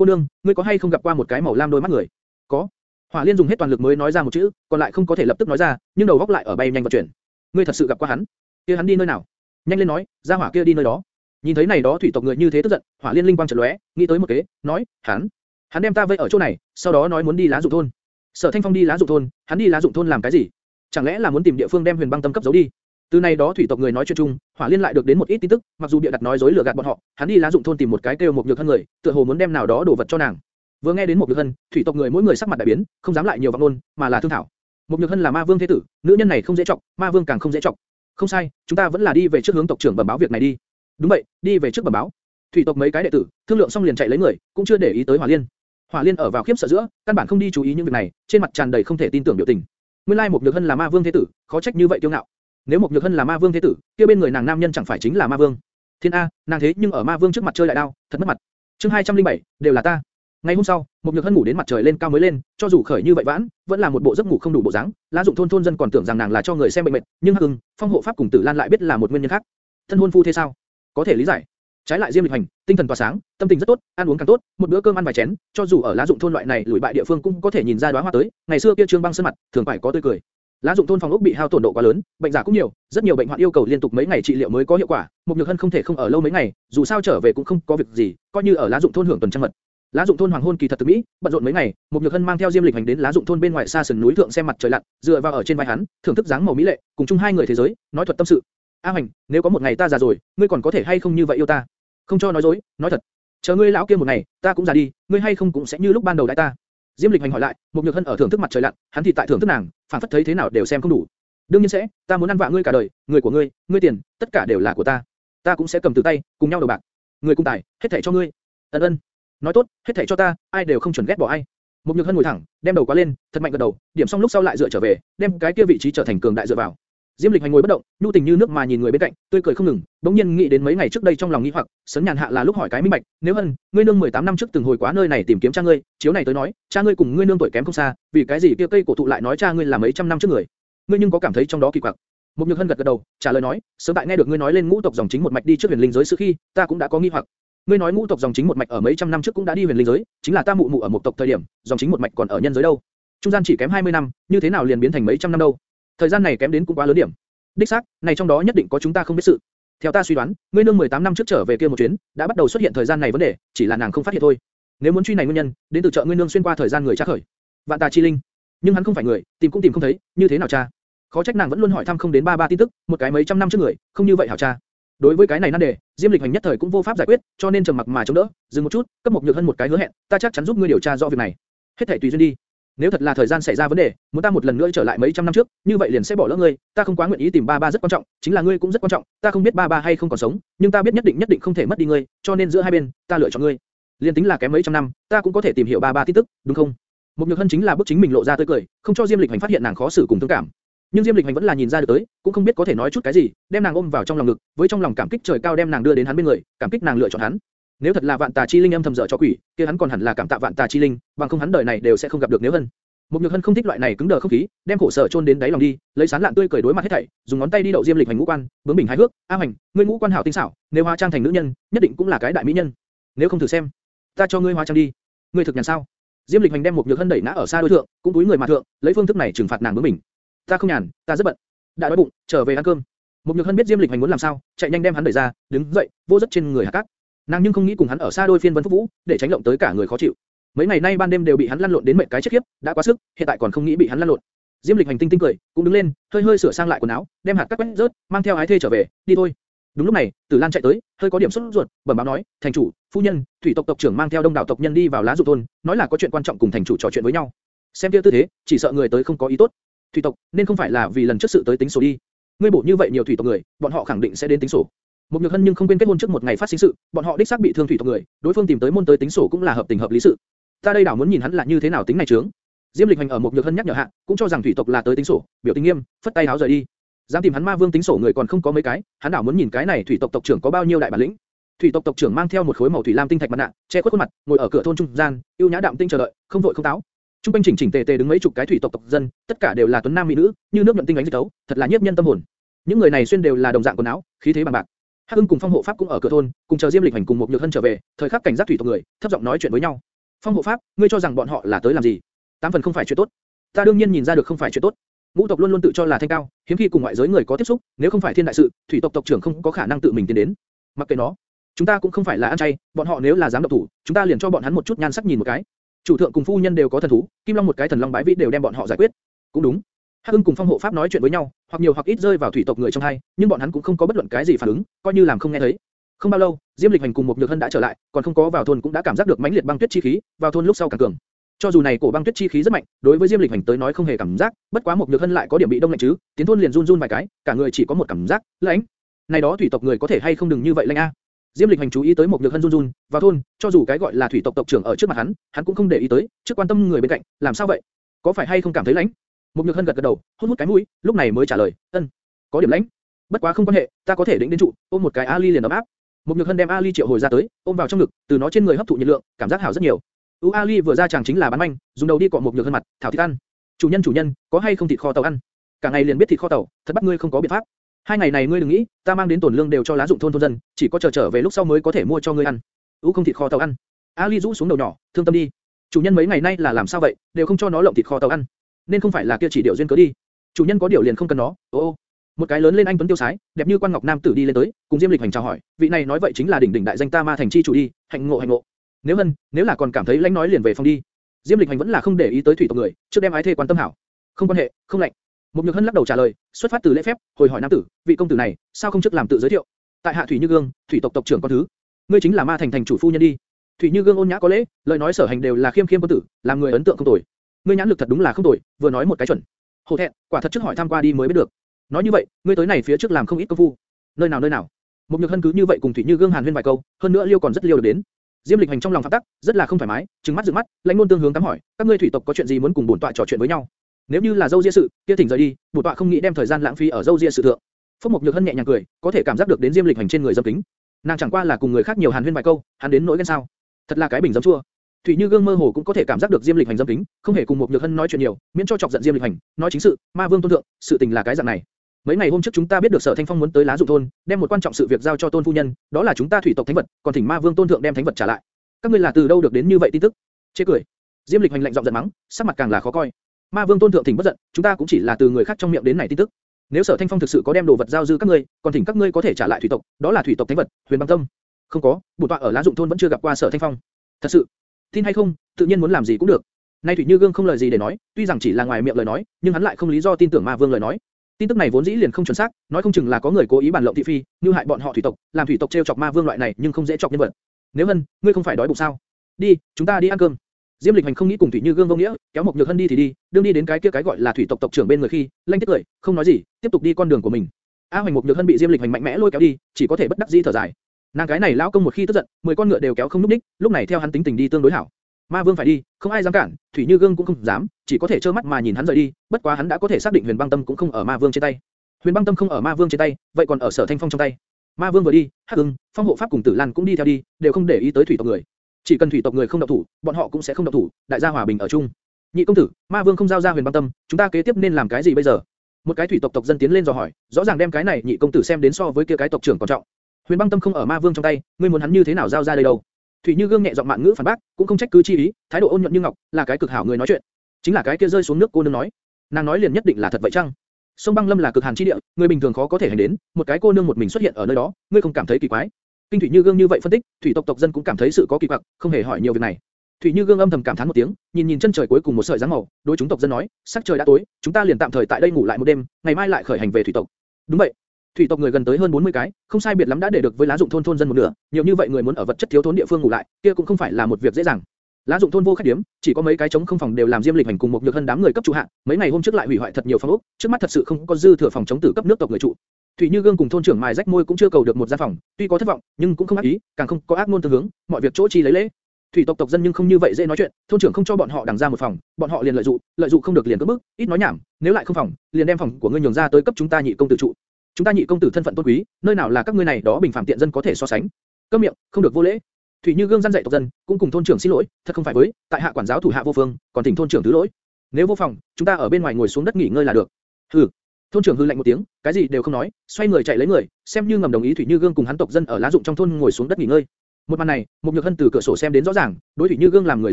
cô nương, ngươi có hay không gặp qua một cái màu lam đôi mắt người? Có. Hỏa Liên dùng hết toàn lực mới nói ra một chữ, còn lại không có thể lập tức nói ra, nhưng đầu óc lại ở bay nhanh vận chuyển. Ngươi thật sự gặp qua hắn? Kia hắn đi nơi nào? Nhanh lên nói, ra hỏa kia đi nơi đó. Nhìn thấy này đó thủy tộc người như thế tức giận, Hỏa Liên linh quang chợt lóe, nghĩ tới một kế, nói, hắn, hắn đem ta vây ở chỗ này, sau đó nói muốn đi lá dụng thôn. Sở Thanh Phong đi lá dụng thôn, hắn đi lá dụng thôn làm cái gì? Chẳng lẽ là muốn tìm địa phương đem Huyền Băng Tâm cấp giấu đi? Từ này đó thủy tộc người nói chuyện chung, Hỏa Liên lại được đến một ít tin tức, mặc dù bịa đặt nói dối lừa gạt bọn họ, hắn đi lá dụng thôn tìm một cái kêu một nhược thân người, tựa hồ muốn đem nào đó đồ vật cho nàng. Vừa nghe đến một nhược thân thủy tộc người mỗi người sắc mặt đại biến, không dám lại nhiều vọng luôn, mà là thương thảo. Một nhược thân là ma vương thế tử, nữ nhân này không dễ trọng, ma vương càng không dễ trọng. Không sai, chúng ta vẫn là đi về trước hướng tộc trưởng bẩm báo việc này đi. Đúng vậy, đi về trước bẩm báo. Thủy tộc mấy cái đệ tử, thương lượng xong liền chạy lấy người, cũng chưa để ý tới Hỏa Liên. Hỏa Liên ở vào khiếp sợ giữa, căn bản không đi chú ý những việc này, trên mặt tràn đầy không thể tin tưởng biểu tình. Nguyên lai một nhược hân là ma vương thế tử, khó trách như vậy kiêu ngạo. Nếu một nhược hân là ma vương thế tử, kia bên người nàng nam nhân chẳng phải chính là ma vương? Thiên a, nàng thế nhưng ở ma vương trước mặt chơi lại đao, thật mất mặt. Chương 207, đều là ta. Ngày hôm sau, một nhược hân ngủ đến mặt trời lên cao mới lên, cho dù khởi như vậy vãn, vẫn là một bộ giấc ngủ không đủ bộ dáng. Lá dụng thôn thôn dân còn tưởng rằng nàng là cho người xem bệnh mệt, nhưng hưng, phong hộ pháp cùng tử lan lại biết là một nguyên nhân khác. Thân hôn phu thế sao? Có thể lý giải. Trái lại Diêm Lịch Hành, tinh thần tỏa sáng, tâm tình rất tốt, ăn uống càng tốt, một bữa cơm ăn vài chén, cho dù ở lá dụng thôn loại này lùi bại địa phương cũng có thể nhìn ra đóa hoa tới. Ngày xưa kia trương băng sơn mặt, thường phải có tươi cười. Lá dụng thôn phòng ốc bị hao tổn độ quá lớn, bệnh giả cũng nhiều, rất nhiều bệnh hoạn yêu cầu liên tục mấy ngày trị liệu mới có hiệu quả. Mục nhược hân không thể không ở lâu mấy ngày, dù sao trở về cũng không có việc gì, coi như ở lá dụng thôn hưởng tuần trăng mật. Lá dụng thôn hoàng hôn kỳ thật từ mỹ, bận rộn mấy ngày, Mục nhược hân mang theo diêm lịch hành đến lá dụng thôn bên ngoài xa sườn núi thượng xem mặt trời lặn, dựa vào ở trên vai hắn, thưởng thức dáng màu mỹ lệ, cùng chung hai người thế giới, nói thuật tâm sự. A Hành, nếu có một ngày ta già rồi, ngươi còn có thể hay không như vậy yêu ta? Không cho nói dối, nói thật. Chờ ngươi lão kia một ngày, ta cũng già đi, ngươi hay không cũng sẽ như lúc ban đầu đại ta. Diêm Lịch Hành hỏi lại, Mục nhược hân ở thưởng thức mặt trời lặn, hắn thì tại thưởng thức nàng, phản phất thấy thế nào đều xem không đủ. đương nhiên sẽ, ta muốn ăn vạ ngươi cả đời, người của ngươi, ngươi tiền, tất cả đều là của ta. Ta cũng sẽ cầm từ tay, cùng nhau đầu bạc. Người cung tài, hết thảy cho ngươi. Ân ân. Nói tốt, hết thảy cho ta, ai đều không chuẩn ghét bỏ ai. Một nhược hân ngồi thẳng, đem đầu quá lên, thật mạnh gật đầu, điểm xong lúc sau lại dựa trở về, đem cái kia vị trí trở thành cường đại dựa vào. Diêm Lịch hành ngồi bất động, nhu tình như nước mà nhìn người bên cạnh, tươi cười không ngừng, bỗng nhiên nghĩ đến mấy ngày trước đây trong lòng nghi hoặc, sấn nhàn hạ là lúc hỏi cái minh bạch, nếu hân, ngươi nương 18 năm trước từng hồi quá nơi này tìm kiếm cha ngươi, chiếu này tới nói, cha ngươi cùng ngươi nương tuổi kém không xa, vì cái gì kia cây cổ thụ lại nói cha ngươi là mấy trăm năm trước người, ngươi nhưng có cảm thấy trong đó kỳ quặc? Mục nhược hân gật gật đầu, trả lời nói, sớm tại nghe được ngươi nói lên ngũ tộc dòng chính một mạch đi trước huyền linh giới sự khi, ta cũng đã có nghi hoặc. Ngươi nói ngũ tộc dòng chính một mạch ở mấy trăm năm trước cũng đã đi huyền linh giới, chính là ta mụ mụ ở một tộc thời điểm, dòng chính một mạch còn ở nhân giới đâu? Trung gian chỉ kém 20 năm, như thế nào liền biến thành mấy trăm năm đâu? Thời gian này kém đến cũng quá lớn điểm. Đích xác, này trong đó nhất định có chúng ta không biết sự. Theo ta suy đoán, ngươi nương 18 năm trước trở về kia một chuyến, đã bắt đầu xuất hiện thời gian này vấn đề, chỉ là nàng không phát hiện thôi. Nếu muốn truy này nguyên nhân, đến từ trợ ngươi nương xuyên qua thời gian người tra khởi. Vạn tà chi linh, nhưng hắn không phải người, tìm cũng tìm không thấy, như thế nào cha? Khó trách nàng vẫn luôn hỏi thăm không đến ba ba tin tức, một cái mấy trăm năm trước người, không như vậy hảo cha. Đối với cái này nan đề, Diêm Lịch Hành nhất thời cũng vô pháp giải quyết, cho nên trầm mặc mà chống đỡ, dừng một chút, cấp một nhược hơn một cái hứa hẹn, ta chắc chắn giúp ngươi điều tra rõ việc này. Hết thảy tùy duyên đi. Nếu thật là thời gian xảy ra vấn đề, muốn ta một lần nữa trở lại mấy trăm năm trước, như vậy liền sẽ bỏ lỡ ngươi, ta không quá nguyện ý tìm ba ba rất quan trọng, chính là ngươi cũng rất quan trọng, ta không biết ba ba hay không còn sống, nhưng ta biết nhất định nhất định không thể mất đi ngươi, cho nên giữa hai bên, ta lựa chọn ngươi. Liên tính là kém mấy trăm năm, ta cũng có thể tìm hiểu ba ba tin tức, đúng không? Một nhược hân chính là bức chính mình lộ ra tươi cười, không cho Diêm Lịch Hành phát hiện nàng khó xử cùng thương cảm. Nhưng Diêm Lịch Hành vẫn là nhìn ra được tới, cũng không biết có thể nói chút cái gì, đem nàng ôm vào trong lòng ngực, với trong lòng cảm kích trời cao đem nàng đưa đến hắn bên người, cảm kích nàng lựa chọn hắn. Nếu thật là vạn tà chi linh âm thầm dở cho quỷ, kia hắn còn hẳn là cảm tạ vạn tà chi linh, bằng không hắn đời này đều sẽ không gặp được nếu hân. Một nhược hân không thích loại này cứng đờ không khí, đem khổ sở chôn đến đáy lòng đi, lấy sán lạn tươi cười đối mặt hết thảy, dùng ngón tay đi đậu diêm lịch hành ngũ quan, bướng bỉnh hài hước, a hành, ngươi ngũ quan hảo tinh xảo, nếu hóa trang thành nữ nhân, nhất định cũng là cái đại mỹ nhân. Nếu không thử xem, ta cho ngươi hóa trang đi. Ngươi thực nhàn sao? Diêm lịch hành đem một nhược hân đẩy ngã ở xa đối thượng, cũng túi người mà thượng, lấy phương thức này trừng phạt nàng bướng bỉnh. Ta không nhàn, ta rất bận. đã đói bụng, trở về ăn cơm. Một nhược hân biết diêm lịch hành muốn làm sao, chạy nhanh đem hắn đẩy ra, đứng dậy, vô rất trên người hạ cát. Nàng nhưng không nghĩ cùng hắn ở xa đôi phiên vân phúc vũ, để tránh lộng tới cả người khó chịu. Mấy ngày nay ban đêm đều bị hắn lăn lộn đến mệt cái chết khiếp, đã quá sức, hiện tại còn không nghĩ bị hắn lăn lộn. Diêm Lịch hành tinh tinh cười, cũng đứng lên, hơi hơi sửa sang lại quần áo, đem hạt cát quét rớt, mang theo ái thê trở về, đi thôi. Đúng lúc này, Tử Lan chạy tới, hơi có điểm sốt ruột, bẩm báo nói, thành chủ, phu nhân, thủy tộc tộc trưởng mang theo đông đảo tộc nhân đi vào lá dụ thôn, nói là có chuyện quan trọng cùng thành chủ trò chuyện với nhau. Xem kia tư thế, chỉ sợ người tới không có ý tốt. Thủy tộc, nên không phải là vì lần trước sự tới tính sổ đi. Ngươi bổ như vậy nhiều thủy tộc người, bọn họ khẳng định sẽ đến tính sổ. Một nhược hân nhưng không quên kết hôn trước một ngày phát sinh sự, bọn họ đích xác bị thương thủy tộc người, đối phương tìm tới môn tới tính sổ cũng là hợp tình hợp lý sự. Ta đây đảo muốn nhìn hắn là như thế nào tính này trướng. Diêm Lịch Hành ở một nhược hân nhắc nhở hạ, cũng cho rằng thủy tộc là tới tính sổ, biểu tình nghiêm, phất tay áo rời đi. Dám tìm hắn ma vương tính sổ người còn không có mấy cái, hắn đảo muốn nhìn cái này thủy tộc tộc trưởng có bao nhiêu đại bản lĩnh. Thủy tộc tộc trưởng mang theo một khối màu thủy lam tinh thạch mặt nạ, che khuất khuôn mặt, ngồi ở cửa thôn trung gian, yêu nhã đạm tinh chờ đợi, không vội không táo. Trung quanh chỉnh chỉnh tề tề đứng mấy chục cái thủy tộc tộc dân, tất cả đều là tuấn nam mỹ nữ, như nước nhuận tinh ánh dịch tấu, thật là nhiếp nhân tâm hồn. Những người này xuyên đều là đồng dạng quần áo, khí thế bằng bạc. Hắc cùng Phong Hộ Pháp cũng ở cửa thôn, cùng chờ Diêm Lịch Hành cùng một Nhược Hân trở về, thời khắc cảnh giác thủy tộc người, thấp giọng nói chuyện với nhau. Phong hộ pháp, ngươi cho rằng bọn họ là tới làm gì? Tám phần không phải chuyện tốt. Ta đương nhiên nhìn ra được không phải chuyện tốt. Ngũ tộc luôn luôn tự cho là thanh cao, hiếm khi cùng ngoại giới người có tiếp xúc, nếu không phải thiên đại sự, thủy tộc tộc trưởng không có khả năng tự mình tiến đến. Mặc kệ nó, chúng ta cũng không phải là ăn chay, bọn họ nếu là dám động thủ, chúng ta liền cho bọn hắn một chút nhan sắc nhìn một cái. Chủ thượng cùng phu nhân đều có thần thú, Kim Long một cái thần long bãi vĩ đều đem bọn họ giải quyết. Cũng đúng. Hắc Ưng cùng Phong Hộ Pháp nói chuyện với nhau, hoặc nhiều hoặc ít rơi vào thủy tộc người trong hai, nhưng bọn hắn cũng không có bất luận cái gì phản ứng, coi như làm không nghe thấy. Không bao lâu, Diêm Lịch Hành cùng một Nhược Hân đã trở lại, còn không có vào thôn cũng đã cảm giác được mãnh liệt băng tuyết chi khí, vào thôn lúc sau càng cường. Cho dù này cổ băng tuyết chi khí rất mạnh, đối với Diêm Lịch Hành tới nói không hề cảm giác, bất quá một Nhược Hân lại có điểm bị đông lạnh chứ, tiến thôn liền run run vài cái, cả người chỉ có một cảm giác, lạnh. Này đó thủy tộc người có thể hay không đừng như vậy lạnh a. Diêm Lịch Hành chú ý tới một Nhược Hân run run, vào thôn, cho dù cái gọi là thủy tộc tộc trưởng ở trước mặt hắn, hắn cũng không để ý tới, trước quan tâm người bên cạnh, làm sao vậy? Có phải hay không cảm thấy lạnh? Một Nhược Hân gật gật đầu, hút hút cái mũi, lúc này mới trả lời, ân, có điểm lãnh, Bất quá không quan hệ, ta có thể đỉnh đến trụ, ôm một cái Ali liền ấm áp. Một Nhược Hân đem Ali triệu hồi ra tới, ôm vào trong ngực, từ nó trên người hấp thụ nhiệt lượng, cảm giác hảo rất nhiều. U Ali vừa ra chàng chính là bán manh, dùng đầu đi cọ một Nhược Hân mặt, thảo thịt ăn. Chủ nhân chủ nhân, có hay không thịt kho tàu ăn? Cả ngày liền biết thịt kho tàu, thật bắt ngươi không có biện pháp. Hai ngày này ngươi đừng nghĩ, ta mang đến tổn lương đều cho lá dụng thôn thôn dân, chỉ có chờ trở về lúc sau mới có thể mua cho ngươi ăn. U không thịt kho tàu ăn. Ali rũ xuống đầu nhỏ, thương tâm đi. Chủ nhân mấy ngày nay là làm sao vậy, đều không cho nó lộng thịt kho tàu ăn. Nên không phải là kia chỉ điệu duyên cớ đi. Chủ nhân có điều liền không cần nó. Ô ô, một cái lớn lên anh tuấn tiêu sái, đẹp như quan ngọc nam tử đi lên tới, cùng Diêm Lịch Hành chào hỏi, vị này nói vậy chính là đỉnh đỉnh đại danh ta ma thành chi chủ đi, hạnh ngộ hạnh ngộ. Nếu hân, nếu là còn cảm thấy lãnh nói liền về phòng đi. Diêm Lịch Hành vẫn là không để ý tới thủy tộc người, trước đem ái thê quan tâm hảo. Không quan hệ, không lạnh. Một nhược hân lắc đầu trả lời, xuất phát từ lễ phép, hồi hỏi nam tử, vị công tử này, sao không trước làm tự giới thiệu? Tại hạ thủy như gương, thủy tộc tộc trưởng con thứ. Ngươi chính là ma thành thành chủ phu nhân đi. Thủy như gương ôn nhã có lễ, lời nói sở hành đều là khiêm khiêm quân tử, làm người ấn tượng không tồi. Ngươi nhãn lực thật đúng là không tồi, vừa nói một cái chuẩn. Hổ thẹn, quả thật trước hỏi tham qua đi mới biết được. Nói như vậy, ngươi tới này phía trước làm không ít công phu. Nơi nào nơi nào? Một nhược hân cứ như vậy cùng thủy như gương hàn huyên vài câu, hơn nữa liêu còn rất liêu được đến. Diêm Lịch Hành trong lòng phạm tắc, rất là không thoải mái, trừng mắt dựng mắt, lãnh ngôn tương hướng tám hỏi, các ngươi thủy tộc có chuyện gì muốn cùng bổn tọa trò chuyện với nhau? Nếu như là dâu ria sự, kia thỉnh rời đi, bổn tọa không nghĩ đem thời gian lãng phí ở dâu ria sự thượng. Phúc Mộc Nhược Hân nhẹ nhàng cười, có thể cảm giác được đến Diêm Lịch Hành trên người dâm kính. Nàng chẳng qua là cùng người khác nhiều hàn huyên vài câu, hắn đến nỗi ghen sao? Thật là cái bình dấm chua. Thủy Như Gương mơ hồ cũng có thể cảm giác được Diêm Lịch Hành dâm kính, không hề cùng một Nhược Hân nói chuyện nhiều, miễn cho chọc giận Diêm Lịch Hành, nói chính sự, Ma Vương tôn thượng, sự tình là cái dạng này. Mấy ngày hôm trước chúng ta biết được Sở Thanh Phong muốn tới lá dụng thôn, đem một quan trọng sự việc giao cho Tôn phu nhân, đó là chúng ta thủy tộc thánh vật, còn thỉnh Ma Vương tôn thượng đem thánh vật trả lại. Các ngươi là từ đâu được đến như vậy tin tức? Chế cười. Diêm Lịch hành lạnh giọng giận mắng, sắc mặt càng là khó coi. Ma Vương tôn thượng thỉnh bất giận, chúng ta cũng chỉ là từ người khác trong miệng đến này tin tức. Nếu Sở Thanh Phong thực sự có đem đồ vật giao dư các ngươi, còn thỉnh các ngươi có thể trả lại thủy tộc, đó là thủy tộc thánh vật, Huyền Băng Tâm. Không có, bổn tọa ở lá dụng thôn vẫn chưa gặp qua Sở Thanh Phong. Thật sự, tin hay không, tự nhiên muốn làm gì cũng được. Nay Thủy Như Gương không lời gì để nói, tuy rằng chỉ là ngoài miệng lời nói, nhưng hắn lại không lý do tin tưởng Ma Vương lời nói. Tin tức này vốn dĩ liền không chuẩn xác, nói không chừng là có người cố ý bàn lộng thị phi, như hại bọn họ thủy tộc, làm thủy tộc treo chọc Ma Vương loại này, nhưng không dễ chọc nhân vật. Nếu Hân, ngươi không phải đói bụng sao? Đi, chúng ta đi ăn cơm. Diêm Lịch Hành không nghĩ cùng Thủy Như Gương vô nghĩa, kéo Mộc Nhược Hân đi thì đi, đương đi đến cái kia cái gọi là thủy tộc tộc trưởng bên người khi, lanh tiếc cười, không nói gì, tiếp tục đi con đường của mình. A Hoành Mộc Nhược Hân bị Diêm Lịch Hành mạnh mẽ lôi kéo đi, chỉ có thể bất đắc dĩ thở dài. Nàng cái này lão công một khi tức giận, mười con ngựa đều kéo không núp đích, lúc này theo hắn tính tình đi tương đối hảo. Ma Vương phải đi, không ai dám cản, Thủy Như Gương cũng không dám, chỉ có thể trơ mắt mà nhìn hắn rời đi. Bất quá hắn đã có thể xác định Huyền Băng Tâm cũng không ở Ma Vương trên tay. Huyền Băng Tâm không ở Ma Vương trên tay, vậy còn ở Sở Thanh Phong trong tay. Ma Vương vừa đi, Hắc Ưng, Phong Hộ Pháp cùng Tử Lan cũng đi theo đi, đều không để ý tới thủy tộc người. Chỉ cần thủy tộc người không động thủ, bọn họ cũng sẽ không động thủ, đại gia hòa bình ở chung. Nhị công tử, Ma Vương không giao ra Huyền Băng Tâm, chúng ta kế tiếp nên làm cái gì bây giờ? Một cái thủy tộc tộc dân tiến lên dò hỏi, rõ ràng đem cái này nhị công tử xem đến so với kia cái tộc trưởng còn trọng. Huyền Băng Tâm không ở Ma Vương trong tay, ngươi muốn hắn như thế nào giao ra đây đâu? Thủy Như Gương nhẹ giọng mạn ngữ phản bác, cũng không trách cứ chi ý, thái độ ôn nhuận như ngọc, là cái cực hảo người nói chuyện. Chính là cái kia rơi xuống nước cô nương nói. Nàng nói liền nhất định là thật vậy chăng? Sông băng lâm là cực hàn chi địa, người bình thường khó có thể hành đến, một cái cô nương một mình xuất hiện ở nơi đó, ngươi không cảm thấy kỳ quái? Kinh Thủy Như Gương như vậy phân tích, thủy tộc tộc dân cũng cảm thấy sự có kỳ quặc, không hề hỏi nhiều việc này. Thủy Như Gương âm thầm cảm thán một tiếng, nhìn nhìn chân trời cuối cùng một sợi dáng màu, đối chúng tộc dân nói, sắc trời đã tối, chúng ta liền tạm thời tại đây ngủ lại một đêm, ngày mai lại khởi hành về thủy tộc. Đúng vậy. Thủy tộc người gần tới hơn 40 cái, không sai biệt lắm đã để được với lá dụng thôn thôn dân một nửa, nhiều như vậy người muốn ở vật chất thiếu thốn địa phương ngủ lại, kia cũng không phải là một việc dễ dàng. Lá dụng thôn vô khách điểm, chỉ có mấy cái trống không phòng đều làm diêm lịch hành cùng một nhược hân đám người cấp chủ hạ, mấy ngày hôm trước lại hủy hoại thật nhiều phòng ốc, trước mắt thật sự không có dư thừa phòng chống tử cấp nước tộc người trụ. Thủy Như Gương cùng thôn trưởng mài rách môi cũng chưa cầu được một gian phòng, tuy có thất vọng, nhưng cũng không ác ý, càng không có ác ngôn tương hướng, mọi việc chỗ chi lấy lễ. Thủy tộc tộc dân nhưng không như vậy dễ nói chuyện, thôn trưởng không cho bọn họ đằng ra một phòng, bọn họ liền lợi dụng, lợi dụng không được liền cưỡng bức, ít nói nhảm, nếu lại không phòng, liền đem phòng của ngươi nhường ra tới cấp chúng ta nhị công tử trụ. Chúng ta nhị công tử thân phận tôn quý, nơi nào là các ngươi này đó bình phàm tiện dân có thể so sánh. Câm miệng, không được vô lễ. Thủy Như Gương gian dạy tộc dân, cũng cùng thôn trưởng xin lỗi, thật không phải với, tại hạ quản giáo thủ hạ vô phương, còn thỉnh thôn trưởng thứ lỗi. Nếu vô phòng, chúng ta ở bên ngoài ngồi xuống đất nghỉ ngơi là được. Hừ. Thôn trưởng hừ lạnh một tiếng, cái gì đều không nói, xoay người chạy lấy người, xem như ngầm đồng ý Thủy Như Gương cùng hắn tộc dân ở lá dụng trong thôn ngồi xuống đất nghỉ ngơi. Một màn này, một nhược hân từ cửa sổ xem đến rõ ràng, đối thủy như gương làm người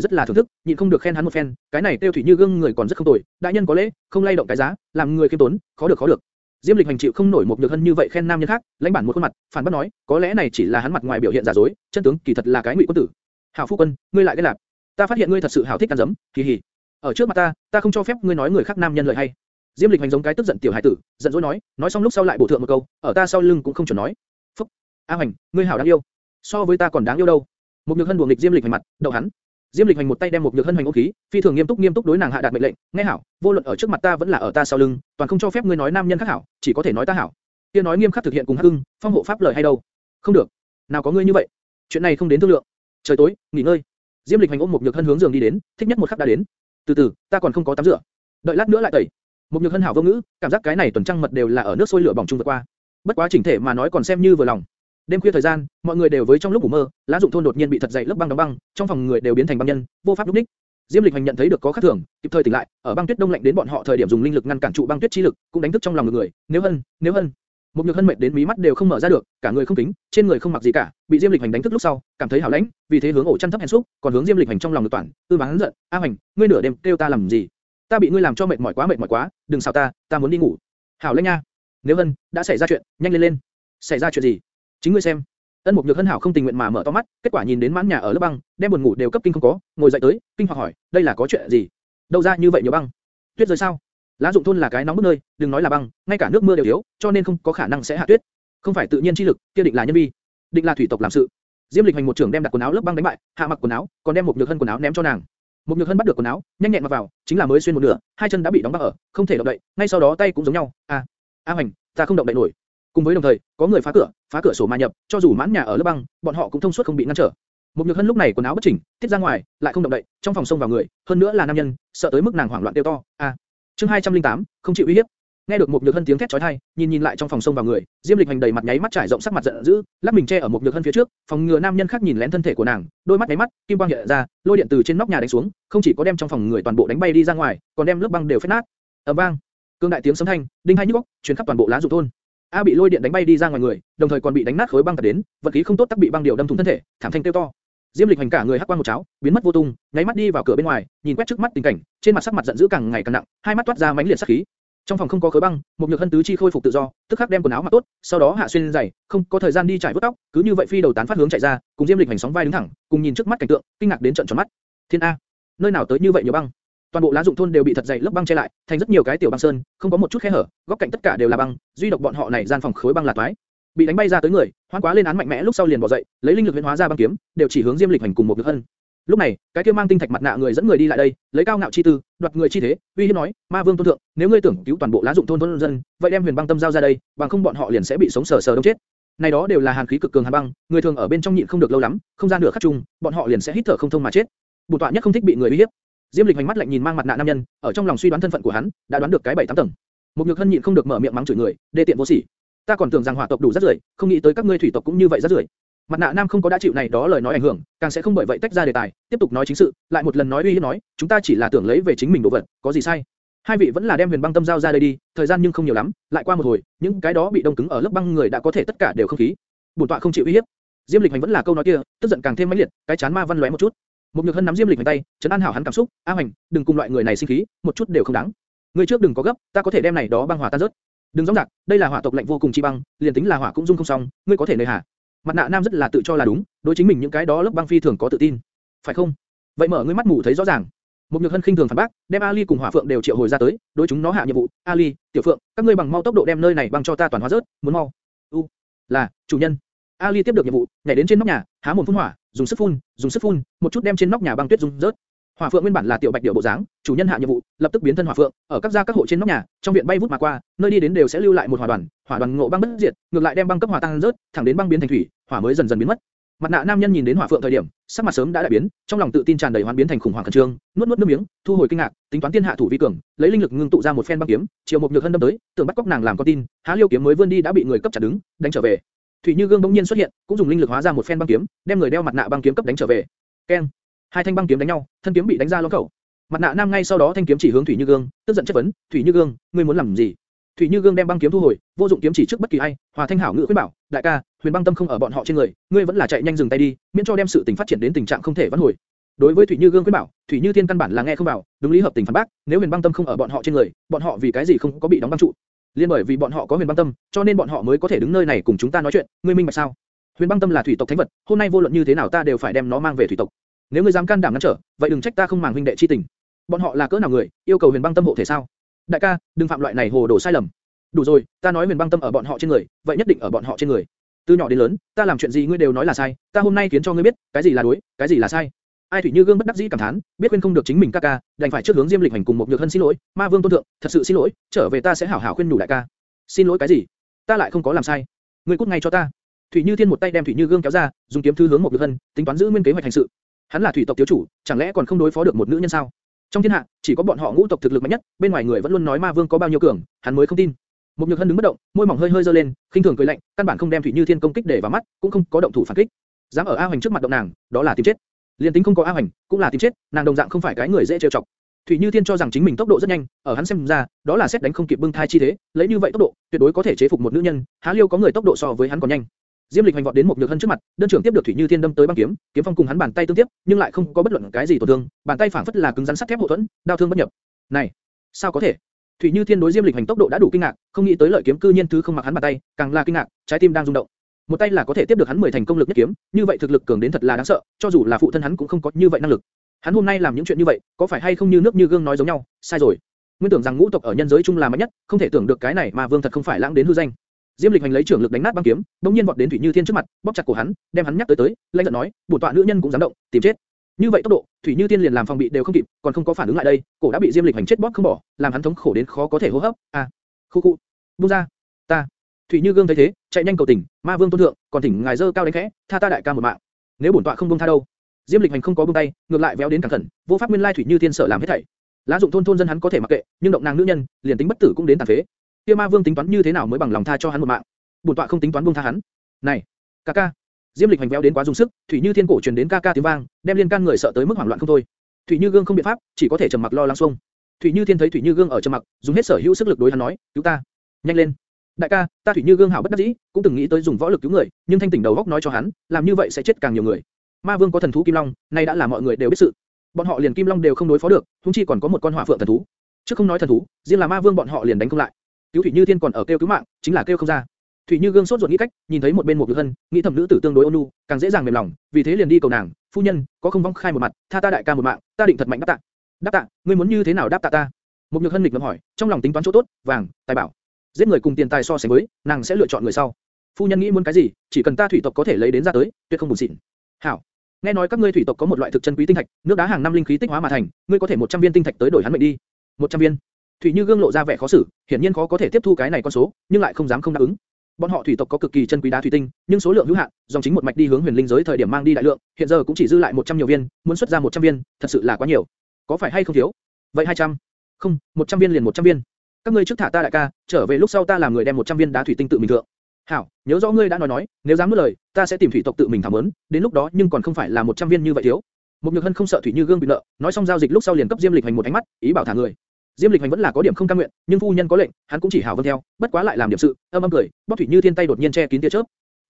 rất là thưởng thức, nhịn không được khen hắn một phen, cái này tiêu thủy như gương người còn rất không tồi, đại nhân có lễ, không lay động cái giá, làm người khiêm tốn, khó được khó được. Diêm Lịch hành chịu không nổi một nhược hân như vậy khen nam nhân khác, lãnh bản một khuôn mặt, phản bác nói, có lẽ này chỉ là hắn mặt ngoài biểu hiện giả dối, chân tướng kỳ thật là cái ngụy quân tử. Hảo phu quân, ngươi lại cái lạp. Ta phát hiện ngươi thật sự hảo thích ăn dấm, kỳ hỉ. Ở trước mặt ta, ta không cho phép ngươi nói người khác nam nhân lời hay. Diêm Lịch hành giống cái tức giận tiểu hải tử, giận dỗi nói, nói xong lúc sau lại bổ thượng một câu, ở ta sau lưng cũng không chuẩn nói. Phúc, A Hành, ngươi hảo đáng yêu, so với ta còn đáng yêu đâu. Một nhược hân buồng lịch Diêm Lịch hành mặt, đậu hắn. Diêm Lịch hành một tay đem một nhược hân hành ôm khí, phi thường nghiêm túc nghiêm túc đối nàng hạ đạt mệnh lệnh, nghe hảo, vô luận ở trước mặt ta vẫn là ở ta sau lưng, toàn không cho phép ngươi nói nam nhân khác hảo, chỉ có thể nói ta hảo. Kia nói nghiêm khắc thực hiện cùng hắc hưng, phong hộ pháp lời hay đâu? Không được, nào có ngươi như vậy? Chuyện này không đến thương lượng. Trời tối, nghỉ ngơi. Diêm Lịch hành ôm một nhược hân hướng giường đi đến, thích nhất một khắc đã đến. Từ từ, ta còn không có tắm rửa, đợi lát nữa lại tẩy. Một nhược hân hảo vô ngữ, cảm giác cái này tuần trăng mật đều là ở nước sôi lửa bỏng chung vượt qua. Bất quá chỉnh thể mà nói còn xem như vừa lòng. Đêm khuya thời gian, mọi người đều với trong lúc ngủ mơ, lá dụng thôn đột nhiên bị thật dày lớp băng đóng băng, trong phòng người đều biến thành băng nhân, vô pháp lúc đích. Diêm Lịch Hành nhận thấy được có khác thường, kịp thời tỉnh lại, ở băng tuyết đông lạnh đến bọn họ thời điểm dùng linh lực ngăn cản trụ băng tuyết chi lực, cũng đánh thức trong lòng người. Nếu hân, nếu hân, một nhược hân mệt đến mí mắt đều không mở ra được, cả người không kính, trên người không mặc gì cả, bị Diêm Lịch Hành đánh thức lúc sau, cảm thấy hảo lãnh, vì thế hướng ổ chăn thấp hèn xúc, còn hướng Diêm Lịch Hành trong lòng lực toàn, tư bán giận, A Hành, ngươi nửa đêm kêu ta làm gì? Ta bị ngươi làm cho mệt mỏi quá mệt mỏi quá, đừng xào ta, ta muốn đi ngủ. Hảo lãnh nha. Nếu hân, đã xảy ra chuyện, nhanh lên lên. Xảy ra chuyện gì? Chính ngươi xem. Ân Mục Nhược Hân hảo không tình nguyện mà mở to mắt, kết quả nhìn đến mãn nhà ở lớp băng, đem buồn ngủ đều cấp kinh không có, ngồi dậy tới, kinh hoặc hỏi, đây là có chuyện gì? Đâu ra như vậy nhiều băng? Tuyết rơi sao? Lá dụng thôn là cái nóng bức nơi, đừng nói là băng, ngay cả nước mưa đều thiếu, cho nên không có khả năng sẽ hạ tuyết. Không phải tự nhiên chi lực, kia định là nhân vi, định là thủy tộc làm sự. Diêm Lịch Hành một trưởng đem đặt quần áo lớp băng đánh bại, hạ mặc quần áo, còn đem một nhược hân quần áo ném cho nàng. Một nhược hân bắt được quần áo, nhanh nhẹn mặc vào, chính là mới xuyên một nửa, hai chân đã bị đóng băng ở, không thể động đậy, ngay sau đó tay cũng giống nhau. À, A Hành, ta không động đậy nổi. Cùng với đồng thời, có người phá cửa, phá cửa sổ mà nhập, cho dù mãn nhà ở lớp băng, bọn họ cũng thông suốt không bị ngăn trở. Một nhược hân lúc này quần áo bất chỉnh, tiết ra ngoài, lại không động đậy, trong phòng xông vào người, hơn nữa là nam nhân, sợ tới mức nàng hoảng loạn kêu to. À, chương 208, không chịu uy hiếp. Nghe được một nhược hân tiếng thét chói tai, nhìn nhìn lại trong phòng xông vào người, Diêm Lịch hành đầy mặt nháy mắt trải rộng sắc mặt giận dữ, lắc mình che ở một nhược hân phía trước, phòng ngừa nam nhân khác nhìn lén thân thể của nàng, đôi mắt nháy mắt, kim quang hiện ra, lôi điện từ trên nóc nhà đánh xuống, không chỉ có đem trong phòng người toàn bộ đánh bay đi ra ngoài, còn đem lớp băng đều phết nát. ầm vang, cương đại tiếng sấm thanh, đinh hai nhức óc, truyền khắp toàn bộ lá dụng thôn. A bị lôi điện đánh bay đi ra ngoài người, đồng thời còn bị đánh nát khối băng tạt đến, vật khí không tốt tắc bị băng điều đâm thủng thân thể, thảm thanh tiêu to. Diêm Lịch hành cả người hắc quang một cháo, biến mất vô tung, nháy mắt đi vào cửa bên ngoài, nhìn quét trước mắt tình cảnh, trên mặt sắc mặt giận dữ càng ngày càng nặng, hai mắt toát ra mãnh liệt sát khí. Trong phòng không có khối băng, một nhược hân tứ chi khôi phục tự do, tức khắc đem quần áo mặc tốt, sau đó hạ xuyên giày, không có thời gian đi trải vuốt tóc, cứ như vậy phi đầu tán phát hướng chạy ra, cùng Diêm Lịch hành sóng vai đứng thẳng, cùng nhìn trước mắt cảnh tượng, kinh ngạc đến trợn tròn mắt. Thiên a, nơi nào tới như vậy nhiều băng? Toàn bộ lá dụng thôn đều bị thật dày lớp băng che lại, thành rất nhiều cái tiểu băng sơn, không có một chút khe hở, góc cạnh tất cả đều là băng, duy độc bọn họ này gian phòng khối băng là toái. Bị đánh bay ra tới người, hoan quá lên án mạnh mẽ lúc sau liền bỏ dậy, lấy linh lực biến hóa ra băng kiếm, đều chỉ hướng Diêm Lịch hành cùng một nhược hân. Lúc này, cái kia mang tinh thạch mặt nạ người dẫn người đi lại đây, lấy cao ngạo chi tư, đoạt người chi thế, uy hiếp nói, ma vương tôn thượng, nếu ngươi tưởng cứu toàn bộ lá dụng thôn thôn dân, vậy đem huyền băng tâm giao ra đây, bằng không bọn họ liền sẽ bị sống sờ sờ đông chết. Này đó đều là hàn khí cực cường hàn băng, người thường ở bên trong nhịn không được lâu lắm, không gian nửa khắc chung, bọn họ liền sẽ hít thở không thông mà chết. Bổn tọa nhất không thích bị người uy hiếp. Diêm Lịch hành mắt lạnh nhìn mang mặt nạ nam nhân, ở trong lòng suy đoán thân phận của hắn, đã đoán được cái bảy tám tầng. Một nhược hân nhịn không được mở miệng mắng chửi người, đê tiện vô sỉ. Ta còn tưởng rằng hỏa tộc đủ rất rưởi, không nghĩ tới các ngươi thủy tộc cũng như vậy rất rưởi. Mặt nạ nam không có đã chịu này đó lời nói ảnh hưởng, càng sẽ không bởi vậy tách ra đề tài, tiếp tục nói chính sự, lại một lần nói uy hiếp nói, chúng ta chỉ là tưởng lấy về chính mình đồ vật, có gì sai? Hai vị vẫn là đem huyền băng tâm giao ra đây đi, thời gian nhưng không nhiều lắm, lại qua một hồi, những cái đó bị đông cứng ở lớp băng người đã có thể tất cả đều không khí. Bổn tọa không chịu uy hiếp. Diêm Lịch Hành vẫn là câu nói kia, tức giận càng thêm mãnh liệt, cái chán ma văn lóe một chút. Một nhược hân nắm Diêm Lịch Hành tay, chấn an hảo hắn cảm xúc, A Hành, đừng cùng loại người này sinh khí, một chút đều không đáng. Ngươi trước đừng có gấp, ta có thể đem này đó băng hòa tan rớt. Đừng gióng giặc, đây là hỏa tộc lạnh vô cùng chi băng, liền tính là hỏa cũng dung không xong, ngươi có thể nơi hà. Mặt nạ nam rất là tự cho là đúng, đối chính mình những cái đó lớp băng phi thường có tự tin. Phải không? Vậy mở ngươi mắt mù thấy rõ ràng. Một nhược hân khinh thường phản bác, đem Ali cùng Hỏa Phượng đều triệu hồi ra tới, đối chúng nó hạ nhiệm vụ. Ali, Tiểu Phượng, các ngươi bằng mau tốc độ đem nơi này băng cho ta toàn hóa rớt, muốn mau. U, là chủ nhân. Ali tiếp được nhiệm vụ, nhảy đến trên nóc nhà, há mồm phun hỏa, dùng sức phun, dùng sức phun, một chút đem trên nóc nhà băng tuyết rung rớt. Hỏa Phượng nguyên bản là tiểu bạch điểu bộ dáng, chủ nhân hạ nhiệm vụ, lập tức biến thân Hỏa Phượng, ở các gia các hộ trên nóc nhà, trong viện bay vút mà qua, nơi đi đến đều sẽ lưu lại một hỏa đoàn, hỏa đoàn ngộ băng bất diệt, ngược lại đem băng cấp hỏa tăng rớt, thẳng đến băng biến thành thủy, hỏa mới dần dần biến mất. Mặt nạ nam nhân nhìn đến Hỏa Phượng thời điểm, sắc mặt sớm đã đại biến, trong lòng tự tin tràn đầy hoán biến thành khủng hoảng khẩn trương, nuốt nuốt nước miếng, thu hồi kinh ngạc, tính toán tiên hạ thủ vi cường, lấy linh lực ngưng tụ ra một phen băng kiếm, chiều một nhược hân đâm tới, tưởng bắt cóc nàng làm con tin, há liêu kiếm mới vươn đi đã bị người cấp chặt đứng, đánh trở về. Thủy Như Gương bỗng nhiên xuất hiện, cũng dùng linh lực hóa ra một phen băng kiếm, đem người đeo mặt nạ băng kiếm cấp đánh trở về. Keng! Hai thanh băng kiếm đánh nhau, thân kiếm bị đánh ra lỗ khẩu. Mặt nạ nam ngay sau đó thanh kiếm chỉ hướng Thủy Như Gương, tức giận chất vấn, "Thủy Như Gương, ngươi muốn làm gì?" Thủy Như Gương đem băng kiếm thu hồi, vô dụng kiếm chỉ trước bất kỳ ai, Hòa Thanh hảo ngữ khuyên bảo, đại ca, Huyền băng tâm không ở bọn họ trên người, ngươi vẫn là chạy nhanh dừng tay đi, miễn cho đem sự tình phát triển đến tình trạng không thể vãn hồi. Đối với Thủy Như Gương khuyên bảo, Thủy Như Thiên căn bản là nghe không vào, đúng lý hợp tình phản bác, nếu Huyền băng tâm không ở bọn họ trên người, bọn họ vì cái gì không có bị đóng băng trụ? Liên bởi vì bọn họ có Huyền băng tâm, cho nên bọn họ mới có thể đứng nơi này cùng chúng ta nói chuyện, ngươi minh bạch sao? Huyền băng tâm là thủy tộc thánh vật, hôm nay vô luận như thế nào ta đều phải đem nó mang về thủy tộc. Nếu ngươi dám can đảm ngăn trở, vậy đừng trách ta không màng huynh đệ chi tình. Bọn họ là cỡ nào người, yêu cầu Huyền băng tâm hộ thể sao? Đại ca, đừng phạm loại này hồ đồ sai lầm. Đủ rồi, ta nói Huyền băng tâm ở bọn họ trên người, vậy nhất định ở bọn họ trên người. Từ nhỏ đến lớn, ta làm chuyện gì ngươi đều nói là sai, ta hôm nay khiến cho ngươi biết, cái gì là đối, cái gì là sai. Ai thủy như gương bất đắc dĩ cảm thán, biết quên không được chính mình ca ca, đành phải trước hướng Diêm Lịch hành cùng một nhược hân xin lỗi, Ma Vương tôn thượng, thật sự xin lỗi, trở về ta sẽ hảo hảo khuyên nhủ đại ca. Xin lỗi cái gì? Ta lại không có làm sai. Ngươi cút ngay cho ta. Thủy Như Thiên một tay đem Thủy Như Gương kéo ra, dùng kiếm thư hướng một nhược hân, tính toán giữ nguyên kế hoạch hành sự. Hắn là thủy tộc thiếu chủ, chẳng lẽ còn không đối phó được một nữ nhân sao? Trong thiên hạ, chỉ có bọn họ ngũ tộc thực lực mạnh nhất, bên ngoài người vẫn luôn nói Ma Vương có bao nhiêu cường, hắn mới không tin. Một Nhược Hân đứng bất động, môi mỏng hơi hơi dơ lên, khinh thường cười lạnh, căn bản không đem Thủy Như Thiên công kích để vào mắt, cũng không có động thủ phản kích. Dám ở A Hoành trước mặt động nàng, đó là tìm chết. Liên tính không có A Hoành, cũng là tìm chết, nàng đồng dạng không phải cái người dễ trêu chọc. Thủy Như Thiên cho rằng chính mình tốc độ rất nhanh, ở hắn xem ra, đó là xét đánh không kịp bưng thai chi thế, lấy như vậy tốc độ, tuyệt đối có thể chế phục một nữ nhân, há liêu có người tốc độ so với hắn còn nhanh. Diêm Lịch hành vọt đến một nhược hân trước mặt, đơn trưởng tiếp được Thủy Như Thiên đâm tới băng kiếm, kiếm phong cùng hắn bàn tay tương tiếp, nhưng lại không có bất luận cái gì tổn thương, bàn tay phảng phất là cứng rắn sắt thép hộ thuẫn, đao thương bất nhập. Này, sao có thể? Thủy Như Thiên đối Diêm Lịch hành tốc độ đã đủ kinh ngạc, không nghĩ tới lợi kiếm cư nhiên thứ không mặc hắn bàn tay, càng là kinh ngạc, trái tim đang rung động. Một tay là có thể tiếp được hắn 10 thành công lực nhất kiếm, như vậy thực lực cường đến thật là đáng sợ, cho dù là phụ thân hắn cũng không có như vậy năng lực. Hắn hôm nay làm những chuyện như vậy, có phải hay không như nước như gương nói giống nhau, sai rồi. Nguyên tưởng rằng ngũ tộc ở nhân giới chung là mạnh nhất, không thể tưởng được cái này mà Vương thật không phải lãng đến hư danh. Diêm Lịch hành lấy trưởng lực đánh nát băng kiếm, bỗng nhiên vọt đến Thủy Như Thiên trước mặt, bóp chặt cổ hắn, đem hắn nhắc tới tới, lạnh giận nói, bổn tọa nữ nhân cũng dám động, tìm chết. Như vậy tốc độ, Thủy Như Thiên liền làm phòng bị đều không kịp, còn không có phản ứng lại đây, cổ đã bị Diêm Lịch hành chết bóp không bỏ, làm hắn thống khổ đến khó có thể hô hấp. À, khu khu, buông ra, ta. Thủy Như Gương thấy thế, chạy nhanh cầu tỉnh Ma Vương tôn thượng, còn thỉnh ngài dơ cao đánh khẽ, tha ta đại ca một mạng. Nếu bổn tọa không buông tha đâu. Diêm Lịch hành không có buông tay, ngược lại véo đến cẩn thận, vô pháp nguyên lai Thủy Như Thiên sợ làm hết thảy. Lá dụng thôn thôn dân hắn có thể mặc kệ, nhưng động nàng nữ nhân, liền tính bất tử cũng đến tàn phế. Kia Ma Vương tính toán như thế nào mới bằng lòng tha cho hắn một mạng? Bổn tọa không tính toán buông tha hắn. Này, ca ca. Diêm Lịch hành véo đến quá dùng sức, Thủy Như Thiên cổ truyền đến ca ca tiếng vang, đem liên can người sợ tới mức hoảng loạn không thôi. Thủy Như Gương không biện pháp, chỉ có thể trầm mặc lo lắng xuông. Thủy Như Thiên thấy Thủy Như Gương ở trầm mặc, dùng hết sở hữu sức lực đối hắn nói, cứu ta, nhanh lên. Đại ca, ta Thủy Như Gương hảo bất đắc dĩ, cũng từng nghĩ tới dùng võ lực cứu người, nhưng thanh tỉnh đầu óc nói cho hắn, làm như vậy sẽ chết càng nhiều người. Ma Vương có thần thú Kim Long, nay đã là mọi người đều biết sự. Bọn họ liền Kim Long đều không đối phó được, chúng chi còn có một con hỏa phượng thần thú. Chứ không nói thần thú, riêng là Ma Vương bọn họ liền đánh không lại. Cứu Thủy Như Thiên còn ở kêu cứu mạng, chính là kêu không ra. Thủy Như Gương sốt ruột nghĩ cách, nhìn thấy một bên một nữ Hân, nghĩ thầm nữ tử tương đối ôn nhu, càng dễ dàng mềm lòng, vì thế liền đi cầu nàng, phu nhân, có không vong khai một mặt, tha ta đại ca một mạng, ta định thật mạnh đáp tạ. Đáp tạ, ngươi muốn như thế nào đáp tạ ta? Một Nhược Hân nghịch ngợm hỏi, trong lòng tính toán chỗ tốt, vàng, tài bảo, giết người cùng tiền tài so sánh với, nàng sẽ lựa chọn người sau. Phu nhân nghĩ muốn cái gì, chỉ cần ta thủy tộc có thể lấy đến ra tới, tuyệt không buồn xịn. Hảo, nghe nói các ngươi thủy tộc có một loại thực chân quý tinh thạch, nước đá hàng năm linh khí tích hóa mà thành, ngươi có thể 100 viên tinh thạch tới đổi hắn mệnh đi. 100 viên. Thủy Như Gương lộ ra vẻ khó xử, hiển nhiên khó có thể tiếp thu cái này con số, nhưng lại không dám không đáp ứng. Bọn họ thủy tộc có cực kỳ chân quý đá thủy tinh, nhưng số lượng hữu hạn, dòng chính một mạch đi hướng huyền linh giới thời điểm mang đi đại lượng, hiện giờ cũng chỉ dư lại 100 nhiều viên, muốn xuất ra 100 viên, thật sự là quá nhiều. Có phải hay không thiếu? Vậy 200? Không, 100 viên liền 100 viên. Các ngươi trước thả ta đại ca, trở về lúc sau ta làm người đem 100 viên đá thủy tinh tự mình thượng. Hảo, nhớ rõ ngươi đã nói nói, nếu dám nuốt lời, ta sẽ tìm thủy tộc tự mình thảm ấn, đến lúc đó nhưng còn không phải là 100 viên như vậy thiếu. Một Nhược Hân không sợ Thủy Như Gương bị nợ, nói xong giao dịch lúc sau liền cấp Diêm Lịch Hành một ánh mắt, ý bảo thả người. Diêm Lịch Hành vẫn là có điểm không cam nguyện, nhưng phu nhân có lệnh, hắn cũng chỉ hảo vâng theo, bất quá lại làm điểm sự, âm âm cười, bóp Thủy Như Thiên tay đột nhiên che kín tia chớp.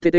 TT,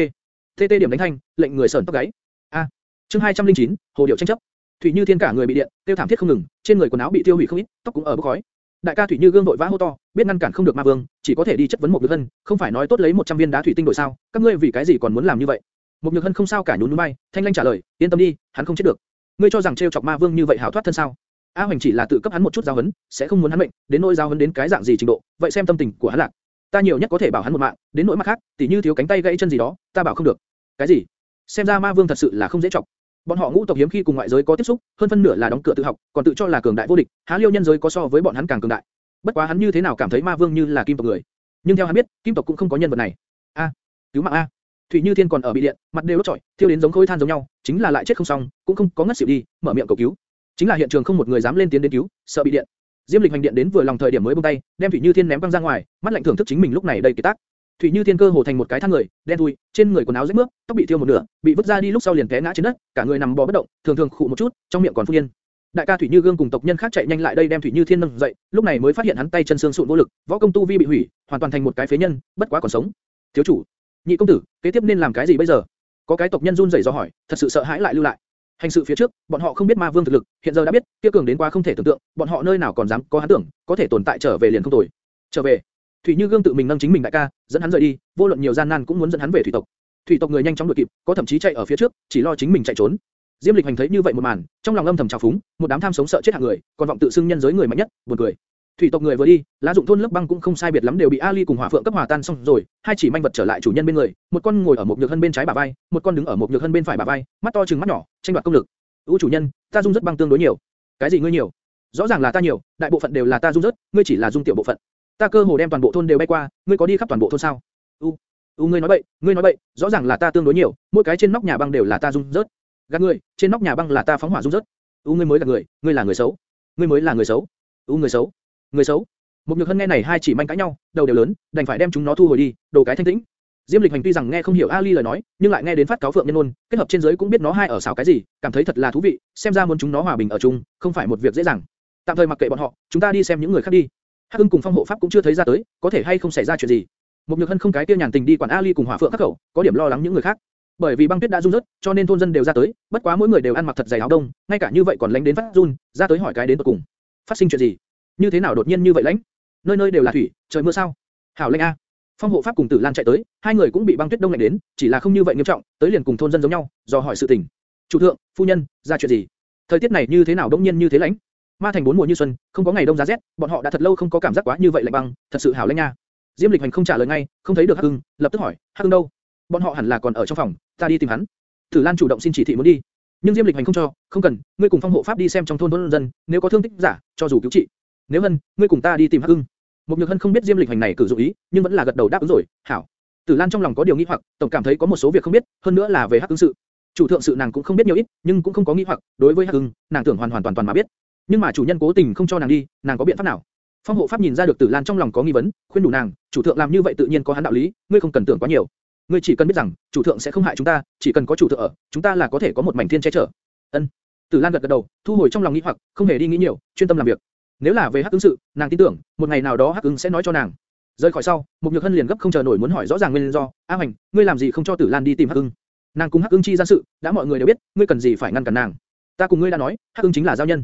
TT điểm đánh thanh, lệnh người sởn tóc gáy. A, chương 209, hồ điệu tranh chấp. Thủy Như Thiên cả người bị điện, tiêu thảm thiết không ngừng, trên người quần áo bị tiêu hủy không ít, tóc cũng ở bốc khói. Đại ca Thủy Như Gương vội vã hô to, biết ngăn cản không được Ma Vương, chỉ có thể đi chất vấn một Nhược Hân, không phải nói tốt lấy 100 viên đá thủy tinh đổi sao, các ngươi vì cái gì còn muốn làm như vậy? Một Nhược Hân không sao cả nhún nhún bay. thanh lanh trả lời, yên tâm đi, hắn không chết được. Ngươi cho rằng trêu chọc Ma Vương như vậy hảo thoát thân sao? A Hoành chỉ là tự cấp hắn một chút giáo huấn, sẽ không muốn hắn mệnh, đến nỗi giáo huấn đến cái dạng gì trình độ, vậy xem tâm tình của hắn lạc. Ta nhiều nhất có thể bảo hắn một mạng, đến nỗi mặt khác, tỉ như thiếu cánh tay gãy chân gì đó, ta bảo không được. Cái gì? Xem ra Ma Vương thật sự là không dễ chọc. Bọn họ ngũ tộc hiếm khi cùng ngoại giới có tiếp xúc, hơn phân nửa là đóng cửa tự học, còn tự cho là cường đại vô địch, há liêu nhân giới có so với bọn hắn càng cường đại. Bất quá hắn như thế nào cảm thấy Ma Vương như là kim tộc người. Nhưng theo hắn biết, kim tộc cũng không có nhân vật này. A, cứu mạng a. Thủy Như Thiên còn ở bị điện, mặt đều đốt trọi, thiêu đến giống khối than giống nhau, chính là lại chết không xong, cũng không có ngất xỉu đi, mở miệng cầu cứu. Chính là hiện trường không một người dám lên tiến đến cứu, sợ bị điện. Diêm Lịch hành điện đến vừa lòng thời điểm mới buông tay, đem Thủy Như Thiên ném văng ra ngoài, mắt lạnh thưởng thức chính mình lúc này đầy kỳ tác. Thủy Như Thiên cơ hồ thành một cái thang người, đen thui, trên người quần áo rách mướp, tóc bị thiêu một nửa, bị vứt ra đi lúc sau liền té ngã trên đất, cả người nằm bò bất động, thường thường khụ một chút, trong miệng còn phun yên. Đại ca Thủy Như Gương cùng tộc nhân khác chạy nhanh lại đây đem Thủy Như Thiên nâng dậy, lúc này mới phát hiện hắn tay chân xương sụn vô lực, võ công tu vi bị hủy, hoàn toàn thành một cái phế nhân, bất quá còn sống. Thiếu chủ, nhị công tử, kế tiếp nên làm cái gì bây giờ? Có cái tộc nhân run rẩy do hỏi, thật sự sợ hãi lại lưu lại. Hành sự phía trước, bọn họ không biết ma vương thực lực, hiện giờ đã biết, kia cường đến quá không thể tưởng tượng, bọn họ nơi nào còn dám có hắn tưởng, có thể tồn tại trở về liền không tồi. Trở về. Thủy Như Gương tự mình nâng chính mình đại ca, dẫn hắn rời đi, vô luận nhiều gian nan cũng muốn dẫn hắn về thủy tộc. Thủy tộc người nhanh chóng đuổi kịp, có thậm chí chạy ở phía trước, chỉ lo chính mình chạy trốn. Diêm Lịch Hành thấy như vậy một màn, trong lòng âm thầm trào phúng, một đám tham sống sợ chết hạng người, còn vọng tự xưng nhân giới người mạnh nhất, buồn cười. Thủy tộc người vừa đi, lá dụng thôn lớp băng cũng không sai biệt lắm đều bị Ali cùng Hỏa Phượng cấp hòa tan xong rồi, hai chỉ manh vật trở lại chủ nhân bên người, một con ngồi ở một nhược hân bên trái bả vai, một con đứng ở một nhược hân bên phải bả vai, mắt to trừng mắt nhỏ, tranh đoạt công lực. "U chủ nhân, ta dung rất băng tương đối nhiều." "Cái gì ngươi nhiều?" "Rõ ràng là ta nhiều, đại bộ phận đều là ta dung rất, ngươi chỉ là dung tiểu bộ phận." "Ta cơ hồ đem toàn bộ thôn đều bay qua, ngươi có đi khắp toàn bộ thôn sao?" "U, u ngươi nói bậy, ngươi nói bậy, rõ ràng là ta tương đối nhiều, mỗi cái trên nóc nhà băng đều là ta dung rớt." "Gạt ngươi, trên nóc nhà băng là ta phóng hỏa dung rớt." "U ngươi mới là người, ngươi là người xấu." "Ngươi mới là người xấu." "U người xấu." "Người xấu?" Một nhược hân nghe này hai chỉ manh cãi nhau, đầu đều lớn, đành phải đem chúng nó thu hồi đi, đồ cái thanh tĩnh. Diêm Lịch Hành tuy rằng nghe không hiểu Ali lời nói, nhưng lại nghe đến phát cáo phượng nhân ôn, kết hợp trên dưới cũng biết nó hai ở xảo cái gì, cảm thấy thật là thú vị, xem ra muốn chúng nó hòa bình ở chung, không phải một việc dễ dàng. Tạm thời mặc kệ bọn họ, chúng ta đi xem những người khác đi. Hắc cùng Phong Hộ Pháp cũng chưa thấy ra tới, có thể hay không xảy ra chuyện gì. Một nhược hân không cái kia nhàn tình đi quản Ali cùng Hỏa Phượng các khẩu, có điểm lo lắng những người khác. Bởi vì băng tuyết đã rung rớt, cho nên thôn dân đều ra tới, bất quá mỗi người đều ăn mặc thật dày áo đông, ngay cả như vậy còn lánh đến phát run, ra tới hỏi cái đến tận cùng. Phát sinh chuyện gì? Như thế nào đột nhiên như vậy lánh? Nơi nơi đều là thủy, trời mưa sao? Hảo lệnh a. Phong hộ pháp cùng Tử Lan chạy tới, hai người cũng bị băng tuyết đông lạnh đến, chỉ là không như vậy nghiêm trọng, tới liền cùng thôn dân giống nhau, dò hỏi sự tình. Chủ thượng, phu nhân, ra chuyện gì? Thời tiết này như thế nào đông nhiên như thế lạnh? Ma thành bốn mùa như xuân, không có ngày đông giá rét, bọn họ đã thật lâu không có cảm giác quá như vậy lạnh băng, thật sự hảo lạnh nha. Diêm Lịch Hành không trả lời ngay, không thấy được Hắc Hưng, lập tức hỏi, Hắc Hưng đâu? Bọn họ hẳn là còn ở trong phòng, ta đi tìm hắn. Tử Lan chủ động xin chỉ thị muốn đi, nhưng Diêm Lịch Hành không cho, không cần, ngươi cùng Phong hộ pháp đi xem trong thôn thôn dân, nếu có thương tích giả, cho dù cứu trị. Nếu hân, ngươi cùng ta đi tìm Hắc Hưng. Mục Nhược Hân không biết Diêm Lịch hành này cử dụng ý, nhưng vẫn là gật đầu đáp ứng rồi. Hảo. Tử Lan trong lòng có điều nghi hoặc, tổng cảm thấy có một số việc không biết, hơn nữa là về Hắc Hưng sự. Chủ thượng sự nàng cũng không biết nhiều ít, nhưng cũng không có nghi hoặc, đối với Hắc Hưng, nàng tưởng hoàn hoàn toàn toàn mà biết. Nhưng mà chủ nhân cố tình không cho nàng đi, nàng có biện pháp nào? Phong hộ pháp nhìn ra được Tử Lan trong lòng có nghi vấn, khuyên đủ nàng, chủ thượng làm như vậy tự nhiên có hắn đạo lý, ngươi không cần tưởng quá nhiều. Ngươi chỉ cần biết rằng, chủ thượng sẽ không hại chúng ta, chỉ cần có chủ thượng ở, chúng ta là có thể có một mảnh thiên che chở. Ân. Tử Lan gật gật đầu, thu hồi trong lòng nghi hoặc, không hề đi nghĩ nhiều, chuyên tâm làm việc. Nếu là về Hắc ứng sự, nàng tin tưởng, một ngày nào đó Hắc ứng sẽ nói cho nàng. Rời khỏi sau, Mục Nhược Hân liền gấp không chờ nổi muốn hỏi rõ ràng nguyên do. A Hoành, ngươi làm gì không cho Tử Lan đi tìm Hắc ứng?" Nàng cùng Hắc ứng chi gian sự, đã mọi người đều biết, ngươi cần gì phải ngăn cản nàng? Ta cùng ngươi đã nói, Hắc ứng chính là giao nhân.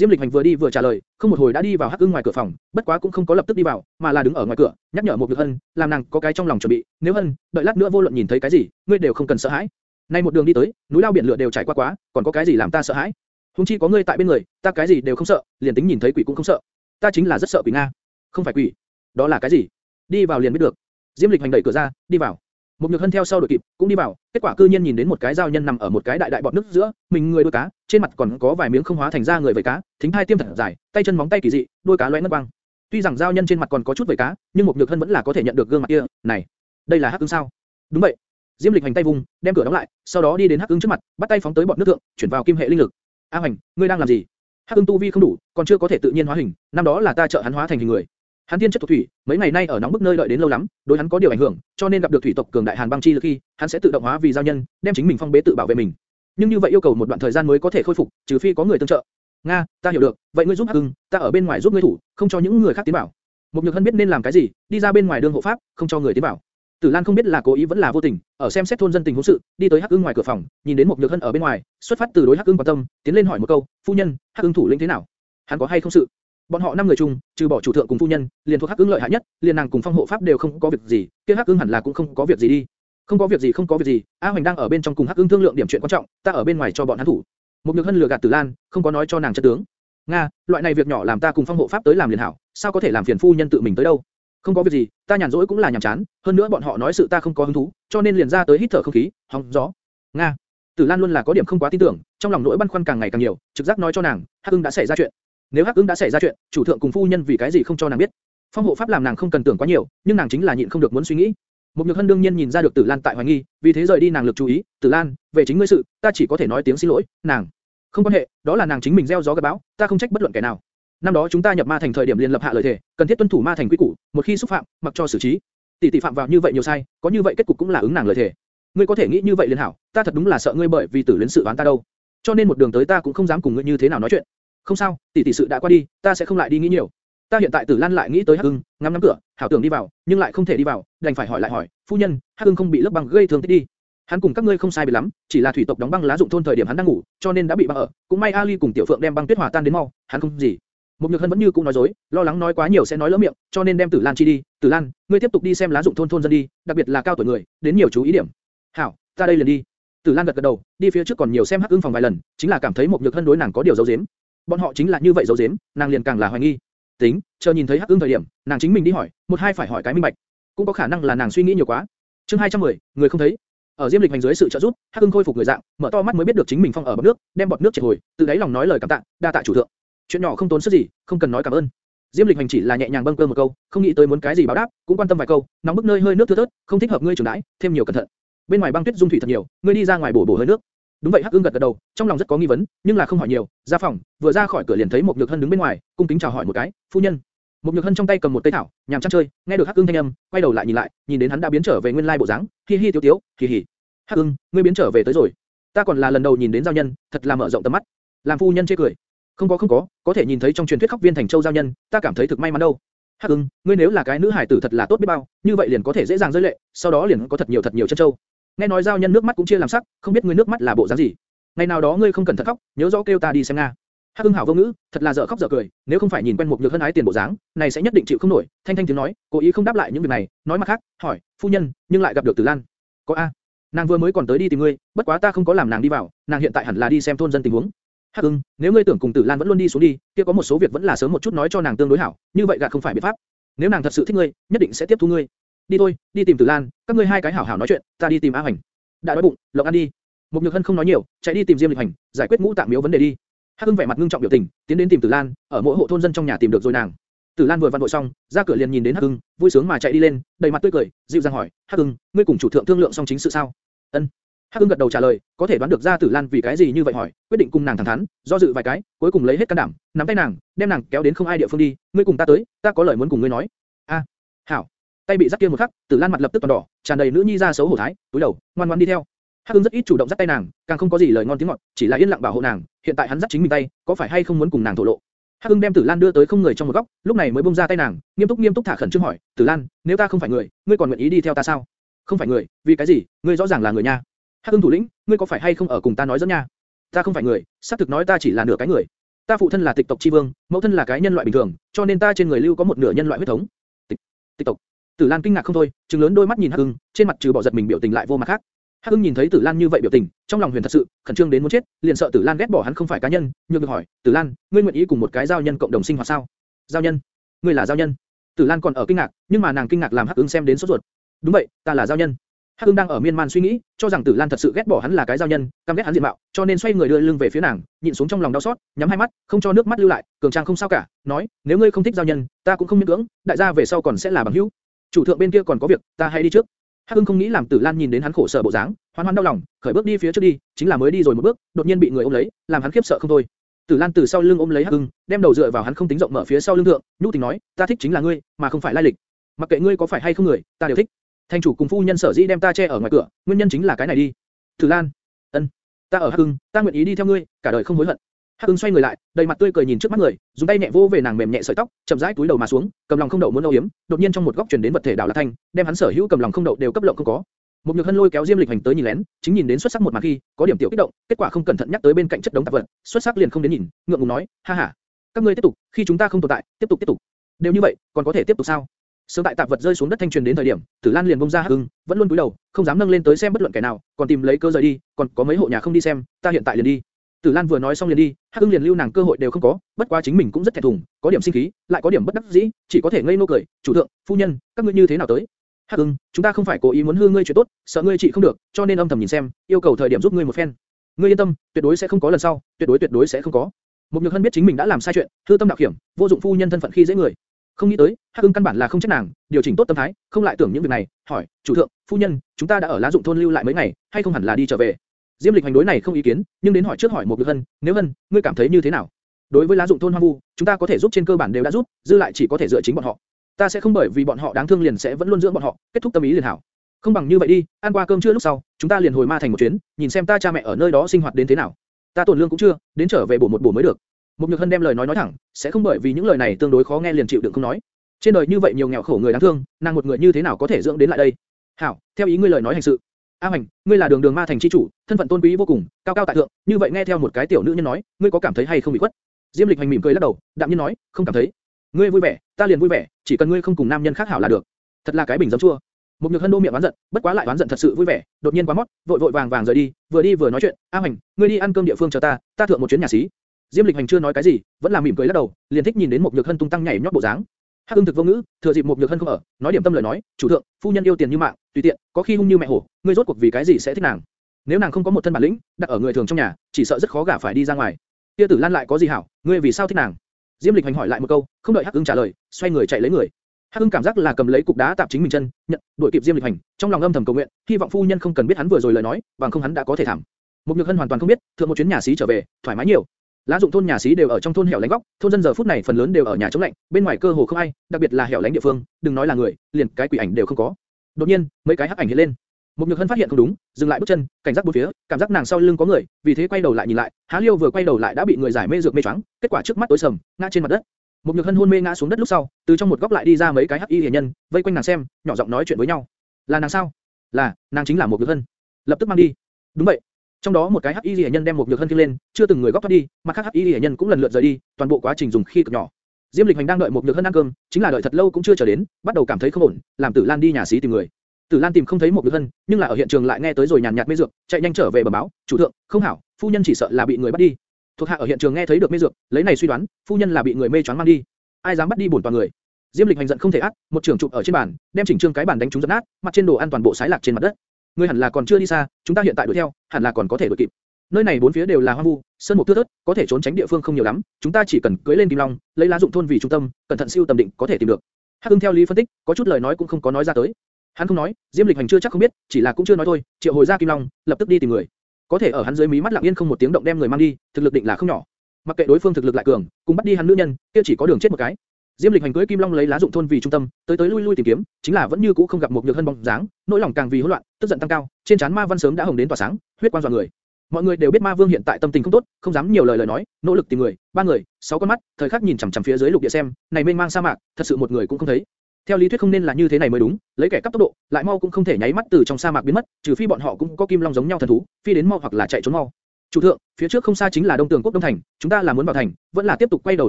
Diêm Lịch Hành vừa đi vừa trả lời, không một hồi đã đi vào Hắc Ưng ngoài cửa phòng, bất quá cũng không có lập tức đi vào, mà là đứng ở ngoài cửa, nhắc nhở Mục Nhược Hân, làm nàng có cái trong lòng chuẩn bị, nếu Hân, đợi lát nữa vô luận nhìn thấy cái gì, ngươi đều không cần sợ hãi. Nay một đường đi tới, núi lao biển lửa đều trải qua quá, còn có cái gì làm ta sợ hãi? Hùng chi có ngươi tại bên người, ta cái gì đều không sợ, liền tính nhìn thấy quỷ cũng không sợ. Ta chính là rất sợ quỷ nga. Không phải quỷ. Đó là cái gì? Đi vào liền biết được. Diêm Lịch hành đẩy cửa ra, đi vào. Một nhược hân theo sau đuổi kịp, cũng đi vào. Kết quả cư nhiên nhìn đến một cái giao nhân nằm ở một cái đại đại bọt nước giữa, mình người đuôi cá, trên mặt còn có vài miếng không hóa thành ra người vảy cá, thính hai tiêm thật dài, tay chân móng tay kỳ dị, đuôi cá loé ngân quang. Tuy rằng giao nhân trên mặt còn có chút vảy cá, nhưng một nhược hân vẫn là có thể nhận được gương mặt kia. Này, đây là hắc ưng sao? Đúng vậy. Diêm Lịch hành tay vùng, đem cửa đóng lại, sau đó đi đến hắc ưng trước mặt, bắt tay phóng tới bọt nước thượng, chuyển vào kim hệ linh lực. A Hoành, ngươi đang làm gì? Hắc Ưng tu vi không đủ, còn chưa có thể tự nhiên hóa hình, năm đó là ta trợ hắn hóa thành hình người. Hắn thiên chất thuộc thủy, mấy ngày nay ở nóng bức nơi đợi đến lâu lắm, đối hắn có điều ảnh hưởng, cho nên gặp được thủy tộc cường đại hàn băng chi lực khi, hắn sẽ tự động hóa vì giao nhân, đem chính mình phong bế tự bảo vệ mình. Nhưng như vậy yêu cầu một đoạn thời gian mới có thể khôi phục, trừ phi có người tương trợ. Nga, ta hiểu được, vậy ngươi giúp Hắc ta ở bên ngoài giúp ngươi thủ, không cho những người khác tiến vào. Mục Nhược Hân biết nên làm cái gì, đi ra bên ngoài đường hộ pháp, không cho người tiến vào. Tử Lan không biết là cố ý vẫn là vô tình, ở xem xét thôn dân tình huống sự, đi tới Hắc Ưng ngoài cửa phòng, nhìn đến một Nhược Hân ở bên ngoài, xuất phát từ đối Hắc Ưng quan tâm, tiến lên hỏi một câu, phu nhân, Hắc Ưng thủ lĩnh thế nào? Hắn có hay không sự? Bọn họ năm người chung, trừ bỏ chủ thượng cùng phu nhân, liền thuộc Hắc Ưng lợi hại nhất, liền nàng cùng phong hộ pháp đều không có việc gì, kia Hắc Ưng hẳn là cũng không có việc gì đi. Không có việc gì không có việc gì, A Hoành đang ở bên trong cùng Hắc Ưng thương lượng điểm chuyện quan trọng, ta ở bên ngoài cho bọn hắn thủ. Một Nhược Hân lừa gạt Tử Lan, không có nói cho nàng chất tướng. Nga, loại này việc nhỏ làm ta cùng phong hộ pháp tới làm liền hảo, sao có thể làm phiền phu nhân tự mình tới đâu? Không có việc gì, ta nhàn rỗi cũng là nhàm chán, hơn nữa bọn họ nói sự ta không có hứng thú, cho nên liền ra tới hít thở không khí, hóng gió. Nga. Tử Lan luôn là có điểm không quá tin tưởng, trong lòng nỗi băn khoăn càng ngày càng nhiều, trực giác nói cho nàng, Hắc Ưng đã xảy ra chuyện. Nếu Hắc Ứng đã xảy ra chuyện, chủ thượng cùng phu nhân vì cái gì không cho nàng biết? Phong hộ pháp làm nàng không cần tưởng quá nhiều, nhưng nàng chính là nhịn không được muốn suy nghĩ. Một Nhược Hân đương nhiên nhìn ra được Tử Lan tại hoài nghi, vì thế rời đi nàng lực chú ý, "Tử Lan, về chính ngươi sự, ta chỉ có thể nói tiếng xin lỗi, nàng không quan hệ, đó là nàng chính mình gieo gió gặt bão, ta không trách bất luận kẻ nào." Năm đó chúng ta nhập ma thành thời điểm liền lập hạ lời thề, cần thiết tuân thủ ma thành quy củ, một khi xúc phạm, mặc cho xử trí. Tỷ tỷ phạm vào như vậy nhiều sai, có như vậy kết cục cũng là ứng nàng lời thề. Ngươi có thể nghĩ như vậy liền hảo, ta thật đúng là sợ ngươi bởi vì tử luyến sự oán ta đâu. Cho nên một đường tới ta cũng không dám cùng ngươi như thế nào nói chuyện. Không sao, tỷ tỷ sự đã qua đi, ta sẽ không lại đi nghĩ nhiều. Ta hiện tại Tử Lan lại nghĩ tới Hắc Ưng, ngắm ngắm cửa, hảo tưởng đi vào, nhưng lại không thể đi vào, đành phải hỏi lại hỏi, phu nhân, Hắc Ưng không bị lớp băng gây thương tích đi. Hắn cùng các ngươi không sai biệt lắm, chỉ là thủy tộc đóng băng lá dụng thôn thời điểm hắn đang ngủ, cho nên đã bị băng ở. Cũng may Ali cùng Tiểu Phượng đem băng tuyết hòa tan đến mau, hắn không gì. Một Nhược Hân vẫn như cũ nói dối, lo lắng nói quá nhiều sẽ nói lỡ miệng, cho nên đem Tử Lan chi đi. Tử Lan, ngươi tiếp tục đi xem lá dụng thôn thôn dân đi, đặc biệt là cao tuổi người, đến nhiều chú ý điểm. Hảo, ta đây liền đi. Tử Lan gật gật đầu, đi phía trước còn nhiều xem Hắc Ưng phòng vài lần, chính là cảm thấy một Nhược Hân đối nàng có điều giấu giếm. Bọn họ chính là như vậy giấu giếm, nàng liền càng là hoài nghi. Tính, chờ nhìn thấy Hắc Ưng thời điểm, nàng chính mình đi hỏi, một hai phải hỏi cái minh bạch. Cũng có khả năng là nàng suy nghĩ nhiều quá. Chương 210, người không thấy. Ở Diêm Lịch hành dưới sự trợ giúp, Hắc Ưng khôi phục người dạng, mở to mắt mới biết được chính mình phong ở bọt nước, đem bọt nước triệt hồi, từ đáy lòng nói lời cảm tạ, đa tạ chủ thượng. Chuyện nhỏ không tốn sức gì, không cần nói cảm ơn. Diêm Lịch hành chỉ là nhẹ nhàng bâng cơ một câu, không nghĩ tới muốn cái gì báo đáp, cũng quan tâm vài câu, nóng bức nơi hơi nước thưa thớt, không thích hợp ngươi trưởng đãi, thêm nhiều cẩn thận. Bên ngoài băng tuyết dung thủy thật nhiều, ngươi đi ra ngoài bổ bổ hơi nước. Đúng vậy Hắc ương gật gật đầu, trong lòng rất có nghi vấn, nhưng là không hỏi nhiều, ra phòng, vừa ra khỏi cửa liền thấy một Nhược Hân đứng bên ngoài, cung kính chào hỏi một cái, phu nhân. Một Nhược Hân trong tay cầm một cây thảo, nhàm chán chơi, nghe được Hắc ương thanh âm, quay đầu lại nhìn lại, nhìn đến hắn đã biến trở về nguyên lai bộ dáng, hi hi tiếu tiếu, hi hi. Hắc ương ngươi biến trở về tới rồi. Ta còn là lần đầu nhìn đến giao nhân, thật là mở rộng tầm mắt. Làm phu nhân chê cười. Không có không có, có thể nhìn thấy trong truyền thuyết khóc viên thành châu giao nhân, ta cảm thấy thực may mắn đâu. Hắc Ưng, ngươi nếu là cái nữ hải tử thật là tốt biết bao, như vậy liền có thể dễ dàng rơi lệ, sau đó liền có thật nhiều thật nhiều chân châu. Nghe nói giao nhân nước mắt cũng chia làm sắc, không biết ngươi nước mắt là bộ dáng gì. Ngày nào đó ngươi không cần thận khóc, nhớ rõ kêu ta đi xem nga. Hắc Hưng hảo vô ngữ, thật là dở khóc dở cười, nếu không phải nhìn quen một nhược thân ái tiền bộ dáng, này sẽ nhất định chịu không nổi. Thanh thanh tiếng nói, cố ý không đáp lại những việc này, nói mặt khác, hỏi, phu nhân, nhưng lại gặp được Tử Lan. Có a? Nàng vừa mới còn tới đi tìm ngươi, bất quá ta không có làm nàng đi vào, nàng hiện tại hẳn là đi xem thôn dân tình huống. Hắc Hưng, nếu ngươi tưởng cùng Tử Lan vẫn luôn đi xuống đi, kia có một số việc vẫn là sớm một chút nói cho nàng tương đối hảo, như vậy gạt không phải biện pháp. Nếu nàng thật sự thích ngươi, nhất định sẽ tiếp thu ngươi. Đi thôi, đi tìm Tử Lan, các ngươi hai cái hảo hảo nói chuyện, ta đi tìm A Hoành. Đã đói bụng, lộng ăn đi. Mục Nhược Hân không nói nhiều, chạy đi tìm Diêm Lịch Hành, giải quyết ngũ tạng miếu vấn đề đi. Hắc Hưng vẻ mặt ngưng trọng biểu tình, tiến đến tìm Tử Lan, ở mỗi hộ thôn dân trong nhà tìm được rồi nàng. Tử Lan vừa văn vội xong, ra cửa liền nhìn đến Hắc Hưng, vui sướng mà chạy đi lên, đầy mặt tươi cười, dịu dàng hỏi, Hắc Hưng, ngươi cùng chủ thượng thương lượng xong chính sự sao? Ân. Hắc Hưng gật đầu trả lời, có thể đoán được ra Tử Lan vì cái gì như vậy hỏi, quyết định cùng nàng thẳng thắn, do dự vài cái, cuối cùng lấy hết can đảm, nắm tay nàng, đem nàng kéo đến không ai địa phương đi, ngươi cùng ta tới, ta có lời muốn cùng ngươi nói. A, hảo. Tay bị giắt kia một khắc, Tử Lan mặt lập tức toàn đỏ, tràn đầy nữ nhi ra xấu hổ thái, túi đầu, ngoan ngoãn đi theo. Hắc Ưng rất ít chủ động dắt tay nàng, càng không có gì lời ngon tiếng ngọt, chỉ là yên lặng bảo hộ nàng. Hiện tại hắn dắt chính mình tay, có phải hay không muốn cùng nàng thổ lộ? Hắc Ưng đem Tử Lan đưa tới không người trong một góc, lúc này mới buông ra tay nàng, nghiêm túc nghiêm túc thả khẩn trương hỏi, Tử Lan, nếu ta không phải người, ngươi còn nguyện ý đi theo ta sao? Không phải người, vì cái gì? Ngươi rõ ràng là người nha. Hắc Ưng thủ lĩnh, ngươi có phải hay không ở cùng ta nói giỡn nha? Ta không phải người, xác thực nói ta chỉ là nửa cái người. Ta phụ thân là tịch tộc chi vương, mẫu thân là cái nhân loại bình thường, cho nên ta trên người lưu có một nửa nhân loại huyết thống. Tịch, tịch tộc. Tử Lan kinh ngạc không thôi, trừng lớn đôi mắt nhìn Hắc Ưng, trên mặt trừ bỏ giật mình biểu tình lại vô mặt khác. Hắc Ưng nhìn thấy Tử Lan như vậy biểu tình, trong lòng huyền thật sự khẩn trương đến muốn chết, liền sợ Tử Lan ghét bỏ hắn không phải cá nhân, nhưng được hỏi, Tử Lan, ngươi nguyện ý cùng một cái giao nhân cộng đồng sinh hoạt sao? Giao nhân? Ngươi là giao nhân? Tử Lan còn ở kinh ngạc, nhưng mà nàng kinh ngạc làm Hắc Ưng xem đến sốt ruột. Đúng vậy, ta là giao nhân. Hắc Ưng đang ở miên man suy nghĩ, cho rằng Tử Lan thật sự ghét bỏ hắn là cái giao nhân, căm ghét hắn diện mạo, cho nên xoay người đưa lưng về phía nàng, nhịn xuống trong lòng đau xót, nhắm hai mắt, không cho nước mắt lưu lại, cường trang không sao cả, nói, nếu ngươi không thích giao nhân, ta cũng không miễn cưỡng, đại gia về sau còn sẽ là bằng hữu. Chủ thượng bên kia còn có việc, ta hãy đi trước. Hắc Hưng không nghĩ làm Tử Lan nhìn đến hắn khổ sở bộ dáng, hoan hoan đau lòng, khởi bước đi phía trước đi, chính là mới đi rồi một bước, đột nhiên bị người ôm lấy, làm hắn khiếp sợ không thôi. Tử Lan từ sau lưng ôm lấy Hắc Hưng, đem đầu dựa vào hắn không tính rộng mở phía sau lưng thượng, nhu tình nói, ta thích chính là ngươi, mà không phải lai lịch. Mặc kệ ngươi có phải hay không người, ta đều thích. Thành chủ cùng phu nhân sở dĩ đem ta che ở ngoài cửa, nguyên nhân chính là cái này đi. Tử Lan, ân, ta ở Hắc Hưng, ta nguyện ý đi theo ngươi, cả đời không hối hận. Hắc Ưng xoay người lại, đầy mặt tươi cười nhìn trước mắt người, dùng tay nhẹ vô về nàng mềm nhẹ sợi tóc, chậm rãi cúi đầu mà xuống, cầm lòng không đậu muốn âu yếm, đột nhiên trong một góc truyền đến vật thể đảo là thanh, đem hắn sở hữu cầm lòng không đậu đều cấp lộng không có. Một nhược hân lôi kéo Diêm Lịch hành tới nhìn lén, chính nhìn đến xuất sắc một màn khi, có điểm tiểu kích động, kết quả không cẩn thận nhắc tới bên cạnh chất đống tạp vật, xuất sắc liền không đến nhìn, ngượng ngùng nói, ha ha, các ngươi tiếp tục, khi chúng ta không tồn tại, tiếp tục tiếp tục. Đều như vậy, còn có thể tiếp tục sao? Sớm tại tạp vật rơi xuống đất thanh truyền đến thời điểm, Tử Lan liền bông ra Hắc Ưng, vẫn luôn cúi đầu, không dám nâng lên tới xem bất luận kẻ nào, còn tìm lấy cơ rời đi, còn có mấy hộ nhà không đi xem, ta hiện tại liền đi. Tử Lan vừa nói xong liền đi, Hắc Ưng liền lưu nàng cơ hội đều không có, bất quá chính mình cũng rất thẹn thùng, có điểm sinh khí, lại có điểm bất đắc dĩ, chỉ có thể ngây ngô cười, chủ thượng, phu nhân, các ngươi như thế nào tới? Hắc Ưng, chúng ta không phải cố ý muốn hư ngươi chuyện tốt, sợ ngươi trị không được, cho nên âm thầm nhìn xem, yêu cầu thời điểm giúp ngươi một phen. Ngươi yên tâm, tuyệt đối sẽ không có lần sau, tuyệt đối tuyệt đối sẽ không có. Một Nhược Hân biết chính mình đã làm sai chuyện, hư tâm đạo hiểm, vô dụng phu nhân thân phận khi dễ người. Không nghĩ tới, Hắc Ưng căn bản là không trách nàng, điều chỉnh tốt tâm thái, không lại tưởng những việc này, hỏi, chủ thượng, phu nhân, chúng ta đã ở lá dụng thôn lưu lại mấy ngày, hay không hẳn là đi trở về? Diêm Lịch hành đối này không ý kiến, nhưng đến hỏi trước hỏi một Nhược Hân, nếu Hân, ngươi cảm thấy như thế nào? Đối với lá dụng thôn hoang vu, chúng ta có thể giúp trên cơ bản đều đã giúp, dư lại chỉ có thể dựa chính bọn họ. Ta sẽ không bởi vì bọn họ đáng thương liền sẽ vẫn luôn dưỡng bọn họ, kết thúc tâm ý liền hảo. Không bằng như vậy đi, ăn qua cơm trưa lúc sau, chúng ta liền hồi ma thành một chuyến, nhìn xem ta cha mẹ ở nơi đó sinh hoạt đến thế nào. Ta tổn lương cũng chưa, đến trở về bổ một bổ mới được. Một Nhược Hân đem lời nói nói thẳng, sẽ không bởi vì những lời này tương đối khó nghe liền chịu đựng không nói. Trên đời như vậy nhiều nghèo khổ người đáng thương, nàng một người như thế nào có thể dưỡng đến lại đây? Hảo, theo ý ngươi lời nói hành sự. A Hoành, ngươi là đường đường ma thành chi chủ, thân phận tôn quý vô cùng, cao cao tại thượng, như vậy nghe theo một cái tiểu nữ nhân nói, ngươi có cảm thấy hay không bị khuất? Diêm Lịch Hành mỉm cười lắc đầu, đạm nhiên nói, không cảm thấy. Ngươi vui vẻ, ta liền vui vẻ, chỉ cần ngươi không cùng nam nhân khác hảo là được. Thật là cái bình giấm chua. Một nhược hân đô miệng oán giận, bất quá lại oán giận thật sự vui vẻ, đột nhiên quá mót, vội vội vàng vàng rời đi, vừa đi vừa nói chuyện, A Hoành, ngươi đi ăn cơm địa phương chờ ta, ta thượng một chuyến nhà xí. Diêm Lịch Hành chưa nói cái gì, vẫn là mỉm cười lắc đầu, liền thích nhìn đến một nhược hân tung tăng nhảy nhót bộ dáng. Hắc Ưng thực vô ngữ, thừa dịp một nhược hân không ở, nói điểm tâm lời nói, chủ thượng, phu nhân yêu tiền như mạng, tùy tiện, có khi hung như mẹ hổ, ngươi rốt cuộc vì cái gì sẽ thích nàng? Nếu nàng không có một thân bản lĩnh, đặt ở người thường trong nhà, chỉ sợ rất khó gả phải đi ra ngoài. Kia Tử Lan lại có gì hảo, ngươi vì sao thích nàng? Diêm Lịch Hành hỏi lại một câu, không đợi Hắc Ưng trả lời, xoay người chạy lấy người. Hắc Ưng cảm giác là cầm lấy cục đá tạm chính mình chân, nhận, đuổi kịp Diêm Lịch Hành, trong lòng âm thầm cầu nguyện, hy vọng phu nhân không cần biết hắn vừa rồi lời nói, bằng không hắn đã có thể thảm. Mục Nhược Hân hoàn toàn không biết, thượng một chuyến nhà xí trở về, thoải mái nhiều. Lá dụng thôn nhà xí đều ở trong thôn hẻo lánh góc, thôn dân giờ phút này phần lớn đều ở nhà chống lạnh, bên ngoài cơ hồ không ai, đặc biệt là hẻo lánh địa phương, đừng nói là người, liền cái quỷ ảnh đều không có. Đột nhiên, mấy cái hắc ảnh hiện lên. Một Nhược Hân phát hiện không đúng, dừng lại bước chân, cảnh giác bốn phía, cảm giác nàng sau lưng có người, vì thế quay đầu lại nhìn lại, Há Liêu vừa quay đầu lại đã bị người giải mê dược mê choáng, kết quả trước mắt tối sầm, ngã trên mặt đất. Một Nhược Hân hôn mê ngã xuống đất lúc sau, từ trong một góc lại đi ra mấy cái hắc y hiền nhân, vây quanh nàng xem, nhỏ giọng nói chuyện với nhau. Là nàng sao? Là, nàng chính là một Nhược Hân. Lập tức mang đi. Đúng vậy. Trong đó một cái hắc y lìa nhân đem một nhược hân kia lên, chưa từng người góc thoát đi, mặt khác hắc y lìa nhân cũng lần lượt rời đi, toàn bộ quá trình dùng khi cực nhỏ. Diêm Lịch Hành đang đợi một nhược hân ăn cơm, chính là đợi thật lâu cũng chưa trở đến, bắt đầu cảm thấy không ổn, làm Tử Lan đi nhà xí tìm người. Tử Lan tìm không thấy một nhược hân, nhưng là ở hiện trường lại nghe tới rồi nhàn nhạt mê dược, chạy nhanh trở về bẩm báo, chủ thượng, không hảo, phu nhân chỉ sợ là bị người bắt đi. Thuộc hạ ở hiện trường nghe thấy được mê dược, lấy này suy đoán, phu nhân là bị người mê choáng mang đi. Ai dám bắt đi bổn toàn người? Diêm Lịch Hành giận không thể ác, một trường chụp ở trên bàn, đem chỉnh trương cái bàn đánh trúng rất nát, mặt trên đồ ăn toàn bộ sái lạc trên mặt đất. Ngươi hẳn là còn chưa đi xa, chúng ta hiện tại đuổi theo, hẳn là còn có thể đuổi kịp. Nơi này bốn phía đều là hoang vu, sơn mục thưa thớt, có thể trốn tránh địa phương không nhiều lắm, chúng ta chỉ cần cưỡi lên kim long, lấy lá dụng thôn vì trung tâm, cẩn thận siêu tầm định có thể tìm được. Hắc Hưng theo lý phân tích, có chút lời nói cũng không có nói ra tới. Hắn không nói, Diêm Lịch Hành chưa chắc không biết, chỉ là cũng chưa nói thôi, triệu hồi ra kim long, lập tức đi tìm người. Có thể ở hắn dưới mí mắt lặng yên không một tiếng động đem người mang đi, thực lực định là không nhỏ. Mặc kệ đối phương thực lực lại cường, cùng bắt đi hắn nữ nhân, kia chỉ có đường chết một cái. Diêm Lịch hành cưới Kim Long lấy lá dụng thôn vì trung tâm, tới tới lui lui tìm kiếm, chính là vẫn như cũ không gặp một nhược hân bóng dáng, nỗi lòng càng vì hỗn loạn, tức giận tăng cao, trên trán ma văn sớm đã hồng đến tỏa sáng, huyết quang dọa người. Mọi người đều biết Ma Vương hiện tại tâm tình không tốt, không dám nhiều lời lời nói, nỗ lực tìm người, ba người, sáu con mắt, thời khắc nhìn chằm chằm phía dưới lục địa xem, này mênh mang sa mạc, thật sự một người cũng không thấy. Theo lý thuyết không nên là như thế này mới đúng, lấy kẻ cấp tốc độ, lại mau cũng không thể nháy mắt từ trong sa mạc biến mất, trừ phi bọn họ cũng có kim long giống nhau thần thú, phi đến mau hoặc là chạy trốn mau. Chủ thượng, phía trước không xa chính là Đông Tường Quốc Đông Thành, chúng ta là muốn vào thành, vẫn là tiếp tục quay đầu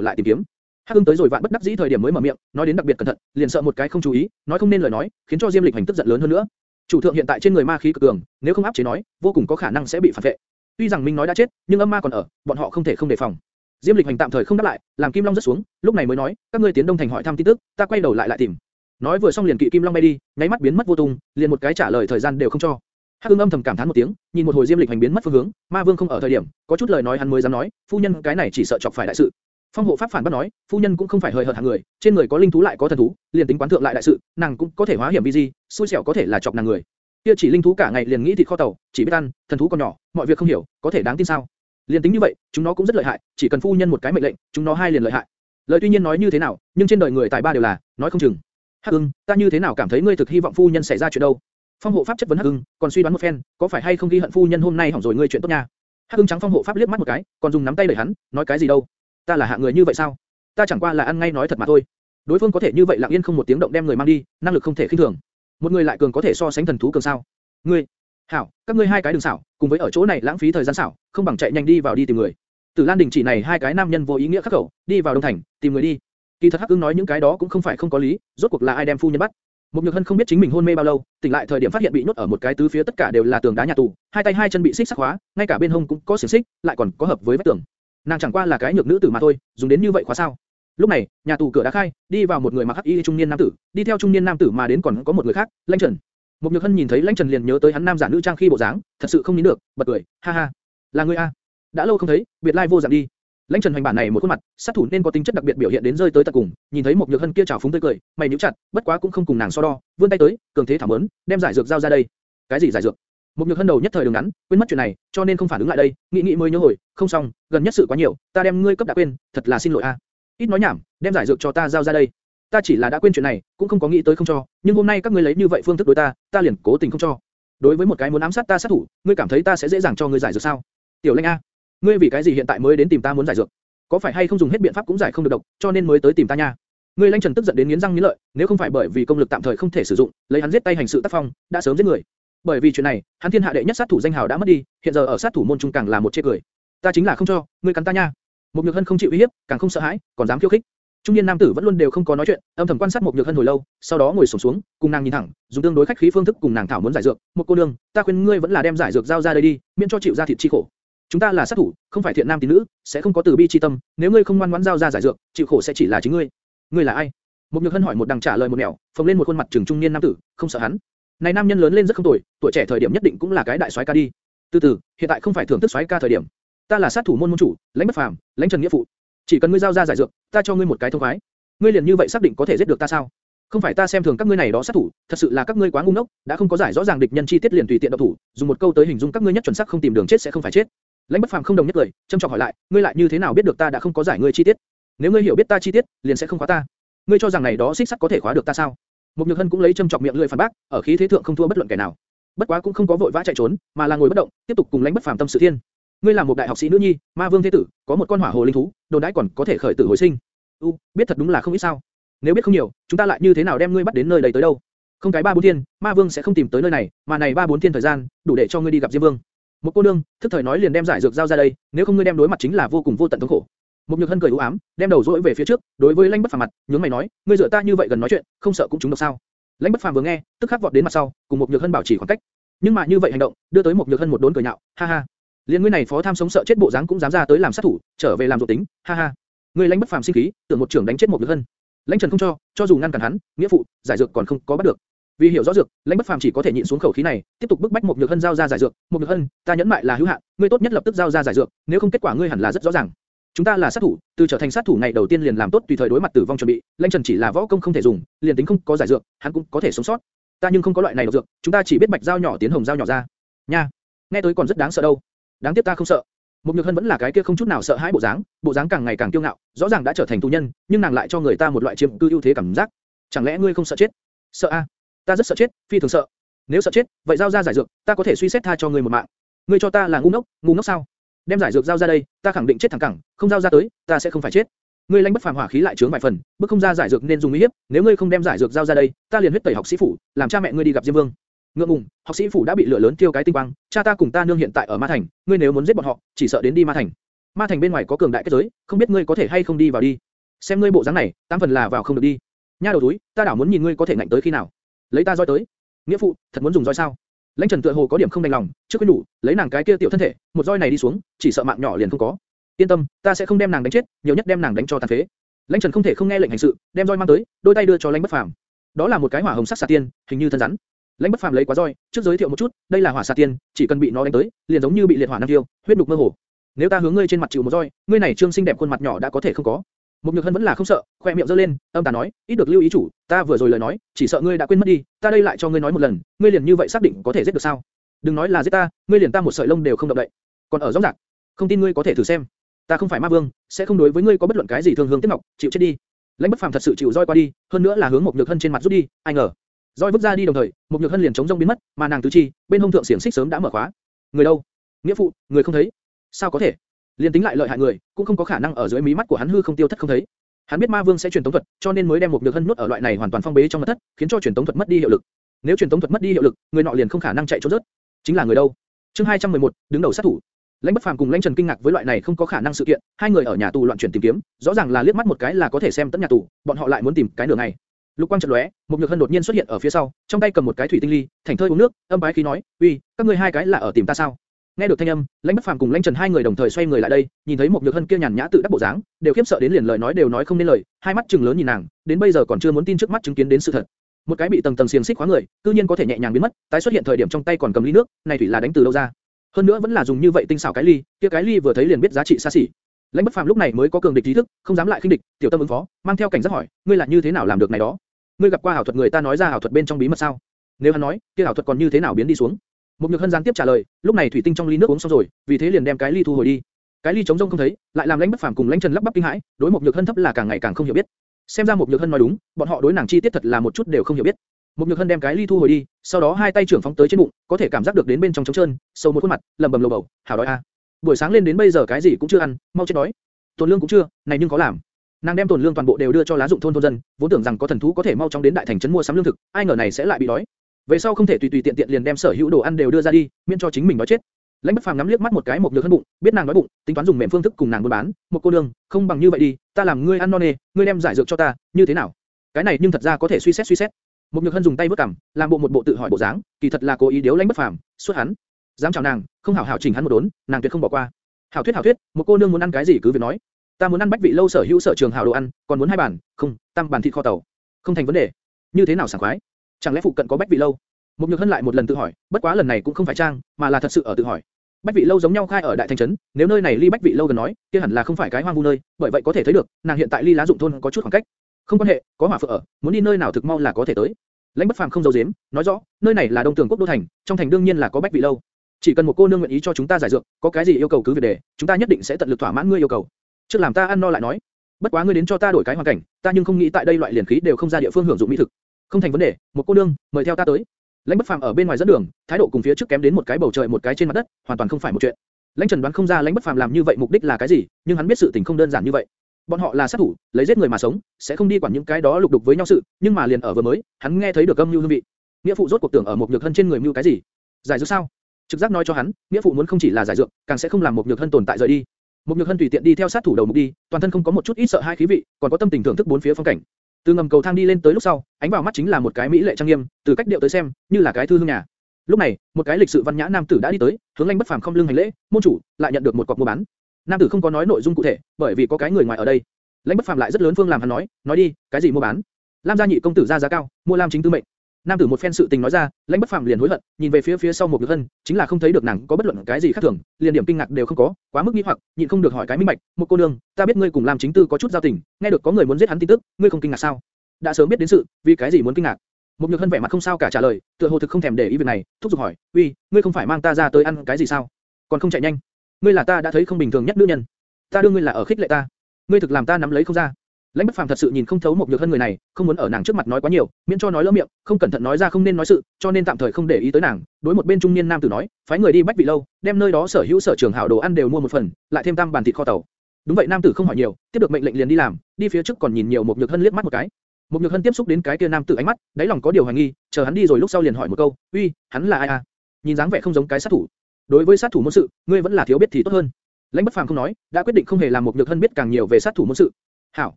lại tìm kiếm. Hắc Hưng tới rồi vạn bất đắc dĩ thời điểm mới mở miệng, nói đến đặc biệt cẩn thận, liền sợ một cái không chú ý, nói không nên lời nói, khiến cho Diêm Lịch hành tức giận lớn hơn nữa. Chủ thượng hiện tại trên người ma khí cực cường, nếu không áp chế nói, vô cùng có khả năng sẽ bị phản vệ. Tuy rằng Minh nói đã chết, nhưng âm ma còn ở, bọn họ không thể không đề phòng. Diêm Lịch hành tạm thời không đáp lại, làm Kim Long rất xuống, lúc này mới nói, các ngươi tiến Đông Thành hỏi thăm tin tức, ta quay đầu lại lại tìm. Nói vừa xong liền kỵ Kim Long bay đi, nháy mắt biến mất vô tung, liền một cái trả lời thời gian đều không cho. Hắc Ưng âm thầm cảm thán một tiếng, nhìn một hồi Diêm Lịch hành biến mất phương hướng, Ma Vương không ở thời điểm, có chút lời nói hắn mới dám nói, phu nhân cái này chỉ sợ chọc phải đại sự. Phong hộ pháp phản bác nói, phu nhân cũng không phải hời hợt hạng người, trên người có linh thú lại có thần thú, liền tính quán thượng lại đại sự, nàng cũng có thể hóa hiểm vi gì, xui xẻo có thể là chọc nàng người. Kia chỉ linh thú cả ngày liền nghĩ thịt kho tàu, chỉ biết ăn, thần thú còn nhỏ, mọi việc không hiểu, có thể đáng tin sao? Liền tính như vậy, chúng nó cũng rất lợi hại, chỉ cần phu nhân một cái mệnh lệnh, chúng nó hai liền lợi hại. Lời tuy nhiên nói như thế nào, nhưng trên đời người tài ba đều là, nói không chừng. Hắc Ưng, ta như thế nào cảm thấy ngươi thực hy vọng phu nhân xảy ra chuyện đâu? Phong hộ pháp chất vấn Hắc Ưng, còn suy đoán một phen, có phải hay không ghi hận phu nhân hôm nay hỏng rồi ngươi chuyện tốt nha? Hắc Ưng trắng phong hộ pháp liếc mắt một cái, còn dùng nắm tay đẩy hắn, nói cái gì đâu? Ta là hạng người như vậy sao? Ta chẳng qua là ăn ngay nói thật mà thôi. Đối phương có thể như vậy lặng yên không một tiếng động đem người mang đi, năng lực không thể khinh thường. Một người lại cường có thể so sánh thần thú cường sao? Ngươi, hảo, các ngươi hai cái đừng xảo, cùng với ở chỗ này lãng phí thời gian xảo, không bằng chạy nhanh đi vào đi tìm người. Tử Lan Đình chỉ này hai cái nam nhân vô ý nghĩa khắc khẩu, đi vào Đông Thành, tìm người đi. Kỳ thật Hắc Ưng nói những cái đó cũng không phải không có lý, rốt cuộc là ai đem phu nhân bắt. Một Nhược Hân không biết chính mình hôn mê bao lâu, tỉnh lại thời điểm phát hiện bị nhốt ở một cái tứ phía tất cả đều là tường đá nhà tù, hai tay hai chân bị xích sắt khóa, ngay cả bên hông cũng có xiềng xích, lại còn có hợp với vách tường. Nàng chẳng qua là cái nhược nữ tử mà thôi, dùng đến như vậy khóa sao? Lúc này, nhà tù cửa đã khai, đi vào một người mặc hắc y trung niên nam tử, đi theo trung niên nam tử mà đến còn có một người khác, Lãnh Trần. Một Nhược Hân nhìn thấy Lãnh Trần liền nhớ tới hắn nam giả nữ trang khi bộ dáng, thật sự không nín được, bật cười, ha ha, là ngươi a? Đã lâu không thấy, biệt lai vô dạng đi. Lãnh Trần hành bản này một khuôn mặt, sát thủ nên có tính chất đặc biệt biểu hiện đến rơi tới tận cùng, nhìn thấy một nhược hân kia trào phúng tươi cười, mày nhíu chặt, bất quá cũng không cùng nàng so đo, vươn tay tới, cường thế thảm ớn, đem giải dược giao ra đây. Cái gì giải dược? Một nhược hân đầu nhất thời đường ngắn, quên mất chuyện này, cho nên không phản ứng lại đây, nghĩ nghĩ mới nhớ hồi, không xong, gần nhất sự quá nhiều, ta đem ngươi cấp đã quên, thật là xin lỗi a. Ít nói nhảm, đem giải dược cho ta giao ra đây. Ta chỉ là đã quên chuyện này, cũng không có nghĩ tới không cho, nhưng hôm nay các ngươi lấy như vậy phương thức đối ta, ta liền cố tình không cho. Đối với một cái muốn ám sát ta sát thủ, ngươi cảm thấy ta sẽ dễ dàng cho ngươi giải dược sao? Tiểu Lãnh a, ngươi vì cái gì hiện tại mới đến tìm ta muốn giải dược? có phải hay không dùng hết biện pháp cũng giải không được độc, cho nên mới tới tìm ta nha. Ngươi Lãnh Trần tức giận đến nghiến răng nghiến lợi, nếu không phải bởi vì công lực tạm thời không thể sử dụng, lấy hắn giết tay hành sự tác phong, đã sớm giết người. Bởi vì chuyện này, hắn thiên hạ đệ nhất sát thủ danh hào đã mất đi, hiện giờ ở sát thủ môn trung càng là một chê cười. Ta chính là không cho, ngươi cắn ta nha. Một Nhược Hân không chịu uy hiếp, càng không sợ hãi, còn dám khiêu khích. Trung niên nam tử vẫn luôn đều không có nói chuyện, âm thầm quan sát một Nhược Hân hồi lâu, sau đó ngồi xổm xuống, cùng nàng nhìn thẳng, dùng tương đối khách khí phương thức cùng nàng thảo muốn giải dược. Một cô nương, ta khuyên ngươi vẫn là đem giải dược giao ra đây đi, miễn cho chịu ra thịt chi khổ. Chúng ta là sát thủ, không phải thiện nam tín nữ, sẽ không có từ bi chi tâm, nếu ngươi không ngoan ngoãn giao ra giải dược, chịu khổ sẽ chỉ là chính ngươi. Ngươi là ai? Một Nhược Hân hỏi một đằng trả lời một nẻo, phồng lên một khuôn mặt trừng trung niên nam tử, không sợ hắn. Này nam nhân lớn lên rất không tuổi, tuổi trẻ thời điểm nhất định cũng là cái đại soái ca đi. Từ từ, hiện tại không phải thưởng thức soái ca thời điểm. Ta là sát thủ môn môn chủ, lãnh bất phàm, lãnh trần nghĩa phụ. Chỉ cần ngươi giao ra giải dược, ta cho ngươi một cái thông khoái. Ngươi liền như vậy xác định có thể giết được ta sao? Không phải ta xem thường các ngươi này đó sát thủ, thật sự là các ngươi quá ngu ngốc, đã không có giải rõ ràng địch nhân chi tiết liền tùy tiện động thủ, dùng một câu tới hình dung các ngươi nhất chuẩn xác không tìm đường chết sẽ không phải chết. Lãnh Bất Phàm không đồng nhất lời, trầm trọng hỏi lại, ngươi lại như thế nào biết được ta đã không có giải ngươi chi tiết? Nếu ngươi hiểu biết ta chi tiết, liền sẽ không khóa ta. Ngươi cho rằng này đó xích sắt có thể khóa được ta sao? Một Nhược Hân cũng lấy châm chọc miệng lưỡi phản bác, ở khí thế thượng không thua bất luận kẻ nào. Bất quá cũng không có vội vã chạy trốn, mà là ngồi bất động, tiếp tục cùng Lãnh Bất Phàm tâm sự thiên. Ngươi là một đại học sĩ nữ nhi, ma vương thế tử, có một con hỏa hồ linh thú, đồn đãi còn có thể khởi tử hồi sinh. U, biết thật đúng là không ít sao. Nếu biết không nhiều, chúng ta lại như thế nào đem ngươi bắt đến nơi đây tới đâu? Không cái ba bốn thiên, ma vương sẽ không tìm tới nơi này, mà này ba bốn thiên thời gian, đủ để cho ngươi đi gặp Diêm Vương. Một cô nương, thức thời nói liền đem giải dược giao ra đây, nếu không ngươi đem đối mặt chính là vô cùng vô tận thống khổ. Một nhược hân cười u ám, đem đầu dỗi về phía trước, đối với lãnh bất phàm mặt, nhướng mày nói, ngươi dựa ta như vậy gần nói chuyện, không sợ cũng chúng độc sao? lãnh bất phàm vừa nghe, tức khắc vọt đến mặt sau, cùng một nhược hân bảo trì khoảng cách. nhưng mà như vậy hành động, đưa tới một nhược hân một đốn cười nhạo, ha ha. liên ngươi này phó tham sống sợ chết bộ dáng cũng dám ra tới làm sát thủ, trở về làm ruột tính, ha ha. ngươi lãnh bất phàm sinh khí, tưởng một trưởng đánh chết một nhược hân. lãnh trần không cho, cho dù ngăn cản hắn, nghĩa phụ, giải dược còn không có bắt được. Vì hiểu rõ dược, lãnh bất phàm chỉ có thể nhịn xuống khẩu khí này, tiếp tục bức bách một nhược hân giao ra giải dược. một nhược hân, ta nhẫn mại là hữu hạn, ngươi tốt nhất lập tức giao ra giải dược, nếu không kết quả ngươi hẳn là rất rõ ràng. Chúng ta là sát thủ, từ trở thành sát thủ ngày đầu tiên liền làm tốt tùy thời đối mặt tử vong chuẩn bị. Lãnh Trần chỉ là võ công không thể dùng, liền tính không có giải dược, hắn cũng có thể sống sót. Ta nhưng không có loại này độc dược, chúng ta chỉ biết bạch dao nhỏ tiến hồng dao nhỏ ra. Nha, nghe tới còn rất đáng sợ đâu. Đáng tiếc ta không sợ. Một Nhược Hân vẫn là cái kia không chút nào sợ hãi bộ dáng, bộ dáng càng ngày càng kiêu ngạo, rõ ràng đã trở thành tù nhân, nhưng nàng lại cho người ta một loại chiếm cư ưu thế cảm giác. Chẳng lẽ ngươi không sợ chết? Sợ a? Ta rất sợ chết, phi thường sợ. Nếu sợ chết, vậy giao ra giải dược, ta có thể suy xét tha cho ngươi một mạng. Ngươi cho ta là ngu ngốc, ngu ngốc sao? Đem giải dược giao ra đây, ta khẳng định chết thẳng cẳng, không giao ra tới, ta sẽ không phải chết. Ngươi lãnh bất phàm hỏa khí lại chướng vài phần, bước không ra giải dược nên dùng uy hiếp, nếu ngươi không đem giải dược giao ra đây, ta liền huyết tẩy học sĩ phủ, làm cha mẹ ngươi đi gặp Diêm Vương. Ngượng ngùng, học sĩ phủ đã bị lửa lớn thiêu cái tinh quang, cha ta cùng ta nương hiện tại ở Ma Thành, ngươi nếu muốn giết bọn họ, chỉ sợ đến đi Ma Thành. Ma Thành bên ngoài có cường đại kết giới, không biết ngươi có thể hay không đi vào đi. Xem ngươi bộ dáng này, tám phần là vào không được đi. Nha đầu túi, ta đảo muốn nhìn ngươi có thể ngạnh tới khi nào. Lấy ta roi tới. Nghĩa phụ, thật muốn dùng roi sao? Lãnh Trần tựa hồ có điểm không đành lòng, trước quyến đủ, lấy nàng cái kia tiểu thân thể, một roi này đi xuống, chỉ sợ mạng nhỏ liền không có. Yên tâm, ta sẽ không đem nàng đánh chết, nhiều nhất đem nàng đánh cho tàn phế. Lãnh Trần không thể không nghe lệnh hành sự, đem roi mang tới, đôi tay đưa cho Lãnh Bất Phàm. Đó là một cái hỏa hồng sắc xà tiên, hình như thân rắn. Lãnh Bất Phàm lấy quá roi, trước giới thiệu một chút, đây là hỏa xà tiên, chỉ cần bị nó đánh tới, liền giống như bị liệt hỏa năng tiêu, huyết đục mơ hồ. Nếu ta hướng ngươi trên mặt chịu một roi, ngươi này trương xinh đẹp khuôn mặt nhỏ đã có thể không có. Mục Nhược Hân vẫn là không sợ, khoe miệng giơ lên, âm tà nói, ít được lưu ý chủ, ta vừa rồi lời nói, chỉ sợ ngươi đã quên mất đi, ta đây lại cho ngươi nói một lần, ngươi liền như vậy xác định có thể giết được sao? Đừng nói là giết ta, ngươi liền ta một sợi lông đều không động đậy. Còn ở rõ rạc, không tin ngươi có thể thử xem. Ta không phải ma vương, sẽ không đối với ngươi có bất luận cái gì thương hương tiếc ngọc, chịu chết đi. Lãnh Bất Phàm thật sự chịu roi qua đi, hơn nữa là hướng Mục Nhược Hân trên mặt rút đi, ai ngờ, roi vứt ra đi đồng thời, Mục Nhược Hân liền chống rông biến mất, mà nàng tứ chi, bên hông thượng xiển xích sớm đã mở khóa. Người đâu? Nghĩa phụ, người không thấy. Sao có thể? Liên tính lại lợi hại người, cũng không có khả năng ở dưới mí mắt của hắn hư không tiêu thất không thấy. Hắn biết ma vương sẽ truyền tống thuật, cho nên mới đem một nhược hân nuốt ở loại này hoàn toàn phong bế trong mật thất, khiến cho truyền tống thuật mất đi hiệu lực. Nếu truyền tống thuật mất đi hiệu lực, người nọ liền không khả năng chạy trốn rớt. Chính là người đâu? Chương 211, đứng đầu sát thủ. Lãnh Bất Phàm cùng Lãnh Trần kinh ngạc với loại này không có khả năng sự kiện, hai người ở nhà tù loạn chuyển tìm kiếm, rõ ràng là liếc mắt một cái là có thể xem tận nhà tù, bọn họ lại muốn tìm cái nửa ngày. Lục quang chợt lóe, một nhược hân đột nhiên xuất hiện ở phía sau, trong tay cầm một cái thủy tinh ly, thảnh thơi uống nước, âm bái khí nói, "Uy, các ngươi hai cái là ở tìm ta sao?" Nghe được thanh âm, Lãnh Bất Phàm cùng Lãnh Trần hai người đồng thời xoay người lại đây, nhìn thấy một nhược hân kia nhàn nhã tự đắc bộ dáng, đều khiếp sợ đến liền lời nói đều nói không nên lời, hai mắt trừng lớn nhìn nàng, đến bây giờ còn chưa muốn tin trước mắt chứng kiến đến sự thật. Một cái bị tầng tầng xiềng xích khóa người, cư nhiên có thể nhẹ nhàng biến mất, tái xuất hiện thời điểm trong tay còn cầm ly nước, này thủy là đánh từ đâu ra? Hơn nữa vẫn là dùng như vậy tinh xảo cái ly, kia cái ly vừa thấy liền biết giá trị xa xỉ. Lãnh Bất Phàm lúc này mới có cường địch trí thức, không dám lại khinh địch, tiểu tâm ứng phó, mang theo cảnh giác hỏi, ngươi là như thế nào làm được này đó? Ngươi gặp qua hảo thuật người ta nói ra hảo thuật bên trong bí mật sao? Nếu hắn nói, kia hảo thuật còn như thế nào biến đi xuống? Một nhược hân gián tiếp trả lời, lúc này thủy tinh trong ly nước uống xong rồi, vì thế liền đem cái ly thu hồi đi. Cái ly trống rông không thấy, lại làm lãnh bất phàm cùng lãnh trần lắp bắp kinh hãi, đối một nhược hân thấp là càng ngày càng không hiểu biết. Xem ra một nhược hân nói đúng, bọn họ đối nàng chi tiết thật là một chút đều không hiểu biết. Một nhược hân đem cái ly thu hồi đi, sau đó hai tay trưởng phóng tới trên bụng, có thể cảm giác được đến bên trong trống trơn, sâu một khuôn mặt, lẩm bẩm lầu bầu, hảo đói a. Buổi sáng lên đến bây giờ cái gì cũng chưa ăn, mau chết đói. tồn lương cũng chưa, này nhưng có làm. Nàng đem tồn lương toàn bộ đều đưa cho lá dụng thôn thôn dân, vốn tưởng rằng có thần thú có thể mau chóng đến đại thành trấn mua sắm lương thực, ai ngờ này sẽ lại bị đói. Về sau không thể tùy tùy tiện tiện liền đem sở hữu đồ ăn đều đưa ra đi, miễn cho chính mình đói chết. Lãnh Bất Phàm ngắm liếc mắt một cái một nhược hân bụng, biết nàng đói bụng, tính toán dùng mềm phương thức cùng nàng buôn bán, một cô nương, không bằng như vậy đi, ta làm ngươi ăn non nê, ngươi đem giải dược cho ta, như thế nào? Cái này nhưng thật ra có thể suy xét suy xét. Một nhược hân dùng tay vứt cằm, làm bộ một bộ tự hỏi bộ dáng, kỳ thật là cố ý điếu Lãnh Bất Phàm, suốt hắn. Dám chào nàng, không hảo hảo chỉnh hắn một đốn, nàng tuyệt không bỏ qua. Hảo thuyết hảo thuyết, một cô nương muốn ăn cái gì cứ việc nói. Ta muốn ăn bách vị lâu sở hữu sở trường hảo đồ ăn, còn muốn hai bàn, không, tam bàn thịt kho tàu. Không thành vấn đề. Như thế nào sảng khoái? Chẳng lẽ phụ cận có bách vị lâu? mục nhược hân lại một lần tự hỏi, bất quá lần này cũng không phải trang, mà là thật sự ở tự hỏi. Bách vị lâu giống nhau khai ở đại thành trấn, nếu nơi này ly bách vị lâu gần nói, kia hẳn là không phải cái hoang vu nơi, bởi vậy có thể thấy được, nàng hiện tại ly lá dụng thôn có chút khoảng cách. Không quan hệ, có hỏa phượng ở, muốn đi nơi nào thực mau là có thể tới. Lãnh Bất Phàm không giấu giếm, nói rõ, nơi này là Đông Tường Quốc đô thành, trong thành đương nhiên là có bách vị lâu. Chỉ cần một cô nương nguyện ý cho chúng ta giải dược, có cái gì yêu cầu cứ việc đề, chúng ta nhất định sẽ tận lực thỏa mãn ngươi yêu cầu. Trước làm ta ăn no lại nói. Bất quá ngươi đến cho ta đổi cái hoàn cảnh, ta nhưng không nghĩ tại đây loại liền khí đều không ra địa phương hưởng dụng mỹ thực. Không thành vấn đề, một cô nương, mời theo ta tới. Lãnh Bất Phàm ở bên ngoài dẫn đường, thái độ cùng phía trước kém đến một cái bầu trời một cái trên mặt đất, hoàn toàn không phải một chuyện. Lãnh Trần đoán không ra Lãnh Bất Phàm làm như vậy mục đích là cái gì, nhưng hắn biết sự tình không đơn giản như vậy. Bọn họ là sát thủ, lấy giết người mà sống, sẽ không đi quản những cái đó lục đục với nhau sự, nhưng mà liền ở vừa mới, hắn nghe thấy được âm mưu hương vị. Nghĩa phụ rốt cuộc tưởng ở một nhược hân trên người mưu cái gì? Giải dược sao? Trực giác nói cho hắn, nghĩa phụ muốn không chỉ là giải dược, càng sẽ không làm một nhược hân tồn tại rời đi. Một nhược hân tùy tiện đi theo sát thủ đầu mục đi, toàn thân không có một chút ít sợ hai khí vị, còn có tâm tình thưởng thức bốn phía phong cảnh. Từ ngầm cầu thang đi lên tới lúc sau, ánh vào mắt chính là một cái mỹ lệ trang nghiêm, từ cách điệu tới xem, như là cái thư hương nhà. Lúc này, một cái lịch sự văn nhã nam tử đã đi tới, hướng Lãnh Bất Phàm không lưng hành lễ, môn chủ, lại nhận được một cọc mua bán. Nam tử không có nói nội dung cụ thể, bởi vì có cái người ngoài ở đây. Lãnh Bất Phàm lại rất lớn phương làm hắn nói, nói đi, cái gì mua bán? Lam gia nhị công tử ra giá cao, mua Lam chính tư mệnh. Nam tử một phen sự tình nói ra, Lãnh Bất Phàm liền hối hận, nhìn về phía phía sau một Nhược Hân, chính là không thấy được nàng có bất luận cái gì khác thường, liền điểm kinh ngạc đều không có, quá mức nghi hoặc, nhịn không được hỏi cái minh bạch, một cô nương, ta biết ngươi cùng làm chính tư có chút giao tình, nghe được có người muốn giết hắn tin tức, ngươi không kinh ngạc sao? Đã sớm biết đến sự, vì cái gì muốn kinh ngạc? Một Nhược Hân vẻ mặt không sao cả trả lời, tựa hồ thực không thèm để ý việc này, thúc giục hỏi, uy, ngươi không phải mang ta ra tới ăn cái gì sao? Còn không chạy nhanh? Ngươi là ta đã thấy không bình thường nhất nữ nhân, ta đương ngươi là ở khích lệ ta, ngươi thực làm ta nắm lấy không ra. Lãnh Bất Phàm thật sự nhìn không thấu một nhược hân người này, không muốn ở nàng trước mặt nói quá nhiều, miễn cho nói lỡ miệng, không cẩn thận nói ra không nên nói sự, cho nên tạm thời không để ý tới nàng. Đối một bên trung niên nam tử nói, phái người đi bách vị lâu, đem nơi đó sở hữu sở trường hảo đồ ăn đều mua một phần, lại thêm tam bàn thịt kho tàu. Đúng vậy nam tử không hỏi nhiều, tiếp được mệnh lệnh liền đi làm, đi phía trước còn nhìn nhiều một nhược hân liếc mắt một cái. Một nhược hân tiếp xúc đến cái kia nam tử ánh mắt, đáy lòng có điều hoài nghi, chờ hắn đi rồi lúc sau liền hỏi một câu, uy, hắn là ai à? Nhìn dáng vẻ không giống cái sát thủ. Đối với sát thủ môn sự, ngươi vẫn là thiếu biết thì tốt hơn. Lãnh Bất Phàm không nói, đã quyết định không hề làm một nhược hân biết càng nhiều về sát thủ môn sự. Hảo,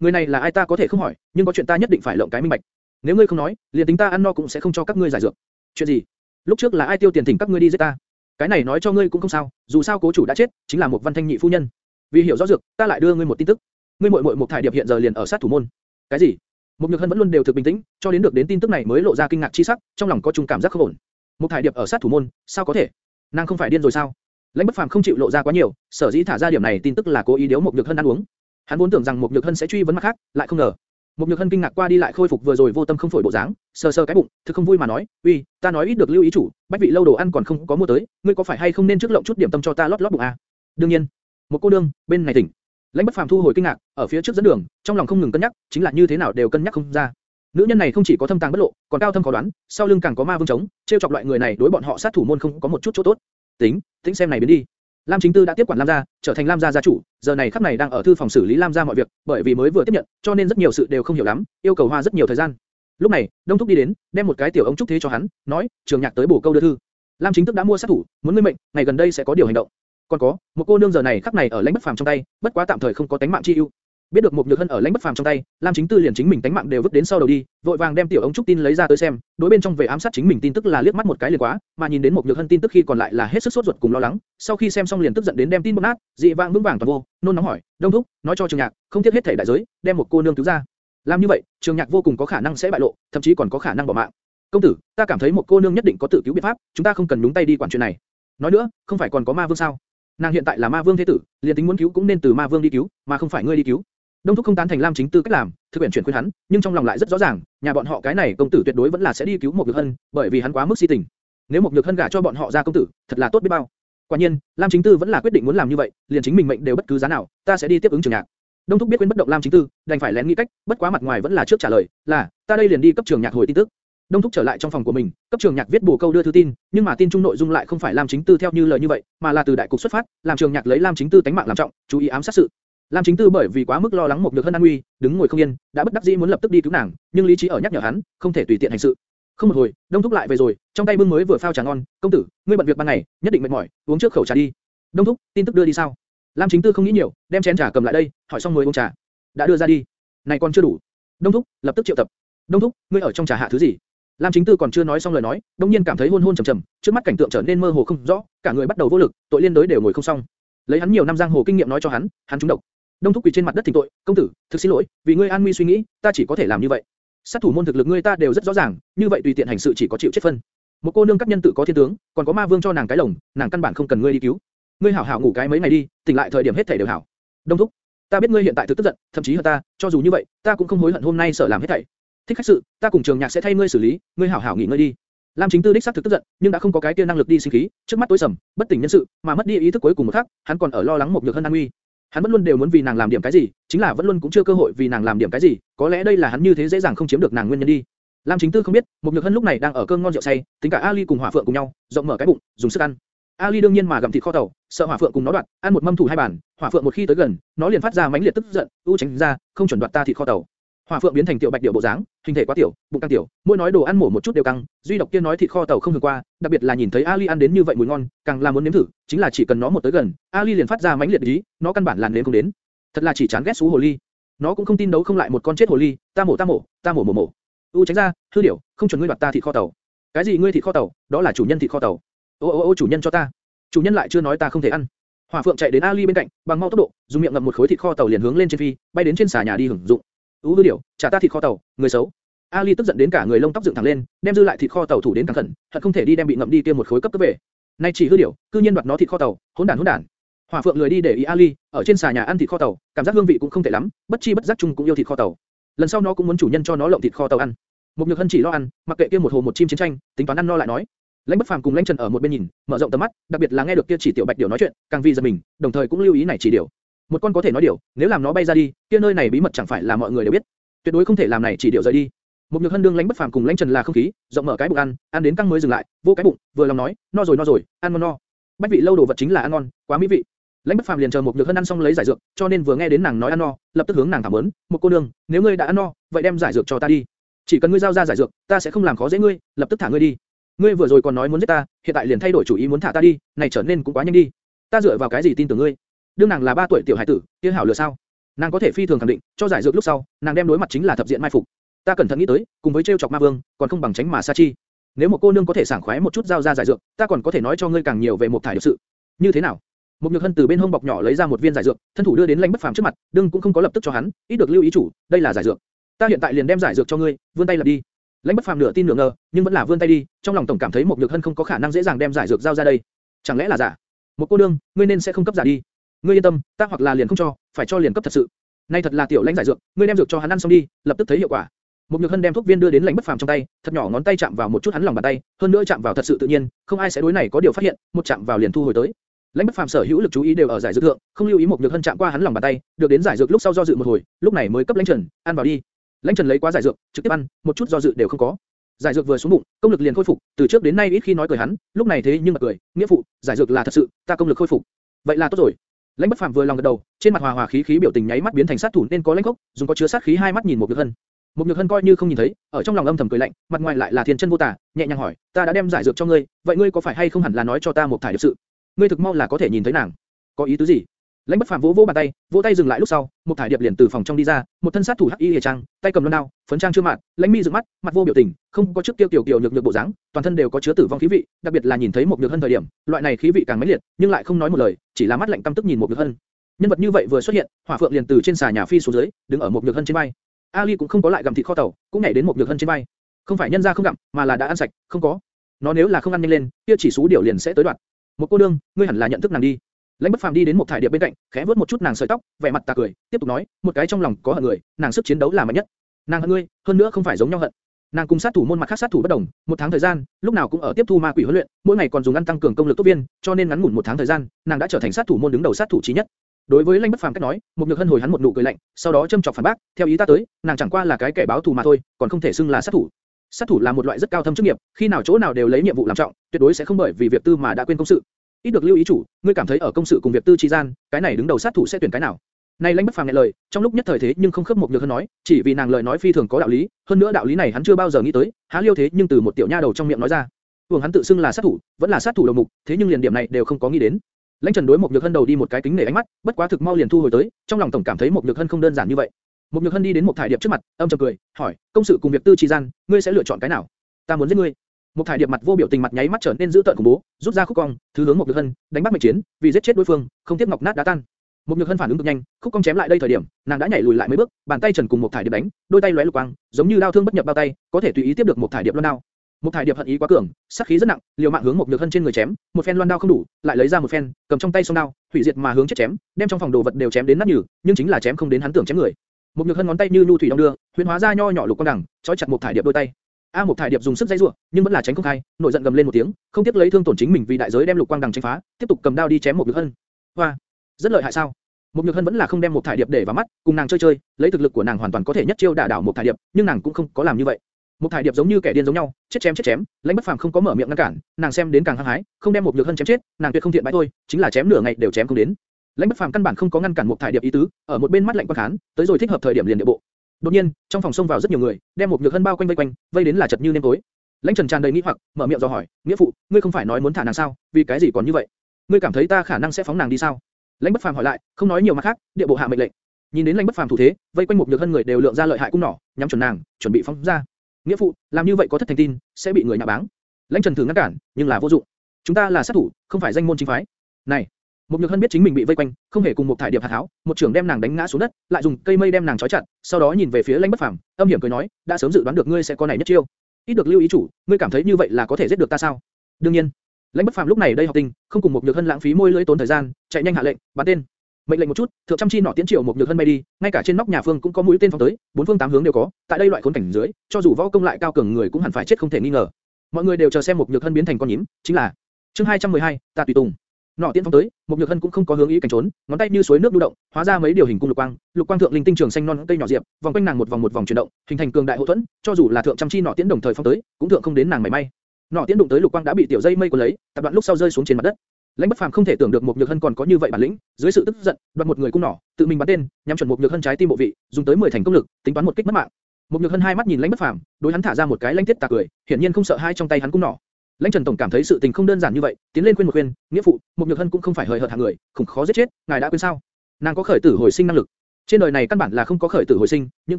người này là ai ta có thể không hỏi, nhưng có chuyện ta nhất định phải lộng cái minh bạch. Nếu ngươi không nói, liền tính ta ăn no cũng sẽ không cho các ngươi giải dược. Chuyện gì? Lúc trước là ai tiêu tiền thỉnh các ngươi đi giết ta? Cái này nói cho ngươi cũng không sao, dù sao cố chủ đã chết, chính là một văn thanh nhị phu nhân. Vì hiểu rõ dược, ta lại đưa ngươi một tin tức. Ngươi muội muội một thải điệp hiện giờ liền ở sát thủ môn. Cái gì? Một nhược hân vẫn luôn đều thực bình tĩnh, cho đến được đến tin tức này mới lộ ra kinh ngạc chi sắc, trong lòng có chung cảm giác không ổn. Một thải điệp ở sát thủ môn, sao có thể? Nàng không phải điên rồi sao? Lãnh Bất Phàm không chịu lộ ra quá nhiều, sở dĩ thả ra điểm này tin tức là cố ý điếu một nhược hân ăn uống. Hắn vốn tưởng rằng một nhược hân sẽ truy vấn mặt khác, lại không ngờ. Một nhược hân kinh ngạc qua đi lại khôi phục vừa rồi vô tâm không phổi bộ dáng, sờ sờ cái bụng, thực không vui mà nói, uy, ta nói ít được lưu ý chủ, bách vị lâu đồ ăn còn không có mua tới, ngươi có phải hay không nên trước lộng chút điểm tâm cho ta lót lót bụng à? đương nhiên, một cô đương, bên này tỉnh. Lãnh Bất Phàm thu hồi kinh ngạc, ở phía trước dẫn đường, trong lòng không ngừng cân nhắc, chính là như thế nào đều cân nhắc không ra. Nữ nhân này không chỉ có thâm tàng bất lộ, còn cao thâm khó đoán, sau lưng càng có ma vương chống, trêu chọc loại người này đối bọn họ sát thủ môn không có một chút chỗ tốt. Tính, tính xem này biến đi. Lam Chính Tư đã tiếp quản Lam gia, trở thành Lam gia gia chủ, giờ này khắc này đang ở thư phòng xử lý Lam gia mọi việc, bởi vì mới vừa tiếp nhận, cho nên rất nhiều sự đều không hiểu lắm, yêu cầu hoa rất nhiều thời gian. Lúc này, Đông Thúc đi đến, đem một cái tiểu ống trúc thế cho hắn, nói, trường nhạc tới bổ câu đưa thư. Lam Chính Tức đã mua sát thủ, muốn ngươi mệnh, ngày gần đây sẽ có điều hành động. Còn có, một cô nương giờ này khắc này ở lãnh bất phàm trong tay, bất quá tạm thời không có tánh mạng chi ưu. Biết được một nhược hân ở lãnh bất phàm trong tay, Lam Chính Tư liền chính mình tánh mạng đều vứt đến sau đầu đi, vội vàng đem tiểu ống trúc tin lấy ra tới xem, đối bên trong về ám sát chính mình tin tức là liếc mắt một cái liền quá, mà nhìn đến một nhược hân tin tức khi còn lại là hết sức sốt ruột cùng lo lắng, sau khi xem xong liền tức giận đến đem tin bóp nát, dị vang vững vàng toàn vô, nôn nóng hỏi, đông thúc, nói cho trường nhạc, không tiếc hết thể đại giới, đem một cô nương cứu ra. Làm như vậy, trường nhạc vô cùng có khả năng sẽ bại lộ, thậm chí còn có khả năng bỏ mạng. Công tử, ta cảm thấy một cô nương nhất định có tự cứu biện pháp, chúng ta không cần đúng tay đi quản chuyện này. Nói nữa, không phải còn có ma vương sao? Nàng hiện tại là ma vương thế tử, liền tính muốn cứu cũng nên từ ma vương đi cứu, mà không phải ngươi đi cứu. Đông thúc không tán thành Lam Chính Tư cách làm, thực quyển chuyển khuyên hắn, nhưng trong lòng lại rất rõ ràng, nhà bọn họ cái này công tử tuyệt đối vẫn là sẽ đi cứu một nhược hân, bởi vì hắn quá mức si tình. Nếu một nhược hân gả cho bọn họ ra công tử, thật là tốt biết bao. Quả nhiên, Lam Chính Tư vẫn là quyết định muốn làm như vậy, liền chính mình mệnh đều bất cứ giá nào, ta sẽ đi tiếp ứng trường nhạc. Đông thúc biết quên bất động Lam Chính Tư, đành phải lén nghĩ cách, bất quá mặt ngoài vẫn là trước trả lời, là, ta đây liền đi cấp trường nhạc hồi tin tức. Đông thúc trở lại trong phòng của mình, cấp trường nhạc viết bổ câu đưa thư tin, nhưng mà tin trung nội dung lại không phải Lam Chính Tư theo như lời như vậy, mà là từ đại cục xuất phát, làm trường nhạc lấy Lam Chính Tư tánh mạng làm trọng, chú ý ám sát sự. Lam Chính Tư bởi vì quá mức lo lắng một nhược hân an nguy, đứng ngồi không yên, đã bất đắc dĩ muốn lập tức đi cứu nàng, nhưng lý trí ở nhắc nhở hắn, không thể tùy tiện hành sự. Không một hồi, Đông Thúc lại về rồi, trong tay bưng mới vừa phao trà ngon, công tử, ngươi bận việc ban ngày, nhất định mệt mỏi, uống trước khẩu trà đi. Đông Thúc, tin tức đưa đi sao? Lam Chính Tư không nghĩ nhiều, đem chén trà cầm lại đây, hỏi xong mới uống trà. Đã đưa ra đi. Này còn chưa đủ. Đông Thúc, lập tức triệu tập. Đông Thúc, ngươi ở trong trà hạ thứ gì? Lam Chính Tư còn chưa nói xong lời nói, đột nhiên cảm thấy hôn hôn trầm trầm, trước mắt cảnh tượng trở nên mơ hồ không rõ, cả người bắt đầu vô lực, tội liên đối đều ngồi không xong. Lấy hắn nhiều năm giang hồ kinh nghiệm nói cho hắn, hắn trúng độc. Đông thúc quỳ trên mặt đất thỉnh tội, công tử, thực xin lỗi, vì ngươi an nguy suy nghĩ, ta chỉ có thể làm như vậy. Sát thủ môn thực lực ngươi ta đều rất rõ ràng, như vậy tùy tiện hành sự chỉ có chịu chết phân. Một cô nương các nhân tự có thiên tướng, còn có ma vương cho nàng cái lồng, nàng căn bản không cần ngươi đi cứu. Ngươi hảo hảo ngủ cái mấy ngày đi, tỉnh lại thời điểm hết thảy đều hảo. Đông thúc, ta biết ngươi hiện tại thực tức giận, thậm chí hơn ta, cho dù như vậy, ta cũng không hối hận hôm nay sợ làm hết thảy. Thích khách sự, ta cùng trường nhạc sẽ thay ngươi xử lý, ngươi hảo hảo nghỉ ngơi đi. Lam Chính Tư đích xác thực tức giận, nhưng đã không có cái kia năng lực đi sinh khí, trước mắt tối sầm, bất tỉnh nhân sự, mà mất đi ý thức cuối cùng một khắc, hắn còn ở lo lắng một nhược hơn an nguy. Hắn vẫn luôn đều muốn vì nàng làm điểm cái gì, chính là vẫn luôn cũng chưa cơ hội vì nàng làm điểm cái gì, có lẽ đây là hắn như thế dễ dàng không chiếm được nàng nguyên nhân đi. Lam Chính Tư không biết, mục nhược hân lúc này đang ở cơn ngon rượu say, tính cả Ali cùng Hỏa Phượng cùng nhau, rộng mở cái bụng, dùng sức ăn. Ali đương nhiên mà gặm thịt kho tàu, sợ Hỏa Phượng cùng nó đoạt, ăn một mâm thủ hai bàn, Hỏa Phượng một khi tới gần, nó liền phát ra mãnh liệt tức giận, u tránh ra, không chuẩn đoạt ta thịt kho tàu. Hỏa Phượng biến thành tiểu bạch điểu bộ dáng, hình thể quá tiểu, bụng căng tiểu, mỗi nói đồ ăn mổ một chút đều căng, duy độc kia nói thịt kho tàu không thường qua, đặc biệt là nhìn thấy Ali ăn đến như vậy mùi ngon, càng là muốn nếm thử, chính là chỉ cần nó một tới gần, Ali liền phát ra mãnh liệt ý, nó căn bản là nếm không đến. Thật là chỉ chán ghét xú hồ ly. Nó cũng không tin đấu không lại một con chết hồ ly, ta mổ ta mổ, ta mổ mổ mổ. U tránh ra, hư điểu, không chuẩn ngươi đoạt ta thịt kho tàu. Cái gì ngươi thịt kho tàu, đó là chủ nhân thịt kho tàu. Ô ô ô chủ nhân cho ta. Chủ nhân lại chưa nói ta không thể ăn. Hỏa Phượng chạy đến Ali bên cạnh, bằng mau tốc độ, dùng miệng ngậm một khối thịt kho tàu liền hướng lên trên phi, bay đến trên xà nhà đi hưởng dụng. Ú hư điểu, trả ta thịt kho tàu, người xấu. Ali tức giận đến cả người lông tóc dựng thẳng lên, đem dư lại thịt kho tàu thủ đến căng khẩn, thật không thể đi đem bị ngậm đi kia một khối cấp cấp về. Nay chỉ hư điểu, cư nhiên đoạt nó thịt kho tàu, hỗn đản hỗn đản. Hỏa Phượng lười đi để ý Ali, ở trên xà nhà ăn thịt kho tàu, cảm giác hương vị cũng không tệ lắm, bất chi bất giác chung cũng yêu thịt kho tàu. Lần sau nó cũng muốn chủ nhân cho nó lộng thịt kho tàu ăn. Mục Nhược Hân chỉ lo ăn, mặc kệ kia một hồ một chim chiến tranh, tính toán ăn no lại nói. Lãnh Bất Phàm cùng Lãnh Trần ở một bên nhìn, mở rộng tầm mắt, đặc biệt là nghe được kia chỉ tiểu bạch điểu nói chuyện, càng vì giật mình, đồng thời cũng lưu ý này chỉ điểu. Một con có thể nói điều, nếu làm nó bay ra đi, kia nơi này bí mật chẳng phải là mọi người đều biết. Tuyệt đối không thể làm này chỉ điều rời đi. Một nhược hân đương lãnh bất phàm cùng lãnh trần là không khí, rộng mở cái bụng ăn, ăn đến căng mới dừng lại, vô cái bụng, vừa lòng nói, no rồi no rồi, ăn ngon no. Bách vị lâu đồ vật chính là ăn ngon, quá mỹ vị. Lãnh bất phàm liền chờ một nhược hân ăn xong lấy giải dược, cho nên vừa nghe đến nàng nói ăn no, lập tức hướng nàng cảm ơn, một cô nương, nếu ngươi đã ăn no, vậy đem giải dược cho ta đi. Chỉ cần ngươi giao ra giải dược, ta sẽ không làm khó dễ ngươi, lập tức thả ngươi đi. Ngươi vừa rồi còn nói muốn giết ta, hiện tại liền thay đổi chủ ý muốn thả ta đi, này trở nên cũng quá nhanh đi. Ta dựa vào cái gì tin tưởng ngươi? Đương nàng là ba tuổi tiểu hải tử, kia hảo lừa sao? Nàng có thể phi thường khẳng định, cho giải dược lúc sau, nàng đem đối mặt chính là thập diện mai phục. Ta cẩn thận nghĩ tới, cùng với treo chọc ma vương, còn không bằng tránh mà sa chi. Nếu một cô nương có thể sảng khoái một chút giao ra giải dược, ta còn có thể nói cho ngươi càng nhiều về một thải điều sự. Như thế nào? Một nhược hân từ bên hông bọc nhỏ lấy ra một viên giải dược, thân thủ đưa đến lãnh bất phàm trước mặt, đương cũng không có lập tức cho hắn, ít được lưu ý chủ, đây là giải dược. Ta hiện tại liền đem giải dược cho ngươi, vươn tay lập đi. Lãnh bất phàm nửa tin nửa ngờ, nhưng vẫn là vươn tay đi, trong lòng tổng cảm thấy một nhược hân không có khả năng dễ dàng đem giải dược giao ra đây. Chẳng lẽ là giả? Một cô nương, ngươi nên sẽ không cấp giả đi. Ngươi yên tâm, ta hoặc là liền không cho, phải cho liền cấp thật sự. Nay thật là tiểu lãnh giải dược, ngươi đem dược cho hắn ăn xong đi, lập tức thấy hiệu quả. Một nhược hân đem thuốc viên đưa đến lãnh bất phàm trong tay, thật nhỏ ngón tay chạm vào một chút hắn lòng bàn tay, hơn nữa chạm vào thật sự tự nhiên, không ai sẽ đối này có điều phát hiện, một chạm vào liền thu hồi tới. Lãnh bất phàm sở hữu lực chú ý đều ở giải dược thượng, không lưu ý một nhược hân chạm qua hắn lòng bàn tay, được đến giải dược lúc sau do dự một hồi, lúc này mới cấp lãnh trần, ăn vào đi. Lãnh trần lấy quá giải dược, trực tiếp ăn, một chút do dự đều không có. Giải dược vừa xuống bụng, công lực liền khôi phục, từ trước đến nay ít khi nói cười hắn, lúc này thế nhưng mà cười, nghĩa phụ, giải dược là thật sự, ta công lực khôi phục. Vậy là tốt rồi. Lãnh Bất Phàm vừa lòng gật đầu, trên mặt hòa hòa khí khí biểu tình nháy mắt biến thành sát thủ nên có lãnh khốc, dùng có chứa sát khí hai mắt nhìn một nhược hân. Một nhược hân coi như không nhìn thấy, ở trong lòng âm thầm cười lạnh, mặt ngoài lại là thiên chân vô tả, nhẹ nhàng hỏi, ta đã đem giải dược cho ngươi, vậy ngươi có phải hay không hẳn là nói cho ta một thải được sự? Ngươi thực mau là có thể nhìn thấy nàng. Có ý tứ gì? Lãnh Bất Phàm vỗ vỗ bàn tay, vỗ tay dừng lại lúc sau, một thải điệp liền từ phòng trong đi ra, một thân sát thủ hắc y hề trang, tay cầm loan đao, phấn trang chưa mạn, lãnh mi dựng mắt, mặt vô biểu tình, không có trước tiêu tiểu tiểu nhược nhược bộ dáng, toàn thân đều có chứa tử vong khí vị, đặc biệt là nhìn thấy một nhược hân thời điểm, loại này khí vị càng mãnh liệt, nhưng lại không nói một lời, chỉ là mắt lạnh căm tức nhìn một nhược hân. Nhân vật như vậy vừa xuất hiện, Hỏa Phượng liền từ trên xà nhà phi xuống dưới, đứng ở một nhược hân trên vai. Ali cũng không có lại gặm thịt kho tàu, cũng nhảy đến một nhược hân trên vai. Không phải nhân gia không gặm, mà là đã ăn sạch, không có. Nó nếu là không ăn nhanh lên, kia chỉ số điều liền sẽ tới đoạn. Một cô đương, ngươi hẳn là nhận thức nàng đi. Lãnh Bất Phàm đi đến một thải điệp bên cạnh, khẽ vuốt một chút nàng sợi tóc, vẻ mặt tà cười, tiếp tục nói, một cái trong lòng có hận người, nàng sức chiến đấu là mạnh nhất. Nàng hận ngươi, hơn nữa không phải giống nhau hận. Nàng cùng sát thủ môn mặt khác sát thủ bất đồng, một tháng thời gian, lúc nào cũng ở tiếp thu ma quỷ huấn luyện, mỗi ngày còn dùng ăn tăng cường công lực tốt viên, cho nên ngắn ngủn một tháng thời gian, nàng đã trở thành sát thủ môn đứng đầu sát thủ trí nhất. Đối với Lãnh Bất Phàm cách nói, một nhược hân hồi hắn một nụ cười lạnh, sau đó châm chọc phản bác, theo ý ta tới, nàng chẳng qua là cái kẻ báo thù mà thôi, còn không thể xưng là sát thủ. Sát thủ là một loại rất cao thâm chức nghiệp, khi nào chỗ nào đều lấy nhiệm vụ làm trọng, tuyệt đối sẽ không bởi vì việc tư mà đã quên công sự. Ít được lưu ý chủ, ngươi cảm thấy ở công sự cùng việc tư chi gian, cái này đứng đầu sát thủ sẽ tuyển cái nào? Này lãnh bất phàm nhẹ lời, trong lúc nhất thời thế nhưng không khớp một nhược hơn nói, chỉ vì nàng lời nói phi thường có đạo lý, hơn nữa đạo lý này hắn chưa bao giờ nghĩ tới, há liêu thế nhưng từ một tiểu nha đầu trong miệng nói ra. Vương hắn tự xưng là sát thủ, vẫn là sát thủ đầu mục, thế nhưng liền điểm này đều không có nghĩ đến. Lãnh Trần đối một nhược hân đầu đi một cái kính nể ánh mắt, bất quá thực mau liền thu hồi tới, trong lòng tổng cảm thấy một nhược hân không đơn giản như vậy. Một nhược hân đi đến một thải điệp trước mặt, âm trầm cười, hỏi, công sự cùng việc tư trì gian, ngươi sẽ lựa chọn cái nào? Ta muốn giết ngươi. Một thải điệp mặt vô biểu tình mặt nháy mắt trở nên dữ tợn khủng bố, rút ra khúc cong, thứ hướng một nhược hân, đánh bắt mệnh chiến, vì giết chết đối phương, không tiếc ngọc nát đá tan. Một nhược hân phản ứng cực nhanh, khúc cong chém lại đây thời điểm, nàng đã nhảy lùi lại mấy bước, bàn tay trần cùng một thải điệp đánh, đôi tay lóe lục quang, giống như đao thương bất nhập bao tay, có thể tùy ý tiếp được một thải điệp loan đao. Một thải điệp hận ý quá cường, sát khí rất nặng, liều mạng hướng một nhược hân trên người chém, một phen loan đao không đủ, lại lấy ra một phen, cầm trong tay song đao, hủy diệt mà hướng chết chém, đem trong phòng đồ vật đều chém đến nát nhừ, nhưng chính là chém không đến hắn tưởng chém người. Một nhược hân ngón tay như nhu thủy đong đưa, huyễn hóa ra nho nhỏ lục quang đằng, trói chặt một thải điệp đôi tay. A một thải điệp dùng sức dây rủa, nhưng vẫn là tránh không khai, nổi giận gầm lên một tiếng, không tiếc lấy thương tổn chính mình vì đại giới đem lục quang đằng tránh phá, tiếp tục cầm đao đi chém một nhược hân. Hoa, rất lợi hại sao? Một nhược hân vẫn là không đem một thải điệp để vào mắt, cùng nàng chơi chơi, lấy thực lực của nàng hoàn toàn có thể nhất chiêu đả đảo một thải điệp, nhưng nàng cũng không có làm như vậy. Một thải điệp giống như kẻ điên giống nhau, chết chém chết chém, lãnh bất phàm không có mở miệng ngăn cản, nàng xem đến càng hăng hái, không đem một nhược hân chém chết, nàng tuyệt không thiện bãi thôi, chính là chém nửa ngày đều chém không đến. lãnh bất phàm căn bản không có ngăn cản một thải điệp ý tứ, ở một bên mắt lạnh quan khán, tới rồi thích hợp thời điểm liền địa bộ đột nhiên, trong phòng xông vào rất nhiều người, đem một nhược hân bao quanh vây quanh, vây đến là chật như nêm tối. lãnh trần tràn đầy nghi hoặc, mở miệng dò hỏi, nghĩa phụ, ngươi không phải nói muốn thả nàng sao, vì cái gì còn như vậy? ngươi cảm thấy ta khả năng sẽ phóng nàng đi sao? lãnh bất phàm hỏi lại, không nói nhiều mặt khác, địa bộ hạ mệnh lệnh. nhìn đến lãnh bất phàm thủ thế, vây quanh một nhược hân người đều lượng ra lợi hại cung nỏ, nhắm chuẩn nàng, chuẩn bị phóng ra. nghĩa phụ, làm như vậy có thất thành tin, sẽ bị người nhạ báng. lãnh trần thử ngăn cản, nhưng là vô dụng. chúng ta là sát thủ, không phải danh môn chính phái. này, một nhược hân biết chính mình bị vây quanh, không hề cùng một thải điệp hạt háo, một trưởng đem nàng đánh ngã xuống đất, lại dùng cây mây đem nàng trói chặt, sau đó nhìn về phía lãnh bất phàm, âm hiểm cười nói, đã sớm dự đoán được ngươi sẽ có này nhất chiêu. ít được lưu ý chủ, ngươi cảm thấy như vậy là có thể giết được ta sao? đương nhiên. lãnh bất phàm lúc này đây học tinh, không cùng một nhược hân lãng phí môi lưỡi tốn thời gian, chạy nhanh hạ lệnh, bắn tên. mệnh lệnh một chút, thượng trăm chi nọ tiến triệu một nhược hân bay đi, ngay cả trên nóc nhà phương cũng có mũi tên phóng tới, bốn phương tám hướng đều có. tại đây loại khốn cảnh dưới, cho dù võ công lại cao cường người cũng hẳn phải chết không thể nghi ngờ. mọi người đều chờ xem một nhược hân biến thành con nhím, chính là chương 212, ta tùy tùng. Nọ tiễn phong tới, một nhược hân cũng không có hướng ý cảnh trốn, ngón tay như suối nước lưu động, hóa ra mấy điều hình cung lục quang, lục quang thượng linh tinh trường xanh non cây nhỏ diệp, vòng quanh nàng một vòng một vòng chuyển động, hình thành cường đại hộ thuẫn, cho dù là thượng trăm chi nọ tiễn đồng thời phong tới, cũng thượng không đến nàng mảy may. Nọ tiễn đụng tới lục quang đã bị tiểu dây mây cuốn lấy, tập đoạn lúc sau rơi xuống trên mặt đất. Lãnh Bất Phàm không thể tưởng được một nhược hân còn có như vậy bản lĩnh, dưới sự tức giận, đoạt một người cung nỏ, tự mình bắn tên, nhắm chuẩn một nhược hân trái tim bộ vị, dùng tới 10 thành công lực, tính toán một kích mất mạng. Một nhược hân hai mắt nhìn Lãnh Bất Phàm, đối hắn thả ra một cái lãnh tiết tà cười, hiển nhiên không sợ hai trong tay hắn cung nỏ. Lãnh Trần tổng cảm thấy sự tình không đơn giản như vậy, tiến lên khuyên một khuyên, nghĩa phụ, một nhược hân cũng không phải hời hợt hạng người, khủng khó giết chết, ngài đã quên sao? Nàng có khởi tử hồi sinh năng lực. Trên đời này căn bản là không có khởi tử hồi sinh, những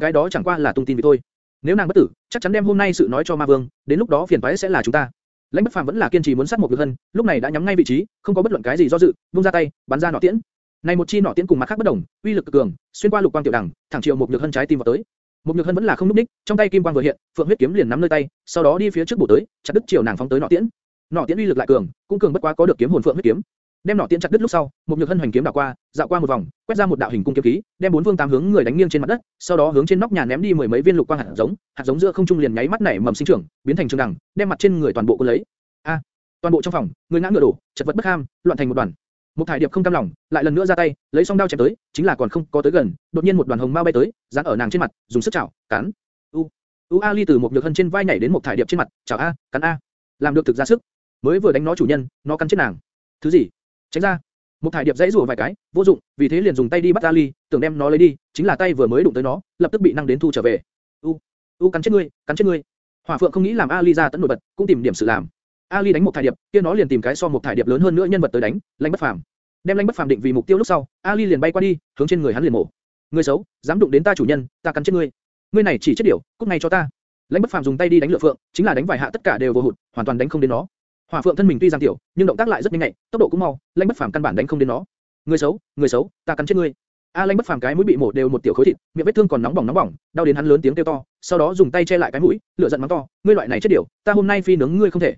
cái đó chẳng qua là tung tin vì thôi. Nếu nàng bất tử, chắc chắn đem hôm nay sự nói cho Ma Vương, đến lúc đó phiền toái sẽ là chúng ta. Lãnh Bất Phàm vẫn là kiên trì muốn sát một nhược hân, lúc này đã nhắm ngay vị trí, không có bất luận cái gì do dự, buông ra tay, bắn ra nỏ tiễn. Này một chi nỏ tiễn cùng mặt khác bất đồng, uy lực cực cường, xuyên qua lục quang tiểu đẳng, thẳng chiều một nhược hân trái tim vào tới. Một nhược hân vẫn là không núp đích, trong tay kim quang vừa hiện, phượng huyết kiếm liền nắm nơi tay, sau đó đi phía trước bổ tới, chặt đứt chiều nàng phóng tới nỏ tiễn. Nỏ tiễn uy lực lại cường, cũng cường bất quá có được kiếm hồn phượng huyết kiếm. Đem nỏ tiễn chặt đứt lúc sau, một nhược hân hoành kiếm đảo qua, dạo qua một vòng, quét ra một đạo hình cung kiếm khí, đem bốn phương tám hướng người đánh nghiêng trên mặt đất, sau đó hướng trên nóc nhà ném đi mười mấy viên lục quang hạt giống, hạt giống giữa không trung liền nháy mắt nảy mầm sinh trưởng, biến thành trường đằng, đem mặt trên người toàn bộ cuốn lấy. A, toàn bộ trong phòng, người ngã ngửa đổ, chật vật bất ham, loạn thành một đoàn. Một thải điệp không cam lòng, lại lần nữa ra tay, lấy song đao chém tới, chính là còn không có tới gần, đột nhiên một đoàn hồng ma bay tới, dán ở nàng trên mặt, dùng sức chảo, cắn. U, U Ali từ một nhược hân trên vai nhảy đến một thải điệp trên mặt, chảo a, cắn a, làm được thực ra sức. Mới vừa đánh nó chủ nhân, nó cắn chết nàng. Thứ gì? Tránh ra. Một thải điệp dãy rủa vài cái, vô dụng, vì thế liền dùng tay đi bắt Ali, tưởng đem nó lấy đi, chính là tay vừa mới đụng tới nó, lập tức bị năng đến thu trở về. U, U cắn chết ngươi, cắn chết ngươi. Hỏa Phượng không nghĩ làm Ali ra tận nổi bật, cũng tìm điểm sự làm. Ali đánh một thải điệp, kia nó liền tìm cái so một thải điệp lớn hơn nữa nhân vật tới đánh, lãnh bất phàm. Đem lãnh bất phàm định vì mục tiêu lúc sau, Ali liền bay qua đi, hướng trên người hắn liền mổ. Ngươi xấu, dám đụng đến ta chủ nhân, ta cắn chết ngươi. Ngươi này chỉ chết điểu, cút ngay cho ta. Lãnh bất phàm dùng tay đi đánh lửa phượng, chính là đánh vài hạ tất cả đều vô hụt, hoàn toàn đánh không đến nó. Hỏa phượng thân mình tuy giang tiểu, nhưng động tác lại rất nhanh nhạy, tốc độ cũng mau, lãnh bất phàm căn bản đánh không đến nó. Ngươi xấu, ngươi xấu, ta cắn chết ngươi. A lãnh bất phàm cái mũi bị mổ đều một tiểu khối thịt, miệng vết thương còn nóng bỏng nóng bỏng, đau đến hắn lớn tiếng kêu to, sau đó dùng tay che lại cái mũi, lửa giận mắng to, ngươi loại này chết điểu, ta hôm nay phi nướng ngươi không thể.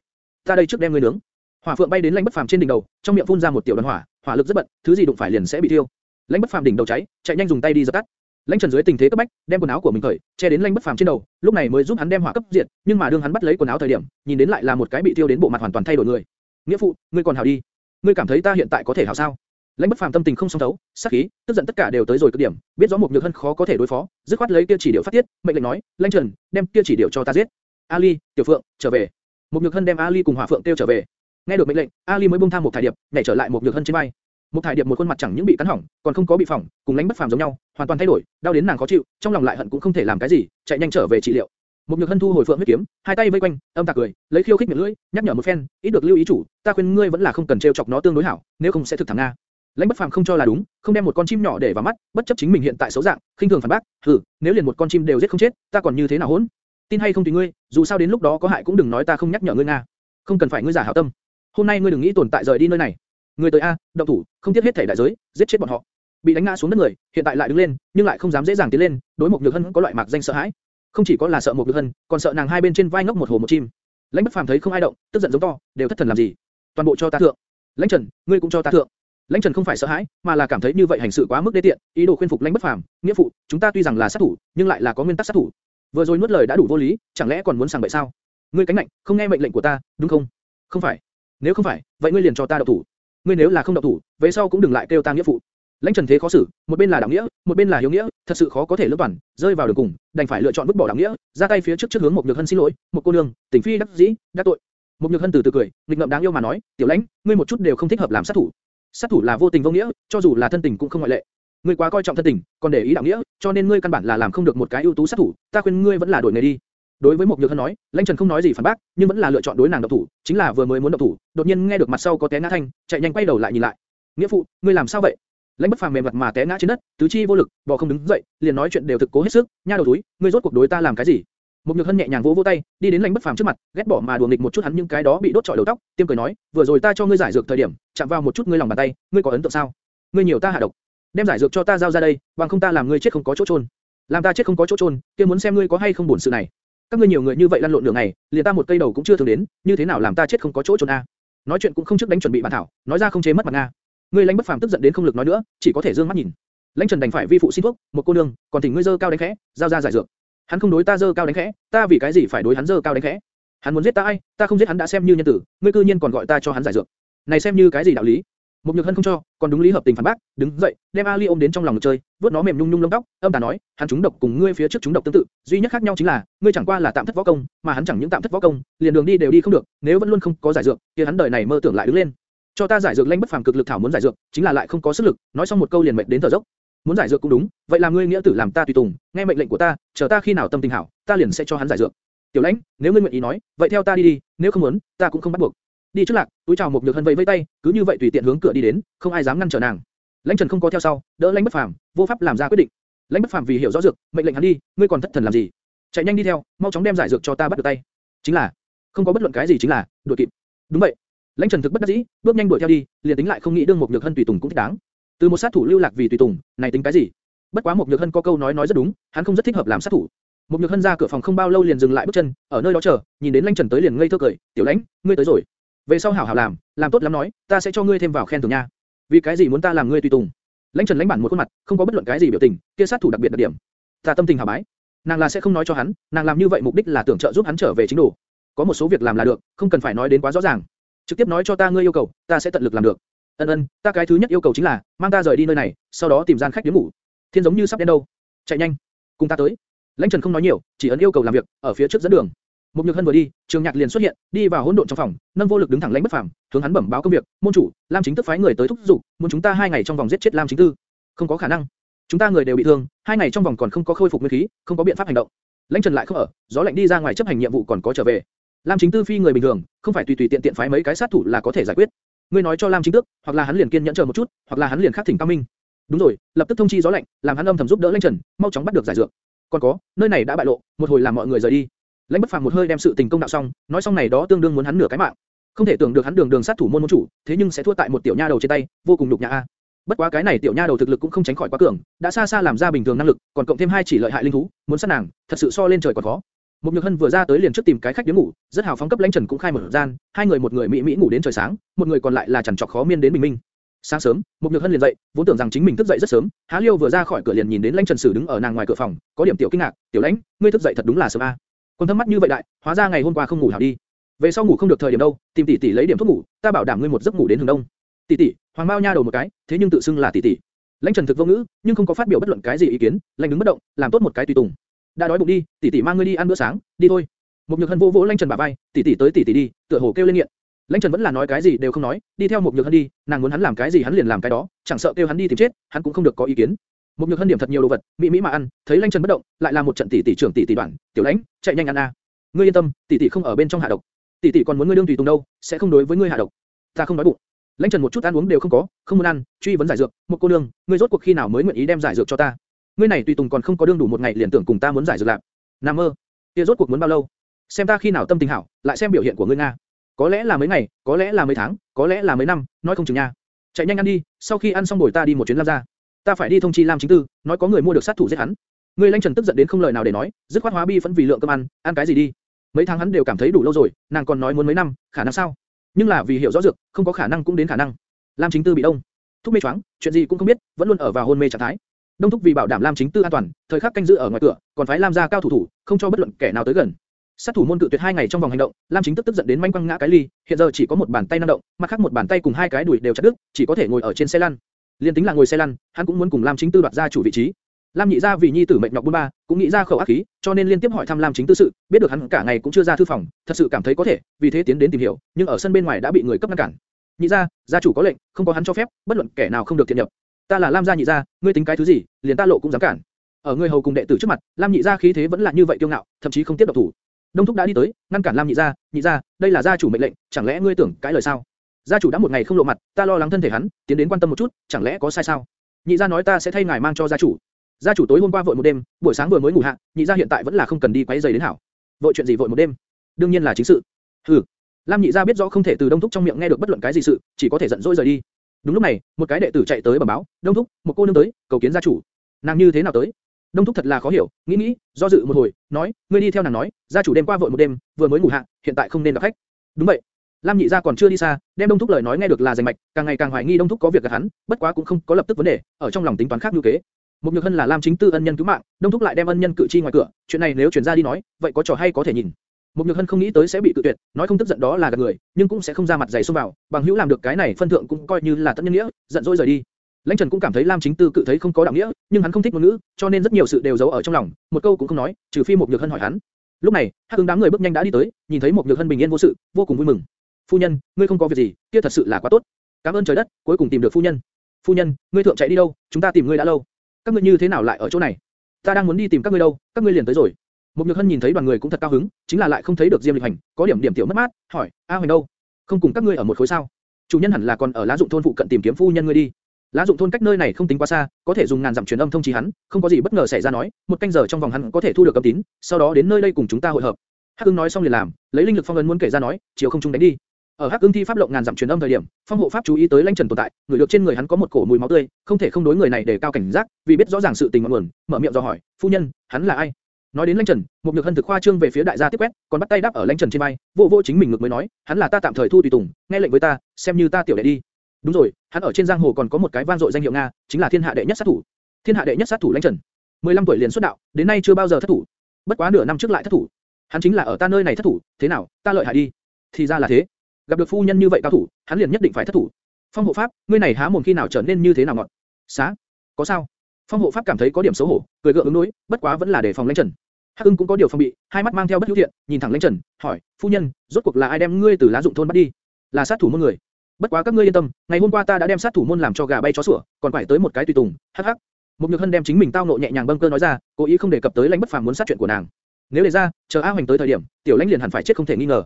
Ta đây trước đem ngươi nướng. Hỏa phượng bay đến lãnh bất phàm trên đỉnh đầu, trong miệng phun ra một tiểu đoàn hỏa, hỏa lực rất bận, thứ gì đụng phải liền sẽ bị thiêu. Lãnh bất phàm đỉnh đầu cháy, chạy nhanh dùng tay đi dập tắt. Lãnh Trần dưới tình thế cấp bách, đem quần áo của mình cởi, che đến Lãnh Bất Phàm trên đầu, lúc này mới giúp hắn đem hỏa cấp diệt, nhưng mà đương hắn bắt lấy quần áo thời điểm, nhìn đến lại là một cái bị thiêu đến bộ mặt hoàn toàn thay đổi người. Nghĩa phụ, ngươi còn hảo đi? Ngươi cảm thấy ta hiện tại có thể hảo sao? Lãnh Bất Phàm tâm tình không song thấu, sát khí, tức giận tất cả đều tới rồi cực điểm, biết rõ một nhược hân khó có thể đối phó, dứt khoát lấy kia chỉ điệu phát tiết, mệnh lệnh nói, Lãnh Trần, đem kia chỉ điệu cho ta giết. Ali, Tiểu Phượng, trở về. Một nhược hân đem Ali cùng Hỏa Phượng tiêu trở về. Nghe được mệnh lệnh, Ali mới buông tham một thải điệp, nhảy trở lại một nhược hân trên bay. một thải điệp một khuôn mặt chẳng những bị cắn hỏng, còn không có bị phỏng, cùng lãnh bất phàm giống nhau, hoàn toàn thay đổi, đau đến nàng khó chịu, trong lòng lại hận cũng không thể làm cái gì, chạy nhanh trở về trị liệu. Một nhược hân thu hồi phượng huyết kiếm, hai tay vây quanh, âm tà cười, lấy khiêu khích miệng lưỡi, nhắc nhở một phen, ít được lưu ý chủ, ta khuyên ngươi vẫn là không cần trêu chọc nó tương đối hảo, nếu không sẽ thực thẳng nga. Lãnh bất phàm không cho là đúng, không đem một con chim nhỏ để vào mắt, bất chấp chính mình hiện tại xấu dạng, khinh thường phản bác, hừ, nếu liền một con chim đều giết không chết, ta còn như thế nào hỗn? Tin hay không tùy ngươi, dù sao đến lúc đó có hại cũng đừng nói ta không nhắc nhở ngươi nga. Không cần phải ngươi giả hảo tâm. Hôm nay ngươi đừng nghĩ tồn tại rời đi nơi này. Ngươi tới a, động thủ, không tiếc hết thể đại giới, giết chết bọn họ. Bị đánh ngã xuống đất người, hiện tại lại đứng lên, nhưng lại không dám dễ dàng tiến lên, đối mục nhược hân có loại mạc danh sợ hãi. Không chỉ có là sợ mục nhược hân, còn sợ nàng hai bên trên vai ngốc một hồ một chim. Lãnh Bất Phàm thấy không ai động, tức giận giống to, đều thất thần làm gì? Toàn bộ cho ta thượng. Lãnh Trần, ngươi cũng cho ta thượng. Lãnh Trần không phải sợ hãi, mà là cảm thấy như vậy hành sự quá mức đê tiện, ý đồ khuyên phục Lãnh Bất Phàm, nghĩa phụ, chúng ta tuy rằng là sát thủ, nhưng lại là có nguyên tắc sát thủ. Vừa rồi nuốt lời đã đủ vô lý, chẳng lẽ còn muốn sàng bậy sao? Ngươi cánh nạnh, không nghe mệnh lệnh của ta, đúng không? Không phải. Nếu không phải, vậy ngươi liền cho ta động thủ. Ngươi nếu là không động thủ, về sau cũng đừng lại kêu ta nghĩa phụ. Lãnh Trần thế khó xử, một bên là đạo nghĩa, một bên là hiếu nghĩa, thật sự khó có thể lưỡng toàn, rơi vào đường cùng, đành phải lựa chọn vứt bỏ đạo nghĩa, ra tay phía trước trước hướng một nhược hân xin lỗi, một cô nương, tỉnh phi đắc dĩ, đã tội. Một nhược hân từ từ cười, nghịch ngợm đáng yêu mà nói, tiểu lãnh, ngươi một chút đều không thích hợp làm sát thủ. Sát thủ là vô tình vô nghĩa, cho dù là thân tình cũng không ngoại lệ. Ngươi quá coi trọng thân tình, còn để ý đạo nghĩa, cho nên ngươi căn bản là làm không được một cái ưu tú sát thủ. Ta khuyên ngươi vẫn là đổi nghề đi. Đối với một nhược hân nói, lãnh trần không nói gì phản bác, nhưng vẫn là lựa chọn đối nàng động thủ, chính là vừa mới muốn động thủ, đột nhiên nghe được mặt sau có té ngã thanh, chạy nhanh quay đầu lại nhìn lại. nghĩa phụ, ngươi làm sao vậy? lãnh bất phàm mềm mặt mà té ngã trên đất, tứ chi vô lực, bò không đứng dậy, liền nói chuyện đều thực cố hết sức, nha đầu túi, ngươi rốt cuộc đối ta làm cái gì? Một nhược hân nhẹ nhàng vỗ vỗ tay, đi đến lãnh bất phàm trước mặt, ghét bỏ mà đùa nghịch một chút hắn những cái đó bị đốt trọi đầu tóc, tiêm cười nói, vừa rồi ta cho ngươi giải dược thời điểm, chạm vào một chút ngươi lòng bàn tay, ngươi có ấn tượng sao? Ngươi nhiều ta hạ độc, đem giải dược cho ta giao ra đây, bằng không ta làm ngươi chết không có chỗ trôn, làm ta chết không có chỗ trôn, kia muốn xem ngươi có hay không buồn sự này. Các ngươi nhiều người như vậy lăn lộn đường này, liền ta một cây đầu cũng chưa thường đến, như thế nào làm ta chết không có chỗ trôn a? Nói chuyện cũng không trước đánh chuẩn bị bản thảo, nói ra không chế mất mặt nga. Ngươi lãnh bất phàm tức giận đến không lực nói nữa, chỉ có thể dương mắt nhìn. Lãnh Trần đành phải vi phụ xin thuốc, một cô nương, còn thỉnh ngươi dơ cao đánh khẽ, giao ra giải dược. Hắn không đối ta dơ cao đánh khẽ, ta vì cái gì phải đối hắn dơ cao đánh khẽ? Hắn muốn giết ta ai, ta không giết hắn đã xem như nhân tử, ngươi cư nhiên còn gọi ta cho hắn giải dược. Này xem như cái gì đạo lý? Một nhược hân không cho, còn đúng lý hợp tình phản bác, đứng dậy, đem Ali ôm đến trong lòng chơi, vuốt nó mềm nhung nhung lông tóc, âm tà nói, hắn chúng độc cùng ngươi phía trước chúng độc tương tự, duy nhất khác nhau chính là, ngươi chẳng qua là tạm thất võ công, mà hắn chẳng những tạm thất võ công, liền đường đi đều đi không được, nếu vẫn luôn không có giải dược, kia hắn đời này mơ tưởng lại đứng lên. Cho ta giải dược lãnh bất phàm cực lực thảo muốn giải dược, chính là lại không có sức lực, nói xong một câu liền mệt đến thở dốc. Muốn giải dược cũng đúng, vậy làm ngươi nghĩa tử làm ta tùy tùng, nghe mệnh lệnh của ta, chờ ta khi nào tâm tình hảo, ta liền sẽ cho hắn giải dược. Tiểu lãnh, nếu ngươi nguyện ý nói, vậy theo ta đi đi, nếu không muốn, ta cũng không bắt buộc. Đi trước lạc, túi chào một nhược hân vẫy vẫy tay, cứ như vậy tùy tiện hướng cửa đi đến, không ai dám ngăn trở nàng. Lãnh Trần không có theo sau, đỡ Lãnh Bất Phàm, vô pháp làm ra quyết định. Lãnh Bất Phàm vì hiểu rõ dược, mệnh lệnh hắn đi, ngươi còn thất thần làm gì? Chạy nhanh đi theo, mau chóng đem giải dược cho ta bắt được tay. Chính là, không có bất luận cái gì chính là, đuổi kịp. Đúng vậy. Lãnh Trần thực bất đắc dĩ, bước nhanh đuổi theo đi, liền tính lại không nghĩ đương một nhược hân tùy tùng cũng thích đáng. Từ một sát thủ lưu lạc vì tùy tùng, này tính cái gì? Bất quá một nhược hân có câu nói nói rất đúng, hắn không rất thích hợp làm sát thủ. Một nhược hân ra cửa phòng không bao lâu liền dừng lại bước chân, ở nơi đó chờ, nhìn đến Lãnh Trần tới liền ngây thơ cười, "Tiểu Lãnh, ngươi tới rồi. Về sau hảo hảo làm, làm tốt lắm nói, ta sẽ cho ngươi thêm vào khen thưởng nha. Vì cái gì muốn ta làm ngươi tùy tùng?" Lãnh Trần lãnh bản một khuôn mặt, không có bất luận cái gì biểu tình, kia sát thủ đặc biệt đặc điểm. Ta tâm tình hảo bái. Nàng là sẽ không nói cho hắn, nàng làm như vậy mục đích là tưởng trợ giúp hắn trở về chính đủ. Có một số việc làm là được, không cần phải nói đến quá rõ ràng. Trực tiếp nói cho ta ngươi yêu cầu, ta sẽ tận lực làm được. Ân ân, ta cái thứ nhất yêu cầu chính là mang ta rời đi nơi này, sau đó tìm gian khách đến ngủ. Thiên giống như sắp đến đâu, chạy nhanh, cùng ta tới. Lãnh Trần không nói nhiều, chỉ ấn yêu cầu làm việc, ở phía trước dẫn đường. Một nhược hân vừa đi, trường nhạc liền xuất hiện, đi vào hỗn độn trong phòng, nâng vô lực đứng thẳng lãnh bất phàm, hướng hắn bẩm báo công việc, môn chủ, Lam chính tức phái người tới thúc giục, muốn chúng ta hai ngày trong vòng giết chết Lam chính tư. Không có khả năng. Chúng ta người đều bị thương, hai ngày trong vòng còn không có khôi phục nguyên khí, không có biện pháp hành động. Lãnh Trần lại không ở, gió lạnh đi ra ngoài chấp hành nhiệm vụ còn có trở về. Lam chính tư phi người bình thường, không phải tùy tùy tiện tiện phái mấy cái sát thủ là có thể giải quyết. Ngươi nói cho Lam chính tước, hoặc là hắn liền kiên nhẫn chờ một chút, hoặc là hắn liền khắc thỉnh Tam minh. Đúng rồi, lập tức thông chi gió lạnh, làm hắn âm thầm giúp đỡ Lãnh Trần, mau chóng bắt được giải dược. Còn có, nơi này đã bại lộ, một hồi làm mọi người rời đi. Lãnh Bất Phàm một hơi đem sự tình công đạo xong, nói xong này đó tương đương muốn hắn nửa cái mạng. Không thể tưởng được hắn đường đường sát thủ môn môn chủ, thế nhưng sẽ thua tại một tiểu nha đầu trên tay, vô cùng nhục nhã a. Bất quá cái này tiểu nha đầu thực lực cũng không tránh khỏi quá cường, đã xa xa làm ra bình thường năng lực, còn cộng thêm hai chỉ lợi hại linh thú, muốn sát nàng, thật sự so lên trời còn khó. Một Nhược Hân vừa ra tới liền trước tìm cái khách điếm ngủ, rất hào phóng cấp Lãnh Trần cũng khai mở gian, hai người một người mỹ mỹ ngủ đến trời sáng, một người còn lại là chằn trọc khó miên đến bình minh. Sáng sớm, Một Nhược Hân liền dậy, vốn tưởng rằng chính mình thức dậy rất sớm, Há Liêu vừa ra khỏi cửa liền nhìn đến Lãnh Trần Sử đứng ở nàng ngoài cửa phòng, có điểm tiểu kinh ngạc, "Tiểu Lãnh, ngươi thức dậy thật đúng là sớm a." Còn thâm mắt như vậy đại, hóa ra ngày hôm qua không ngủ hảo đi. Về sau ngủ không được thời điểm đâu, tìm tỷ tỷ lấy điểm thuốc ngủ, ta bảo đảm ngươi một giấc ngủ đến hừng đông. Tỷ tỷ, Hoàng bao nha đầu một cái, thế nhưng tự xưng là tỷ tỷ. Lãnh Trần thực vô ngữ, nhưng không có phát biểu bất luận cái gì ý kiến, lãnh đứng bất động, làm tốt một cái tùy tùng. đã đói bụng đi, tỷ tỷ mang ngươi đi ăn bữa sáng, đi thôi. Một nhược hân vô vỗ Lãnh Trần bả vai, tỷ tỷ tới tỷ tỷ đi, tựa hồ kêu lên nghiện. Lãnh Trần vẫn là nói cái gì đều không nói, đi theo một nhược hân đi, nàng muốn hắn làm cái gì hắn liền làm cái đó, chẳng sợ kêu hắn đi tìm chết, hắn cũng không được có ý kiến. Một nhược hân điểm thật nhiều đồ vật, mỹ mỹ mà ăn, thấy Lãnh Trần bất động, lại là một trận tỷ tỷ trưởng tỷ tỷ đoạn, tiểu lãnh, chạy nhanh ăn a. Ngươi yên tâm, tỷ tỷ không ở bên trong hạ độc. Tỷ tỷ còn muốn ngươi đương tùy tùng đâu, sẽ không đối với ngươi hạ độc. Ta không nói bụng. Lãnh Trần một chút ăn uống đều không có, không muốn ăn, truy vấn giải dược, một cô nương, ngươi rốt cuộc khi nào mới nguyện ý đem giải dược cho ta? Ngươi này tùy tùng còn không có đương đủ một ngày liền tưởng cùng ta muốn giải dược lạc. Nam mơ, kia rốt cuộc muốn bao lâu? Xem ta khi nào tâm tình hảo, lại xem biểu hiện của ngươi nga. Có lẽ là mấy ngày, có lẽ là mấy tháng, có lẽ là mấy năm, nói không chừng nha. Chạy nhanh ăn đi, sau khi ăn xong bồi ta đi một chuyến Lam gia. Ta phải đi thông chi Lam chính tư, nói có người mua được sát thủ giết hắn. người Lãnh Trần tức giận đến không lời nào để nói, dứt khoát hóa bi phẫn vì lượng cơm ăn, ăn cái gì đi? Mấy tháng hắn đều cảm thấy đủ lâu rồi, nàng còn nói muốn mấy năm, khả năng sao? Nhưng là vì hiểu rõ dược, không có khả năng cũng đến khả năng. Lam chính tư bị đông, thúc mê choáng, chuyện gì cũng không biết, vẫn luôn ở vào hôn mê trạng thái. Đông thúc vì bảo đảm Lam chính tư an toàn, thời khắc canh giữ ở ngoài cửa, còn phái Lam gia cao thủ thủ, không cho bất luận kẻ nào tới gần. Sát thủ môn cự tuyệt hai ngày trong vòng hành động, Lam Chính tức tức giận đến manh quăng ngã cái ly, hiện giờ chỉ có một bàn tay năng động, mặt khác một bàn tay cùng hai cái đùi đều chặt đứt, chỉ có thể ngồi ở trên xe lăn. Liên tính là ngồi xe lăn, hắn cũng muốn cùng Lam Chính tư đoạt ra chủ vị trí. Lam Nhị gia vì nhi tử mệnh nhọc buôn ba, cũng nghĩ ra khẩu ác khí, cho nên liên tiếp hỏi thăm Lam Chính tư sự, biết được hắn cả ngày cũng chưa ra thư phòng, thật sự cảm thấy có thể, vì thế tiến đến tìm hiểu, nhưng ở sân bên ngoài đã bị người cấp ngăn cản. Nhị gia, gia chủ có lệnh, không có hắn cho phép, bất luận kẻ nào không được tiện nhập. Ta là Lam gia nhị gia, ngươi tính cái thứ gì, liền ta lộ cũng dám cản. Ở người hầu cùng đệ tử trước mặt, Lam nhị gia khí thế vẫn là như vậy kiêu ngạo, thậm chí không tiếp độc thủ. Đông thúc đã đi tới, ngăn cản Lam nhị gia, nhị gia, đây là gia chủ mệnh lệnh, chẳng lẽ ngươi tưởng cái lời sao? Gia chủ đã một ngày không lộ mặt, ta lo lắng thân thể hắn, tiến đến quan tâm một chút, chẳng lẽ có sai sao? Nhị gia nói ta sẽ thay ngài mang cho gia chủ. Gia chủ tối hôm qua vội một đêm, buổi sáng vừa mới ngủ hạ, nhị gia hiện tại vẫn là không cần đi quấy giày đến hảo. Vội chuyện gì vội một đêm? Đương nhiên là chính sự. Hừ. Lam nhị gia biết rõ không thể từ Đông thúc trong miệng nghe được bất luận cái gì sự, chỉ có thể giận dỗi rời đi. Đúng lúc này, một cái đệ tử chạy tới bẩm báo, Đông thúc, một cô nương tới, cầu kiến gia chủ. Nàng như thế nào tới? Đông thúc thật là khó hiểu, nghĩ nghĩ, do dự một hồi, nói, ngươi đi theo nàng nói, gia chủ đêm qua vội một đêm, vừa mới ngủ hạ, hiện tại không nên gặp khách. Đúng vậy. Lam nhị gia còn chưa đi xa, đem Đông thúc lời nói nghe được là rành mạch, càng ngày càng hoài nghi Đông thúc có việc gặp hắn, bất quá cũng không có lập tức vấn đề, ở trong lòng tính toán khác như kế. Một nhược hân là Lam chính tư ân nhân cứu mạng, Đông thúc lại đem ân nhân cự chi ngoài cửa, chuyện này nếu truyền ra đi nói, vậy có trò hay có thể nhìn. Một nhược hân không nghĩ tới sẽ bị cự tuyệt, nói không tức giận đó là gạt người, nhưng cũng sẽ không ra mặt dày xông vào, bằng hữu làm được cái này phân thượng cũng coi như là tất nhân nghĩa, giận dỗi rời đi. Lãnh Trần cũng cảm thấy Lam Chính Tư cự thấy không có đạo nghĩa, nhưng hắn không thích ngôn ngữ, cho nên rất nhiều sự đều giấu ở trong lòng, một câu cũng không nói, trừ phi một nhược hân hỏi hắn. Lúc này, Hắc Ưng đám người bước nhanh đã đi tới, nhìn thấy một nhược hân bình yên vô sự, vô cùng vui mừng. Phu nhân, ngươi không có việc gì, kia thật sự là quá tốt. Cảm ơn trời đất, cuối cùng tìm được phu nhân. Phu nhân, ngươi thượng chạy đi đâu? Chúng ta tìm ngươi đã lâu. Các ngươi như thế nào lại ở chỗ này? Ta đang muốn đi tìm các ngươi đâu, các ngươi liền tới rồi. Một nhược hân nhìn thấy đoàn người cũng thật cao hứng, chính là lại không thấy được Diêm Lịch Hành, có điểm điểm tiểu mất mát, hỏi, A Hoành đâu? Không cùng các ngươi ở một khối sao? Chủ nhân hẳn là còn ở lá dụng thôn phụ cận tìm kiếm phu nhân ngươi đi. Lá dụng thôn cách nơi này không tính quá xa, có thể dùng ngàn dặm truyền âm thông chí hắn, không có gì bất ngờ xảy ra nói, một canh giờ trong vòng hắn có thể thu được âm tín, sau đó đến nơi đây cùng chúng ta hội hợp. Hắc Ưng nói xong liền làm, lấy linh lực phong ấn muốn kể ra nói, chiều không trung đánh đi. Ở Hắc ương thi pháp lộng ngàn dặm truyền âm thời điểm, phong hộ pháp chú ý tới Lãnh Trần tồn tại, người được trên người hắn có một cổ mùi máu tươi, không thể không đối người này để cao cảnh giác, vì biết rõ ràng sự tình ngọn nguồn, mở miệng do hỏi, phu nhân, hắn là ai? Nói đến Lãnh Trần, một nhược hân thực khoa trương về phía đại gia tiếp quét, còn bắt tay đáp ở Lãnh Trần trên vai, vô vô chính mình ngực mới nói, hắn là ta tạm thời thu tùy tùng, nghe lệnh với ta, xem như ta tiểu đệ đi. Đúng rồi, hắn ở trên giang hồ còn có một cái vang dội danh hiệu nga, chính là thiên hạ đệ nhất sát thủ. Thiên hạ đệ nhất sát thủ Lãnh Trần. 15 tuổi liền xuất đạo, đến nay chưa bao giờ thất thủ. Bất quá nửa năm trước lại thất thủ. Hắn chính là ở ta nơi này thất thủ, thế nào, ta lợi hại đi. Thì ra là thế. Gặp được phu nhân như vậy cao thủ, hắn liền nhất định phải thất thủ. Phong hộ pháp, ngươi này há mồm khi nào trở nên như thế nào ngọn? Xá, có sao? Phong hộ pháp cảm thấy có điểm xấu hổ, cười gượng ứng đối, bất quá vẫn là để phòng Lãnh Trần. Hắc Ưng cũng có điều phòng bị, hai mắt mang theo bất hữu thiện, nhìn thẳng Lãnh Trần, hỏi, phu nhân, rốt cuộc là ai đem ngươi từ lá dụng thôn bắt đi? Là sát thủ môn người. Bất quá các ngươi yên tâm, ngày hôm qua ta đã đem sát thủ môn làm cho gà bay chó sủa, còn phải tới một cái tùy tùng, hắc hắc. Một nhược hân đem chính mình tao nộ nhẹ nhàng bâng cơ nói ra, cố ý không đề cập tới lãnh bất phàm muốn sát chuyện của nàng. Nếu để ra, chờ A Hoành tới thời điểm, tiểu lãnh liền hẳn phải chết không thể nghi ngờ.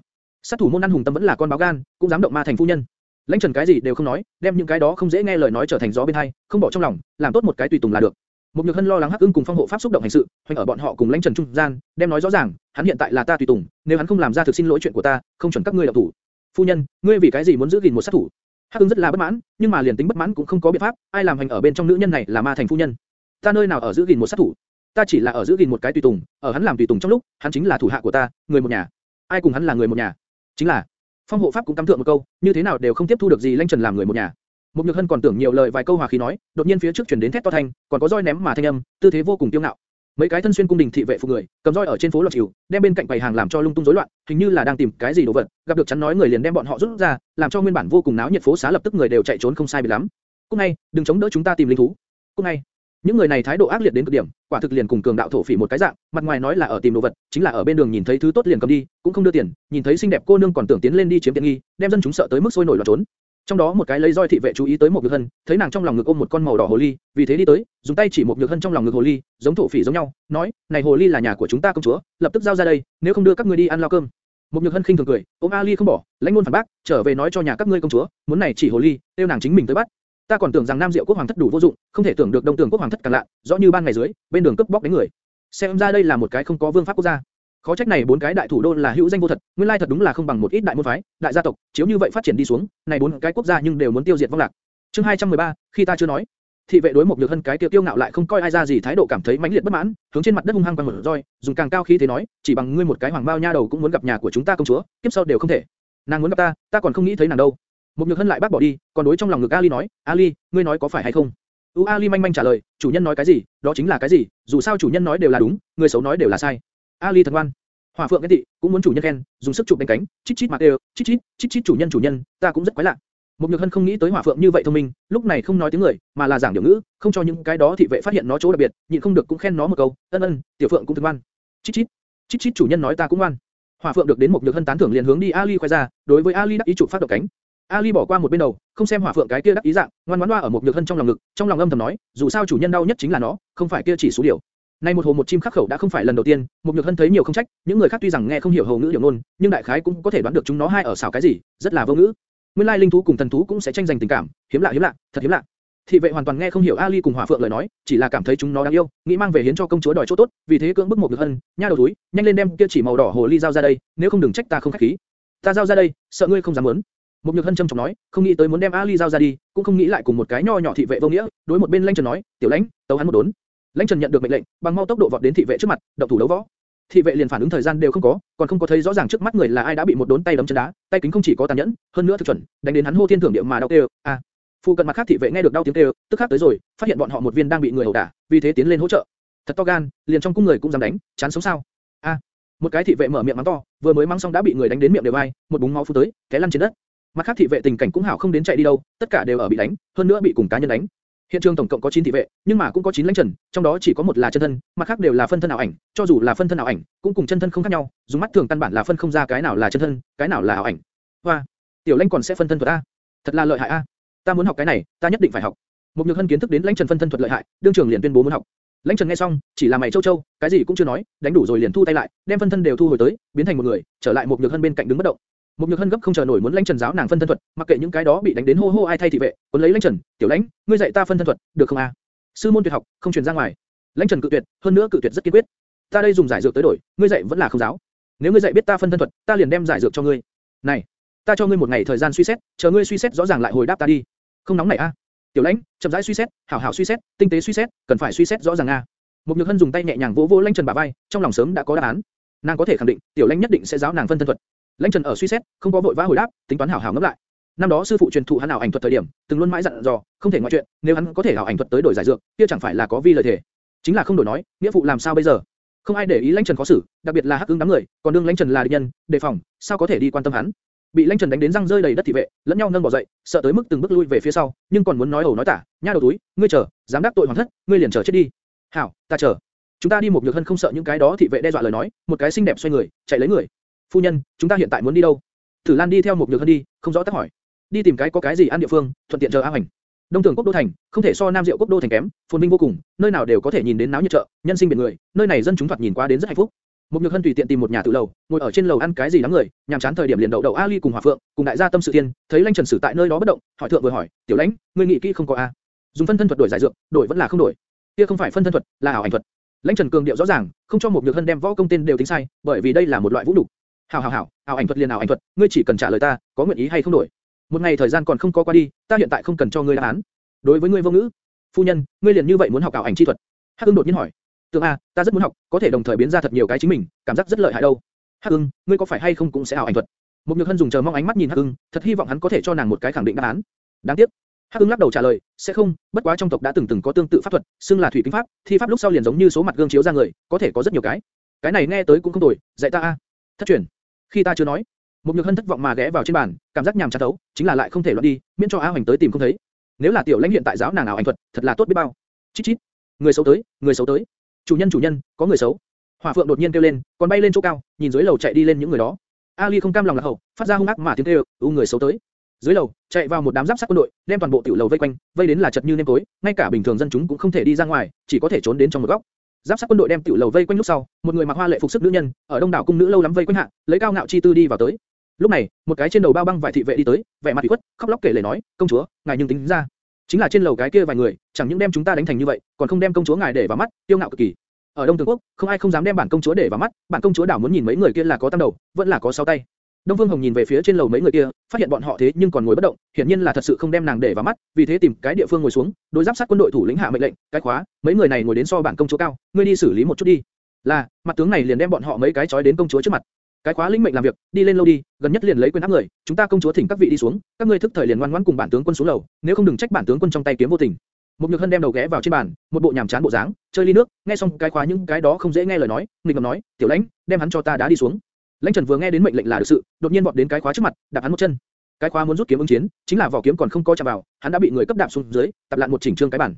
Sát thủ môn ăn hùng tâm vẫn là con báo gan, cũng dám động ma thành phu nhân. Lãnh Trần cái gì đều không nói, đem những cái đó không dễ nghe lời nói trở thành gió bên tai, không bỏ trong lòng, làm tốt một cái tùy tùng là được. Một nhược hân lo lắng Hắc Ưng cùng Phong hộ pháp xúc động hành sự, hoành ở bọn họ cùng Lãnh Trần trung gian, đem nói rõ ràng, hắn hiện tại là ta tùy tùng, nếu hắn không làm ra thực xin lỗi chuyện của ta, không chuẩn các ngươi động thủ. Phu nhân, ngươi vì cái gì muốn giữ gìn một sát thủ? Hắc Ưng rất là bất mãn, nhưng mà liền tính bất mãn cũng không có biện pháp, ai làm hành ở bên trong nữ nhân này là ma thành phu nhân. Ta nơi nào ở giữ gìn một sát thủ? Ta chỉ là ở giữ gìn một cái tùy tùng, ở hắn làm tùy tùng trong lúc, hắn chính là thủ hạ của ta, người một nhà. Ai cùng hắn là người một nhà? Chính là. Phong hộ pháp cũng cắm thượng một câu, như thế nào đều không tiếp thu được gì lanh Trần làm người một nhà. Một Nhược Hân còn tưởng nhiều lời vài câu hòa khí nói, đột nhiên phía trước truyền đến thét to thanh, còn có roi ném mà thanh âm, tư thế vô cùng tiêu ngạo. Mấy cái thân xuyên cung đình thị vệ phục người, cầm roi ở trên phố lọt chịu, đem bên cạnh quầy hàng làm cho lung tung rối loạn, hình như là đang tìm cái gì đồ vật, gặp được chắn nói người liền đem bọn họ rút ra, làm cho nguyên bản vô cùng náo nhiệt phố xá lập tức người đều chạy trốn không sai biệt lắm. Cúc ngay, đừng chống đỡ chúng ta tìm linh thú. Cúc ngay. Những người này thái độ ác liệt đến cực điểm, quả thực liền cùng cường đạo thổ phỉ một cái dạng, mặt ngoài nói là ở tìm đồ vật, chính là ở bên đường nhìn thấy thứ tốt liền cầm đi, cũng không đưa tiền, nhìn thấy xinh đẹp cô nương còn tưởng tiến lên đi chiếm tiện nghi, đem dân chúng sợ tới mức sôi nổi loạn trốn. Trong đó một cái lấy roi thị vệ chú ý tới một nhược hân, thấy nàng trong lòng ngực ôm một con màu đỏ hồ ly, vì thế đi tới, dùng tay chỉ một nhược hân trong lòng ngực hồ ly, giống thổ phỉ giống nhau, nói, này hồ ly là nhà của chúng ta công chúa, lập tức giao ra đây, nếu không đưa các ngươi đi ăn lao cơm. Một nhược hân khinh thường cười, ôm Ali không bỏ, lãnh ngôn phản bác, trở về nói cho nhà các ngươi công chúa, muốn này chỉ hồ ly, tiêu nàng chính mình tới bắt. Ta còn tưởng rằng Nam Diệu quốc hoàng thất đủ vô dụng, không thể tưởng được Đông Tường quốc hoàng thất càng lạ, rõ như ban ngày dưới, bên đường cướp bóc đánh người. Xem ra đây là một cái không có vương pháp quốc gia. Khó trách này bốn cái đại thủ đô là hữu danh vô thật, nguyên lai thật đúng là không bằng một ít đại môn phái, đại gia tộc, chiếu như vậy phát triển đi xuống, này bốn cái quốc gia nhưng đều muốn tiêu diệt vong lạc. Chương 213, khi ta chưa nói, thị vệ đối một nhược hân cái tiêu tiêu ngạo lại không coi ai ra gì thái độ cảm thấy mãnh liệt bất mãn, hướng trên mặt đất hung hăng quăng một roi, dùng càng cao khí thế nói, chỉ bằng ngươi một cái hoàng bao nha đầu cũng muốn gặp nhà của chúng ta công chúa, kiếp sau đều không thể. Nàng muốn gặp ta, ta còn không nghĩ thấy nàng đâu. Một nhược hân lại bác bỏ đi, còn đối trong lòng ngực Ali nói, Ali, ngươi nói có phải hay không? U Ali manh manh trả lời, chủ nhân nói cái gì, đó chính là cái gì, dù sao chủ nhân nói đều là đúng, người xấu nói đều là sai. Ali thần ngoan. Hỏa Phượng cái thị cũng muốn chủ nhân khen, dùng sức chụp đánh cánh, chít chít mặt đều, chít chít, chít chít chủ nhân chủ nhân, ta cũng rất quái lạ. Một Nhược Hân không nghĩ tới Hỏa Phượng như vậy thông minh, lúc này không nói tiếng người, mà là giảng điều ngữ, không cho những cái đó thị vệ phát hiện nó chỗ đặc biệt, nhịn không được cũng khen nó một câu, ân ân, tiểu Phượng cũng thật ngoan. Chít chít, chít chít chủ nhân nói ta cũng ngoan. Hỏa Phượng được đến một Nhược Hân tán thưởng liền hướng đi Ali khoe ra, đối với Ali đắc ý chụp phát động cánh. Ali bỏ qua một bên đầu, không xem Hỏa Phượng cái kia đắc ý dạng, ngoan ngoãn loa ở một Nhược Hân trong lòng ngực, trong lòng âm thầm nói, dù sao chủ nhân đau nhất chính là nó, không phải kia chỉ số điều. Nay một hồ một chim khắc khẩu đã không phải lần đầu tiên, một nhược hân thấy nhiều không trách, những người khác tuy rằng nghe không hiểu hầu ngữ điều ngôn, nhưng đại khái cũng có thể đoán được chúng nó hai ở xảo cái gì, rất là vô ngữ. Nguyên lai linh thú cùng thần thú cũng sẽ tranh giành tình cảm, hiếm lạ hiếm lạ, thật hiếm lạ. Thị vệ hoàn toàn nghe không hiểu Ali cùng Hỏa Phượng lời nói, chỉ là cảm thấy chúng nó đáng yêu, nghĩ mang về hiến cho công chúa đòi chỗ tốt, vì thế cưỡng bức một nhược hân, nha đầu túi, nhanh lên đem kia chỉ màu đỏ hồ ly giao ra đây, nếu không đừng trách ta không khách khí. Ta giao ra đây, sợ ngươi không dám muốn. Một nhược hân trầm trọng nói, không nghĩ tới muốn đem Ali giao ra đi, cũng không nghĩ lại cùng một cái nho nhỏ thị vệ vô nghĩa, đối một bên lãnh trần nói, tiểu lãnh, tấu hắn một đốn. Lãnh Trần nhận được mệnh lệnh, bằng mau tốc độ vọt đến thị vệ trước mặt, động thủ đấu võ. Thị vệ liền phản ứng thời gian đều không có, còn không có thấy rõ ràng trước mắt người là ai đã bị một đốn tay đấm chân đá, tay kính không chỉ có tàn nhẫn, hơn nữa thực chuẩn, đánh đến hắn hô thiên thưởng địa mà đau kêu. À, phụ cận mặt khác thị vệ nghe được đau tiếng kêu, tức khắc tới rồi, phát hiện bọn họ một viên đang bị người ẩu đả, vì thế tiến lên hỗ trợ. Thật to gan, liền trong cung người cũng dám đánh, chán sống sao? À, một cái thị vệ mở miệng mắng to, vừa mới mắng xong đã bị người đánh đến miệng đều bay, một búng máu phun tới, té lăn trên đất. Mặt khác thị vệ tình cảnh cũng hảo không đến chạy đi đâu, tất cả đều ở bị đánh, hơn nữa bị cùng cá nhân đánh. Hiện trường tổng cộng có 9 thị vệ, nhưng mà cũng có 9 lãnh trần, trong đó chỉ có một là chân thân, mặt khác đều là phân thân ảo ảnh, cho dù là phân thân ảo ảnh, cũng cùng chân thân không khác nhau, dùng mắt thường căn bản là phân không ra cái nào là chân thân, cái nào là ảo ảnh. Hoa, tiểu lãnh còn sẽ phân thân thuật a, thật là lợi hại a. Ta muốn học cái này, ta nhất định phải học. Một nhược hân kiến thức đến lãnh trần phân thân thuật lợi hại, đương trường liền tuyên bố muốn học. Lãnh Trần nghe xong, chỉ là mày châu châu, cái gì cũng chưa nói, đánh đủ rồi liền thu tay lại, đem phân thân đều thu hồi tới, biến thành một người, trở lại một nhược hân bên cạnh đứng bất động. Một nhược hân gấp không chờ nổi muốn lãnh trần giáo nàng phân thân thuật, mặc kệ những cái đó bị đánh đến hô hô ai thay thị vệ, cuốn lấy lãnh trần, tiểu lãnh, ngươi dạy ta phân thân thuật, được không a? Sư môn tuyệt học, không truyền ra ngoài. Lãnh trần cự tuyệt, hơn nữa cự tuyệt rất kiên quyết. Ta đây dùng giải dược tới đổi, ngươi dạy vẫn là không giáo. Nếu ngươi dạy biết ta phân thân thuật, ta liền đem giải dược cho ngươi. Này, ta cho ngươi một ngày thời gian suy xét, chờ ngươi suy xét rõ ràng lại hồi đáp ta đi. Không nóng này a. Tiểu lãnh, chậm rãi suy xét, hảo hảo suy xét, tinh tế suy xét, cần phải suy xét rõ ràng a. Một nhược hân dùng tay nhẹ nhàng vỗ vỗ lãnh trần bả vai, trong lòng sớm đã có đáp án. Nàng có thể khẳng định, tiểu lãnh nhất định sẽ giáo nàng phân thân thuật. Lãnh Trần ở suy xét, không có vội vã hồi đáp, tính toán hảo hảo ngẫm lại. Năm đó sư phụ truyền thụ hắn ảo ảnh thuật thời điểm, từng luôn mãi dặn dò, không thể ngoại chuyện, nếu hắn có thể ảo ảnh thuật tới đổi giải dược, kia chẳng phải là có vi lợi thể. Chính là không đổi nói, nghĩa phụ làm sao bây giờ? Không ai để ý Lãnh Trần khó xử, đặc biệt là hắc ứng đám người, còn đương Lãnh Trần là địch nhân, đề phòng, sao có thể đi quan tâm hắn? Bị Lãnh Trần đánh đến răng rơi đầy đất thị vệ, lẫn nhau nâng bỏ dậy, sợ tới mức từng bước lui về phía sau, nhưng còn muốn nói ẩu nói tả, nha đầu túi, ngươi chờ, dám đắc tội hoàng thất, ngươi liền chờ chết đi. Hảo, ta chờ. Chúng ta đi một nhược hân không sợ những cái đó thị vệ đe dọa lời nói, một cái xinh đẹp xoay người, chạy lấy người. Phu nhân, chúng ta hiện tại muốn đi đâu? Tử Lan đi theo một nhược hân đi, không rõ tác hỏi. Đi tìm cái có cái gì ăn địa phương, thuận tiện chờ A Hoành. Đông Thường quốc đô thành, không thể so Nam Diệu quốc đô thành kém, phồn vinh vô cùng, nơi nào đều có thể nhìn đến náo nhiệt chợ, nhân sinh biển người, nơi này dân chúng thoạt nhìn qua đến rất hạnh phúc. Một nhược hân tùy tiện tìm một nhà tử lầu, ngồi ở trên lầu ăn cái gì đáng người, nhàm chán thời điểm liền đậu đậu Ali cùng Hòa Phượng, cùng đại gia tâm sự tiên, thấy Lãnh Trần Sử tại nơi đó bất động, hỏi thượng vừa hỏi, tiểu Lãnh, ngươi nghĩ kỹ không có a? Dùng phân thân thuật đổi giải dược, đổi vẫn là không đổi. Kia không phải phân thân thuật, là ảo ảnh thuật. Lãnh Trần cường điệu rõ ràng, không cho một nhược hân đem võ công tên đều tính sai, bởi vì đây là một loại vũ đủ. Hảo hảo hảo, ảo ảnh thuật liền ảo ảnh thuật, ngươi chỉ cần trả lời ta, có nguyện ý hay không đổi. Một ngày thời gian còn không có qua đi, ta hiện tại không cần cho ngươi đáp án. Đối với ngươi vô ngữ, phu nhân, ngươi liền như vậy muốn học ảo ảnh chi thuật? Hắc Ưng đột nhiên hỏi. Tương a, ta rất muốn học, có thể đồng thời biến ra thật nhiều cái chính mình, cảm giác rất lợi hại đâu. Hắc Ưng, ngươi có phải hay không cũng sẽ ảo ảnh thuật? Một Nhược Hân dùng chờ mong ánh mắt nhìn Hắc Ưng, thật hy vọng hắn có thể cho nàng một cái khẳng định đáp án. Đáng tiếc, Hắc Ưng lắc đầu trả lời, sẽ không, bất quá trong tộc đã từng từng có tương tự pháp thuật, xưng là thủy kính pháp, thi pháp lúc sau liền giống như số mặt gương chiếu ra người, có thể có rất nhiều cái. Cái này nghe tới cũng không tồi, dạy ta a. Thất truyền. Khi ta chưa nói, một nhược hân thất vọng mà ghé vào trên bàn, cảm giác nhàm chán thấu, chính là lại không thể loạn đi, miễn cho A Hoành tới tìm không thấy. Nếu là tiểu lãnh hiện tại giáo nàng nào ảnh thuật, thật là tốt biết bao. Chít chít. Người xấu tới, người xấu tới. Chủ nhân chủ nhân, có người xấu. Hỏa Phượng đột nhiên kêu lên, còn bay lên chỗ cao, nhìn dưới lầu chạy đi lên những người đó. Ali không cam lòng là hậu, phát ra hung ác mà tiếng kêu, u người xấu tới. Dưới lầu, chạy vào một đám giáp sắt quân đội, đem toàn bộ tiểu lầu vây quanh, vây đến là chật như nêm tối, ngay cả bình thường dân chúng cũng không thể đi ra ngoài, chỉ có thể trốn đến trong một góc. Giáp sát quân đội đem tiểu lầu vây quanh lúc sau, một người mặc hoa lệ phục sức nữ nhân, ở đông đảo cung nữ lâu lắm vây quanh hạ, lấy cao ngạo chi tư đi vào tới. Lúc này, một cái trên đầu bao băng vải thị vệ đi tới, vẻ mặt ủy khuất, khóc lóc kể lể nói, công chúa, ngài nhưng tính ra, chính là trên lầu cái kia vài người, chẳng những đem chúng ta đánh thành như vậy, còn không đem công chúa ngài để vào mắt, tiêu ngạo cực kỳ. Ở Đông Tường Quốc, không ai không dám đem bản công chúa để vào mắt, bản công chúa đảo muốn nhìn mấy người kia là có tam đầu, vẫn là có sáu tay. Đông Phương Hồng nhìn về phía trên lầu mấy người kia, phát hiện bọn họ thế nhưng còn ngồi bất động, hiển nhiên là thật sự không đem nàng để vào mắt, vì thế tìm cái địa phương ngồi xuống, đối giáp sát quân đội thủ lĩnh hạ mệnh lệnh, cái khóa, mấy người này ngồi đến so bản công chúa cao, ngươi đi xử lý một chút đi. Là, mặt tướng này liền đem bọn họ mấy cái chói đến công chúa trước mặt. Cái khóa lĩnh mệnh làm việc, đi lên lâu đi, gần nhất liền lấy quyền áp người, chúng ta công chúa thỉnh các vị đi xuống, các ngươi thức thời liền ngoan ngoãn cùng bản tướng quân xuống lầu, nếu không đừng trách bản tướng quân trong tay kiếm vô tình. Một nhược hân đem đầu ghé vào trên bàn, một bộ nhảm chán bộ dáng, chơi ly nước, nghe xong cái khóa những cái đó không dễ nghe lời nói, nghịch ngầm nói, tiểu lãnh, đem hắn cho ta đá đi xuống. Lãnh Trần vừa nghe đến mệnh lệnh là được sự, đột nhiên vọt đến cái khóa trước mặt, đạp hắn một chân. Cái khóa muốn rút kiếm ứng chiến, chính là vỏ kiếm còn không có chạm vào, hắn đã bị người cấp đạp xuống dưới, tập lạn một chỉnh trương cái bản.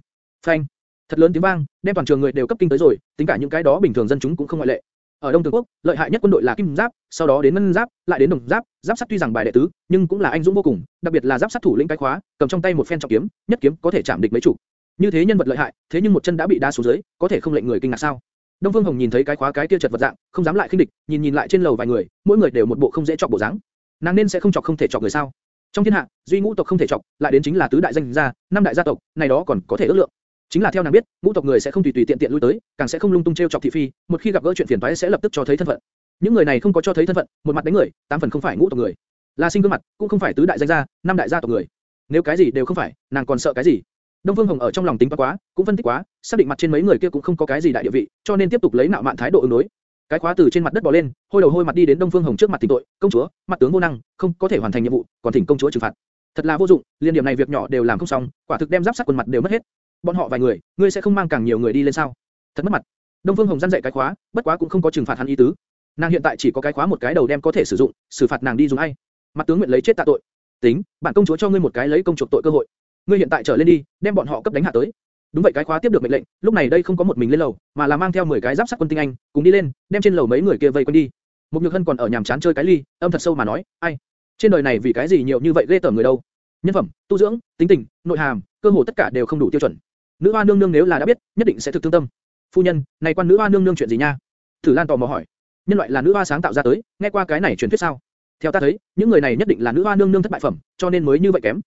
Phanh! Thật lớn tiếng vang, đem toàn trường người đều cấp kinh tới rồi, tính cả những cái đó bình thường dân chúng cũng không ngoại lệ. Ở Đông Tường Quốc, lợi hại nhất quân đội là Kim Giáp, sau đó đến Ngân Giáp, lại đến Đồng Giáp, Giáp sắt tuy rằng bài đệ tứ, nhưng cũng là anh dũng vô cùng, đặc biệt là Giáp sắt thủ lĩnh cái khóa, cầm trong tay một phen trọng kiếm, nhất kiếm có thể chạm địch mấy chủ. Như thế nhân vật lợi hại, thế nhưng một chân đã bị đá xuống dưới, có thể không lệnh người kinh ngạc sao? Đông Phương Hồng nhìn thấy cái khóa cái kia chật vật dạng, không dám lại khinh địch, nhìn nhìn lại trên lầu vài người, mỗi người đều một bộ không dễ chọc bộ dáng. Nàng nên sẽ không chọc không thể chọc người sao? Trong thiên hạ, duy ngũ tộc không thể chọc, lại đến chính là tứ đại danh gia, năm đại gia tộc, này đó còn có thể ước lượng. Chính là theo nàng biết, ngũ tộc người sẽ không tùy tùy tiện tiện lui tới, càng sẽ không lung tung treo chọc thị phi, một khi gặp gỡ chuyện phiền toái sẽ lập tức cho thấy thân phận. Những người này không có cho thấy thân phận, một mặt đánh người, tám phần không phải ngũ tộc người, là sinh gương mặt, cũng không phải tứ đại danh gia, năm đại gia tộc người. Nếu cái gì đều không phải, nàng còn sợ cái gì? Đông Vương Hồng ở trong lòng tính toán quá, cũng phân tích quá, xác định mặt trên mấy người kia cũng không có cái gì đại địa vị, cho nên tiếp tục lấy nạo mạn thái độ ứng đối. Cái khóa từ trên mặt đất bò lên, hôi đầu hôi mặt đi đến Đông Phương Hồng trước mặt tỉnh tội, công chúa, mặt tướng vô năng, không có thể hoàn thành nhiệm vụ, còn thỉnh công chúa trừng phạt. Thật là vô dụng, liên điểm này việc nhỏ đều làm không xong, quả thực đem giáp sắt quần mặt đều mất hết. Bọn họ vài người, ngươi sẽ không mang càng nhiều người đi lên sao? Thật mất mặt. Đông Phương Hồng gian dạy cái khóa, bất quá cũng không có trừng phạt hắn ý tứ. Nàng hiện tại chỉ có cái khóa một cái đầu đem có thể sử dụng, xử phạt nàng đi dùng ai? Mặt tướng nguyện lấy chết tạ tội. Tính, bản công chúa cho ngươi một cái lấy công chuộc tội cơ hội. Ngươi hiện tại trở lên đi, đem bọn họ cấp đánh hạ tới. Đúng vậy cái khóa tiếp được mệnh lệnh, lúc này đây không có một mình lên lầu, mà là mang theo 10 cái giáp sắt quân tinh anh, cùng đi lên, đem trên lầu mấy người kia vây quanh đi. Một Nhược Hân còn ở nhàm chán chơi cái ly, âm thật sâu mà nói, ai, trên đời này vì cái gì nhiều như vậy ghê tởm người đâu? Nhân phẩm, tu dưỡng, tính tình, nội hàm, cơ hồ tất cả đều không đủ tiêu chuẩn. Nữ hoa nương nương nếu là đã biết, nhất định sẽ thực thương tâm. Phu nhân, này quan nữ hoa nương nương chuyện gì nha? Thử Lan tò mò hỏi. Nhân loại là nữ hoa sáng tạo ra tới, nghe qua cái này truyền thuyết sao? Theo ta thấy, những người này nhất định là nữ hoa nương nương thất bại phẩm, cho nên mới như vậy kém.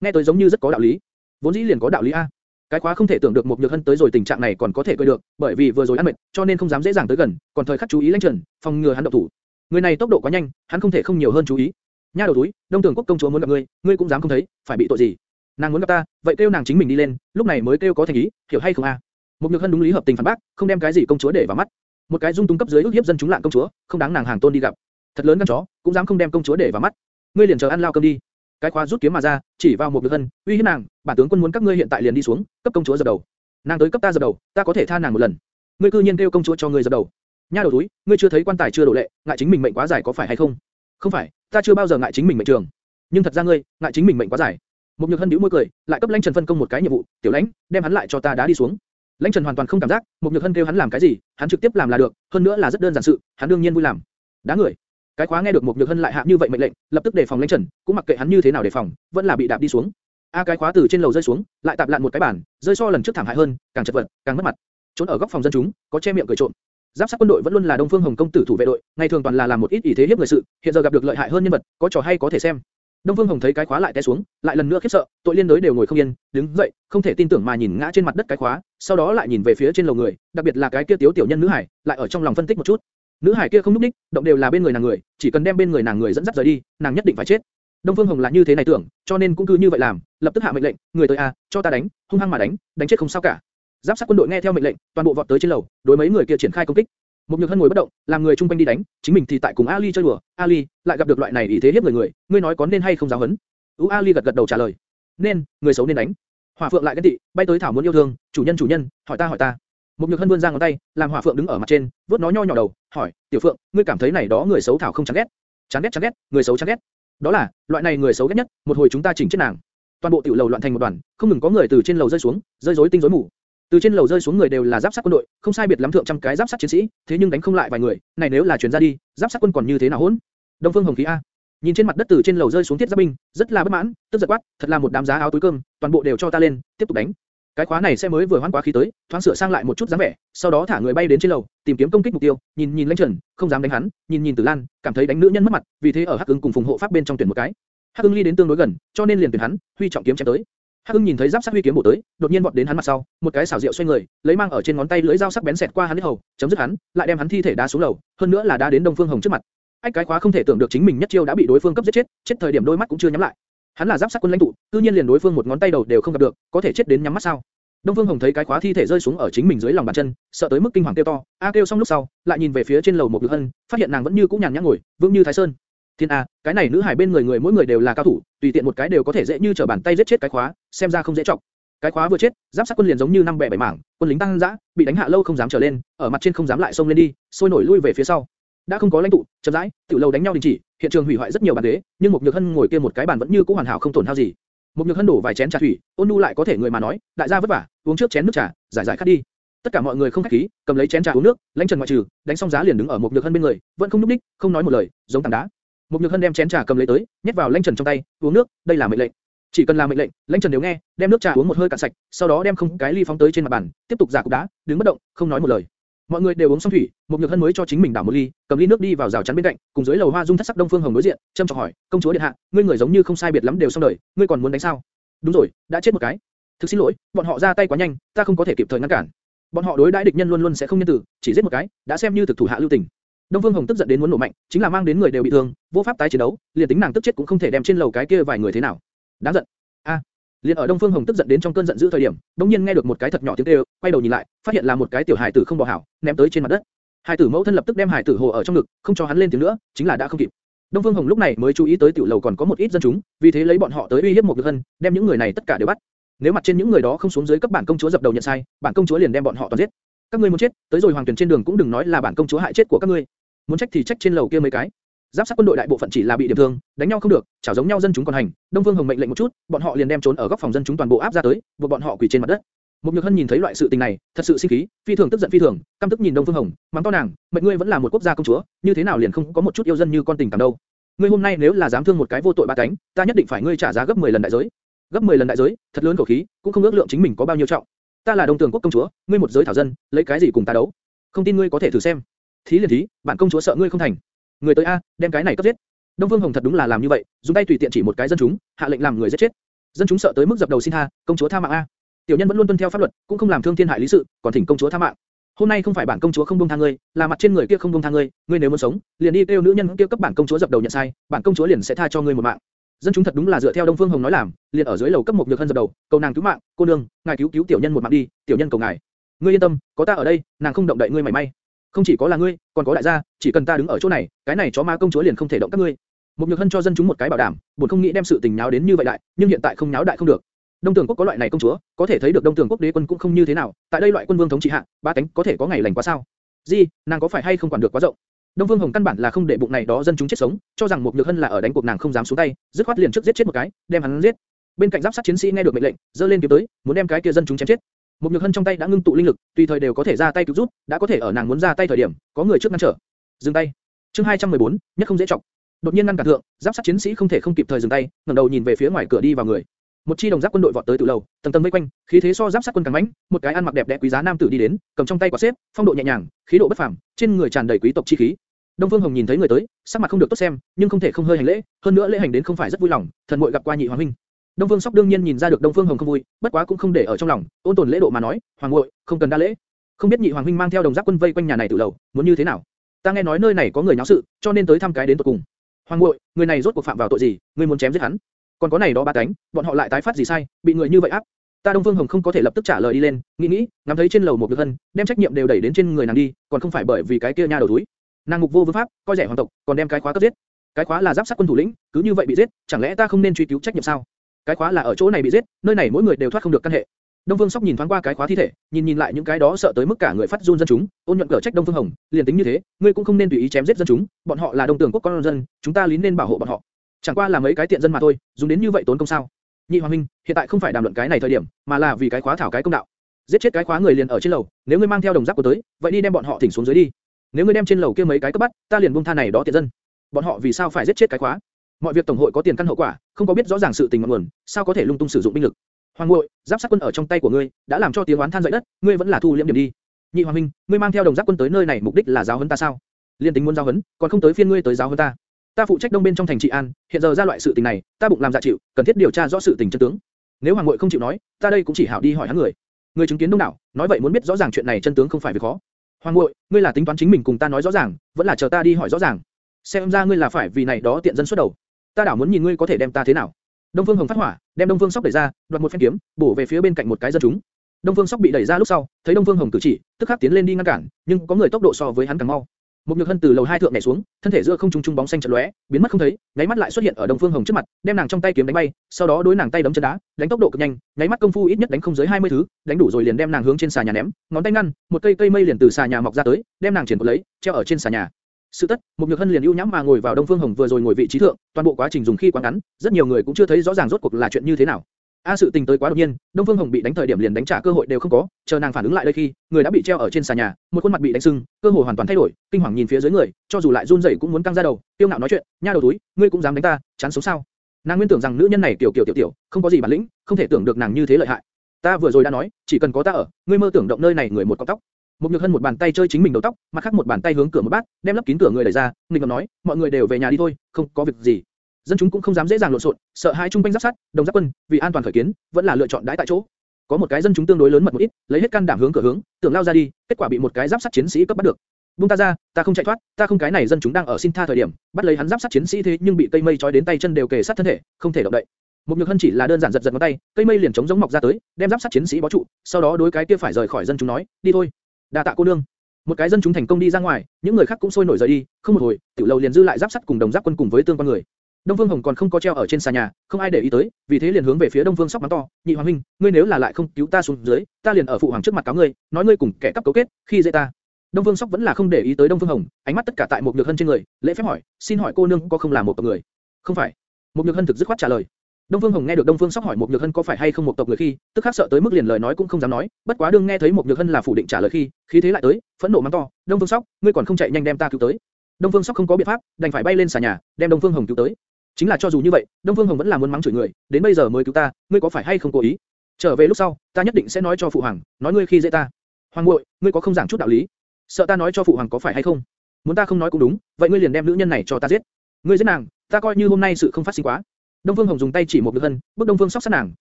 Nghe tới giống như rất có đạo lý. Vốn dĩ liền có đạo lý a. Cái khóa không thể tưởng được một nhược hân tới rồi tình trạng này còn có thể cười được, bởi vì vừa rồi ăn mệt, cho nên không dám dễ dàng tới gần, còn thời khắc chú ý lãnh trần, phòng ngừa hắn động thủ. Người này tốc độ quá nhanh, hắn không thể không nhiều hơn chú ý. Nha đầu túi, Đông Tường Quốc công chúa muốn gặp ngươi, ngươi cũng dám không thấy, phải bị tội gì? Nàng muốn gặp ta, vậy kêu nàng chính mình đi lên, lúc này mới kêu có thành ý, hiểu hay không a? Một nhược hân đúng lý hợp tình phản bác, không đem cái gì công chúa để vào mắt. Một cái dung túng cấp dưới ước hiếp dân chúng lạng công chúa, không đáng nàng hàng tôn đi gặp. Thật lớn gan chó, cũng dám không đem công chúa để vào mắt. Ngươi liền chờ ăn lao cơm đi. Cái khóa rút kiếm mà ra, chỉ vào một nhược hân, uy hiếp nàng, bản tướng quân muốn các ngươi hiện tại liền đi xuống, cấp công chúa dập đầu. Nàng tới cấp ta dập đầu, ta có thể tha nàng một lần. Ngươi cư nhiên kêu công chúa cho ngươi dập đầu. Nha đầu túi, ngươi chưa thấy quan tài chưa đổ lệ, ngại chính mình mệnh quá dài có phải hay không? Không phải, ta chưa bao giờ ngại chính mình mệnh trường. Nhưng thật ra ngươi, ngại chính mình mệnh quá dài. Một nhược hân nhíu môi cười, lại cấp lãnh trần phân công một cái nhiệm vụ, tiểu lãnh, đem hắn lại cho ta đá đi xuống. Lãnh Trần hoàn toàn không cảm giác, một nhược hân kêu hắn làm cái gì, hắn trực tiếp làm là được, hơn nữa là rất đơn giản sự, hắn đương nhiên vui làm. Đá người. Cái khóa nghe được một nhược hân lại hạ như vậy mệnh lệnh, lập tức đề phòng Lãnh Trần, cũng mặc kệ hắn như thế nào đề phòng, vẫn là bị đạp đi xuống. A cái khóa từ trên lầu rơi xuống, lại tạp lạn một cái bàn, rơi so lần trước thảm hại hơn, càng chật vật, càng mất mặt. Trốn ở góc phòng dân chúng, có che miệng cười trộm. Giáp sát quân đội vẫn luôn là Đông Phương Hồng công tử thủ vệ đội, ngày thường toàn là làm một ít ý thế hiếp người sự, hiện giờ gặp được lợi hại hơn nhân vật, có trò hay có thể xem. Đông Phương Hồng thấy cái khóa lại té xuống, lại lần nữa khiếp sợ, tội liên đối đều ngồi không yên, đứng dậy, không thể tin tưởng mà nhìn ngã trên mặt đất cái khóa, sau đó lại nhìn về phía trên lầu người, đặc biệt là cái kia tiểu tiểu nhân nữ hải, lại ở trong lòng phân tích một chút. Nữ hải kia không núp đích, động đều là bên người nàng người, chỉ cần đem bên người nàng người dẫn dắt rời đi, nàng nhất định phải chết. Đông Phương Hồng là như thế này tưởng, cho nên cũng cứ như vậy làm, lập tức hạ mệnh lệnh, người tới a, cho ta đánh, hung hăng mà đánh, đánh chết không sao cả. Giáp sát quân đội nghe theo mệnh lệnh, toàn bộ vọt tới trên lầu, đối mấy người kia triển khai công kích. Một nhược hân ngồi bất động, làm người chung quanh đi đánh, chính mình thì tại cùng Ali chơi đùa. Ali lại gặp được loại này ý thế hiếp người người, ngươi nói có nên hay không giáo huấn? U Ali gật gật đầu trả lời. Nên, người xấu nên đánh. Hỏa Phượng lại ghen tị, bay tới thảo muốn yêu thương, chủ nhân chủ nhân, hỏi ta hỏi ta. Một nhược hân vươn ra ngón tay, làm Hỏa Phượng đứng ở mặt trên, vuốt nó nho nhỏ đầu, hỏi, tiểu Phượng, ngươi cảm thấy này đó người xấu thảo không chán ghét? Chán ghét chán ghét, người xấu chán ghét. Đó là, loại này người xấu ghét nhất, một hồi chúng ta chỉnh chết nàng. Toàn bộ tiểu lầu loạn thành một đoàn, không ngừng có người từ trên lầu rơi xuống, rơi rối tinh rối mù. Từ trên lầu rơi xuống người đều là giáp sát quân đội, không sai biệt lắm thượng trăm cái giáp sát chiến sĩ, thế nhưng đánh không lại vài người, này nếu là truyền ra đi, giáp sát quân còn như thế nào hỗn? Đông Phương Hồng khí a. Nhìn trên mặt đất từ trên lầu rơi xuống thiết giáp binh, rất là bất mãn, tức giật quát, thật là một đám giá áo túi cơm, toàn bộ đều cho ta lên, tiếp tục đánh. Cái khóa này sẽ mới vừa hoán quá khí tới, thoáng sửa sang lại một chút dáng vẻ, sau đó thả người bay đến trên lầu, tìm kiếm công kích mục tiêu, nhìn nhìn Lãnh Trần, không dám đánh hắn, nhìn nhìn Tử Lan, cảm thấy đánh nữ nhân mất mặt, vì thế ở Hắc Ưng cùng phùng hộ pháp bên trong tuyển một cái. Hắc Ưng ly đến tương đối gần, cho nên liền tuyển hắn, huy trọng kiếm chém tới. Hắc Ưng nhìn thấy giáp sắc huy kiếm bổ tới, đột nhiên vọt đến hắn mặt sau, một cái xảo diệu xoay người, lấy mang ở trên ngón tay lưỡi dao sắc bén xẹt qua hắn huyết hầu, chấm dứt hắn, lại đem hắn thi thể đá xuống lầu, hơn nữa là đá đến Đông Phương Hồng trước mặt. Ách cái khóa không thể tưởng được chính mình nhất chiêu đã bị đối phương cấp giết chết, chết thời điểm đôi mắt cũng chưa nhắm lại. Hắn là giáp sát quân lãnh tụ, tự nhiên liền đối phương một ngón tay đầu đều không gặp được, có thể chết đến nhắm mắt sao? Đông Phương Hồng thấy cái khóa thi thể rơi xuống ở chính mình dưới lòng bàn chân, sợ tới mức kinh hoàng kêu to, a kêu xong lúc sau, lại nhìn về phía trên lầu một Nhược Hân, phát hiện nàng vẫn như cũ nhàn nhã ngồi, vững như Thái Sơn. Thiên a, cái này nữ hải bên người người mỗi người đều là cao thủ, tùy tiện một cái đều có thể dễ như trở bàn tay giết chết cái khóa, xem ra không dễ trọng. Cái khóa vừa chết, giáp sát quân liền giống như năm bè bảy mảng, quân lính tăng dã, bị đánh hạ lâu không dám trở lên, ở mặt trên không dám lại xông lên đi, sôi nổi lui về phía sau. Đã không có lãnh tụ, chậm rãi, tiểu lâu đánh nhau đình chỉ, hiện trường hủy hoại rất nhiều bàn ghế, nhưng một nhược hân ngồi kia một cái bàn vẫn như cũ hoàn hảo không tổn hao gì. Một nhược hân đổ vài chén trà thủy, ôn nu lại có thể người mà nói, đại gia vất vả, uống trước chén nước trà, giải giải khát đi. Tất cả mọi người không khách khí, cầm lấy chén trà uống nước, lãnh trần ngoại trừ, đánh xong giá liền đứng ở một nhược hân bên người, vẫn không núp đích, không nói một lời, giống tảng đá. Một nhược hân đem chén trà cầm lấy tới, nhét vào lãnh trần trong tay, uống nước, đây là mệnh lệnh. Chỉ cần là mệnh lệnh, lãnh trần đều nghe, đem nước trà uống một hơi cạn sạch, sau đó đem không cái ly phóng tới trên mặt bàn, tiếp tục giả cục đá, đứng bất động, không nói một lời. Mọi người đều uống xong thủy, một nhược hân mới cho chính mình đảo một ly, cầm ly nước đi vào rào chắn bên cạnh, cùng dưới lầu hoa dung thất sắc đông phương hồng đối diện, trâm trọng hỏi, công chúa điện hạ, ngươi người giống như không sai biệt lắm đều xong đời, ngươi còn muốn đánh sao? Đúng rồi, đã chết một cái. Thực xin lỗi, bọn họ ra tay quá nhanh, ta không có thể kịp thời ngăn cản. Bọn họ đối đãi địch nhân luôn luôn sẽ không nhân từ, chỉ giết một cái, đã xem như thực thủ hạ lưu tình. Đông Phương Hồng tức giận đến muốn nổ mạnh, chính là mang đến người đều bị thương, vô pháp tái chiến đấu, liền tính nàng tức chết cũng không thể đem trên lầu cái kia vài người thế nào. Đáng giận. A liền ở Đông Phương Hồng tức giận đến trong cơn giận dữ thời điểm, đống nhiên nghe được một cái thật nhỏ tiếng kêu, quay đầu nhìn lại, phát hiện là một cái tiểu hải tử không bỏ hảo, ném tới trên mặt đất. Hải tử mẫu thân lập tức đem hải tử hồ ở trong ngực, không cho hắn lên tiếng nữa, chính là đã không kịp. Đông Phương Hồng lúc này mới chú ý tới tiểu lầu còn có một ít dân chúng, vì thế lấy bọn họ tới uy hiếp một người hân, đem những người này tất cả đều bắt. Nếu mặt trên những người đó không xuống dưới cấp bản công chúa dập đầu nhận sai, bản công chúa liền đem bọn họ toàn giết. Các ngươi muốn chết, tới rồi hoàng tuyển trên đường cũng đừng nói là bản công chúa hại chết của các ngươi. Muốn trách thì trách trên lầu kia mấy cái. Giáp sát quân đội đại bộ phận chỉ là bị điểm thương, đánh nhau không được, chảo giống nhau dân chúng còn hành. Đông Phương Hồng mệnh lệnh một chút, bọn họ liền đem trốn ở góc phòng dân chúng toàn bộ áp ra tới, buộc bọn họ quỳ trên mặt đất. Một Nhược Hân nhìn thấy loại sự tình này, thật sự sinh khí, phi thường tức giận phi thường, căm tức nhìn Đông Phương Hồng, mắng to nàng, mệnh ngươi vẫn là một quốc gia công chúa, như thế nào liền không có một chút yêu dân như con tình cảm đâu? Ngươi hôm nay nếu là dám thương một cái vô tội ba cánh, ta nhất định phải ngươi trả giá gấp 10 lần đại giới. Gấp 10 lần đại giới, thật lớn khẩu khí, cũng không ước lượng chính mình có bao nhiêu trọng. Ta là Đông Tường quốc công chúa, ngươi một giới thảo dân, lấy cái gì cùng ta đấu? Không tin ngươi có thể thử xem. Thí liền thí, bản công chúa sợ ngươi không thành. Người tới a, đem cái này cấp giết. Đông Vương Hồng thật đúng là làm như vậy, dùng tay tùy tiện chỉ một cái dân chúng, hạ lệnh làm người giết chết. Dân chúng sợ tới mức dập đầu xin tha, công chúa tha mạng a. Tiểu nhân vẫn luôn tuân theo pháp luật, cũng không làm thương thiên hại lý sự, còn thỉnh công chúa tha mạng. Hôm nay không phải bản công chúa không buông tha ngươi, là mặt trên người kia không buông tha ngươi, ngươi nếu muốn sống, liền đi kêu nữ nhân kia cấp bản công chúa dập đầu nhận sai, bản công chúa liền sẽ tha cho ngươi một mạng. Dân chúng thật đúng là dựa theo Đông Phương Hồng nói làm, liền ở dưới lầu cấp một nhược hân dập đầu, cầu nàng cứu mạng, cô nương, ngài cứu cứu tiểu nhân một mạng đi, tiểu nhân cầu ngài. Ngươi yên tâm, có ta ở đây, nàng không động đậy ngươi mảy may. Không chỉ có là ngươi, còn có đại gia, chỉ cần ta đứng ở chỗ này, cái này chó ma công chúa liền không thể động các ngươi. Một nhược hân cho dân chúng một cái bảo đảm, buồn không nghĩ đem sự tình nháo đến như vậy đại, nhưng hiện tại không nháo đại không được. Đông Tường quốc có loại này công chúa, có thể thấy được Đông Tường quốc đế quân cũng không như thế nào, tại đây loại quân vương thống trị hạ, ba cánh có thể có ngày lành quá sao? Gì, nàng có phải hay không quản được quá rộng? Đông Vương Hồng căn bản là không để bụng này đó dân chúng chết sống, cho rằng một nhược hân là ở đánh cuộc nàng không dám xuống tay, dứt khoát liền trước giết chết một cái, đem hắn giết. Bên cạnh giáp sát chiến sĩ nghe được mệnh lệnh, dơ lên kiếm tới, muốn đem cái kia dân chúng chém chết. Một nhược hân trong tay đã ngưng tụ linh lực, tùy thời đều có thể ra tay cứu giúp, đã có thể ở nàng muốn ra tay thời điểm, có người trước ngăn trở. Dừng tay. Chương 214, nhất không dễ trọng. Đột nhiên ngăn cản thượng, giáp sát chiến sĩ không thể không kịp thời dừng tay, ngẩng đầu nhìn về phía ngoài cửa đi vào người. Một chi đồng giáp quân đội vọt tới từ lầu, tầng tầng vây quanh, khí thế so giáp sát quân càng mãnh, một cái ăn mặc đẹp đẽ quý giá nam tử đi đến, cầm trong tay quả xếp, phong độ nhẹ nhàng, khí độ bất phàm, trên người tràn đầy quý tộc chi khí. Đông Phương Hồng nhìn thấy người tới, sắc mặt không được tốt xem, nhưng không thể không hơi hành lễ, hơn nữa lễ hành đến không phải rất vui lòng, thần muội gặp qua nhị hoàng huynh. Đông Phương Sóc đương nhiên nhìn ra được Đông Phương Hồng không vui, bất quá cũng không để ở trong lòng, ôn tồn lễ độ mà nói, hoàng muội, không cần đa lễ. Không biết nhị hoàng huynh mang theo đồng giáp quân vây quanh nhà này từ lầu, muốn như thế nào? Ta nghe nói nơi này có người náo sự, cho nên tới thăm cái đến tận cùng. Hoàng muội, người này rốt cuộc phạm vào tội gì, ngươi muốn chém giết hắn? Còn có này đó ba cánh, bọn họ lại tái phát gì sai, bị người như vậy áp. Ta Đông Phương Hồng không có thể lập tức trả lời đi lên, nghĩ nghĩ, ngắm thấy trên lầu một được hân, đem trách nhiệm đều đẩy đến trên người nàng đi, còn không phải bởi vì cái kia nha đầu túi. Nàng ngục vô vương pháp, coi rẻ hoàng tộc, còn đem cái khóa cấp giết. Cái khóa là giáp sát quân thủ lĩnh, cứ như vậy bị giết, chẳng lẽ ta không nên truy cứu trách nhiệm sao? Cái khóa là ở chỗ này bị giết, nơi này mỗi người đều thoát không được căn hệ. Đông Phương Sóc nhìn thoáng qua cái khóa thi thể, nhìn nhìn lại những cái đó sợ tới mức cả người phát run dân chúng, ôn nhuận cở trách Đông Phương Hồng, liền tính như thế, ngươi cũng không nên tùy ý chém giết dân chúng, bọn họ là đông tường quốc con dân, chúng ta lý nên bảo hộ bọn họ. Chẳng qua là mấy cái tiện dân mà thôi, dùng đến như vậy tốn công sao? Nhị Hoàng Minh, hiện tại không phải đàm luận cái này thời điểm, mà là vì cái khóa thảo cái công đạo. Giết chết cái khóa người liền ở trên lầu, nếu ngươi mang theo đồng giáp của tới, vậy đi đem bọn họ thỉnh xuống dưới đi. Nếu ngươi đem trên lầu kia mấy cái cấp bắt, ta liền buông tha này đó tiện dân. Bọn họ vì sao phải giết chết cái khóa? Mọi việc tổng hội có tiền căn hậu quả, không có biết rõ ràng sự tình ngọn nguồn, sao có thể lung tung sử dụng binh lực? Hoàng Ngụy, giáp sát quân ở trong tay của ngươi, đã làm cho tiếng oán than dậy đất, ngươi vẫn là thu liễm điểm đi. Nhị Hoàng Minh, ngươi mang theo đồng giáp quân tới nơi này mục đích là giáo huấn ta sao? Liên tính muốn giáo huấn, còn không tới phiên ngươi tới giáo huấn ta. Ta phụ trách đông bên trong thành trị an, hiện giờ ra loại sự tình này, ta bụng làm dạ chịu, cần thiết điều tra rõ sự tình chân tướng. Nếu Hoàng Ngụy không chịu nói, ta đây cũng chỉ hảo đi hỏi hắn người. Người chứng kiến đông đảo, nói vậy muốn biết rõ ràng chuyện này chân tướng không phải việc khó. Hoàng Ngụy, ngươi là tính toán chính mình cùng ta nói rõ ràng, vẫn là chờ ta đi hỏi rõ ràng. Xem ra ngươi là phải vì này đó tiện dân xuất đầu. Ta đảo muốn nhìn ngươi có thể đem ta thế nào. Đông Phương Hồng phát hỏa, đem Đông Phương Sóc đẩy ra, đoạt một phen kiếm, bổ về phía bên cạnh một cái dân chúng. Đông Phương Sóc bị đẩy ra lúc sau, thấy Đông Phương Hồng cử chỉ, tức khắc tiến lên đi ngăn cản, nhưng có người tốc độ so với hắn càng mau. Một nhược hân từ lầu hai thượng nhảy xuống, thân thể giữa không trung trung bóng xanh chợt lóe, biến mất không thấy, nháy mắt lại xuất hiện ở Đông Phương Hồng trước mặt, đem nàng trong tay kiếm đánh bay, sau đó đối nàng tay đấm chân đá, đánh tốc độ cực nhanh, nháy mắt công phu ít nhất đánh không dưới 20 thứ, đánh đủ rồi liền đem nàng hướng trên xà nhà ném, ngón tay ngăn, một cây cây mây liền từ xà nhà mọc ra tới, đem nàng triển cột lấy, treo ở trên xà nhà. Sự tất, một nhược hân liền ưu nhãm mà ngồi vào Đông Phương Hồng vừa rồi ngồi vị trí thượng, toàn bộ quá trình dùng khi quá ngắn, rất nhiều người cũng chưa thấy rõ ràng rốt cuộc là chuyện như thế nào. A sự tình tới quá đột nhiên, Đông Phương Hồng bị đánh thời điểm liền đánh trả cơ hội đều không có, chờ nàng phản ứng lại đây khi, người đã bị treo ở trên xà nhà, một khuôn mặt bị đánh sưng, cơ hội hoàn toàn thay đổi, kinh hoàng nhìn phía dưới người, cho dù lại run rẩy cũng muốn căng ra đầu, tiêu ngạo nói chuyện, nha đầu túi, ngươi cũng dám đánh ta, chán sống sao? Nàng nguyên tưởng rằng nữ nhân này tiểu kiểu tiểu tiểu, không có gì bản lĩnh, không thể tưởng được nàng như thế lợi hại. Ta vừa rồi đã nói, chỉ cần có ta ở, ngươi mơ tưởng động nơi này người một cọng tóc. Một nhược hân một bàn tay chơi chính mình đầu tóc, mặt khác một bàn tay hướng cửa một bát, đem lấp kín cửa người đẩy ra, nghịch ngợm nói, mọi người đều về nhà đi thôi, không có việc gì dân chúng cũng không dám dễ dàng lộn xộn, sợ hai trung quanh giáp sát, đồng giáp quân, vì an toàn khởi kiến, vẫn là lựa chọn đãi tại chỗ. Có một cái dân chúng tương đối lớn mật một ít, lấy hết can đảm hướng cửa hướng, tưởng lao ra đi, kết quả bị một cái giáp sát chiến sĩ cấp bắt được. Buông ta ra, ta không chạy thoát, ta không cái này dân chúng đang ở xin tha thời điểm, bắt lấy hắn giáp sát chiến sĩ thế nhưng bị cây mây trói đến tay chân đều kề sát thân thể, không thể động đậy. Một nhược hân chỉ là đơn giản giật giật ngón tay, cây mây liền chống giống mọc ra tới, đem giáp sát chiến sĩ bó trụ, sau đó đối cái kia phải rời khỏi dân chúng nói, đi thôi đa tạ cô nương. Một cái dân chúng thành công đi ra ngoài, những người khác cũng sôi nổi rời đi, không một hồi, tiểu lâu liền dư lại giáp sắt cùng đồng giáp quân cùng với tương quan người. Đông Phương Hồng còn không có treo ở trên xà nhà, không ai để ý tới, vì thế liền hướng về phía Đông Phương Sóc mắng to, nhị hoàng huynh, ngươi nếu là lại không cứu ta xuống dưới, ta liền ở phụ hoàng trước mặt cáo ngươi, nói ngươi cùng kẻ cắp cấu kết, khi dễ ta. Đông Phương Sóc vẫn là không để ý tới Đông Phương Hồng, ánh mắt tất cả tại một nhược hân trên người, lễ phép hỏi, xin hỏi cô nương có không là một tộc người? Không phải. Một nhược hân thực dứt khoát trả lời. Đông Phương Hồng nghe được Đông Phương Sóc hỏi một nhược hân có phải hay không một tộc người khi, tức khắc sợ tới mức liền lời nói cũng không dám nói, bất quá đương nghe thấy một nhược hân là phủ định trả lời khi, khí thế lại tới, phẫn nộ mắng to, Đông Phương Sóc, ngươi còn không chạy nhanh đem ta cứu tới. Đông Phương Sóc không có biện pháp, đành phải bay lên xà nhà, đem Đông Phương Hồng cứu tới. Chính là cho dù như vậy, Đông Phương Hồng vẫn là muốn mắng chửi người, đến bây giờ mới cứu ta, ngươi có phải hay không cố ý? Trở về lúc sau, ta nhất định sẽ nói cho phụ hoàng, nói ngươi khi dễ ta. Hoàng muội, ngươi có không giảng chút đạo lý? Sợ ta nói cho phụ hoàng có phải hay không? Muốn ta không nói cũng đúng, vậy ngươi liền đem nữ nhân này cho ta giết. Ngươi giết nàng, ta coi như hôm nay sự không phát sinh quá. Đông Phương Hồng dùng tay chỉ một lực hân, bước Đông Phương sóc sát nàng,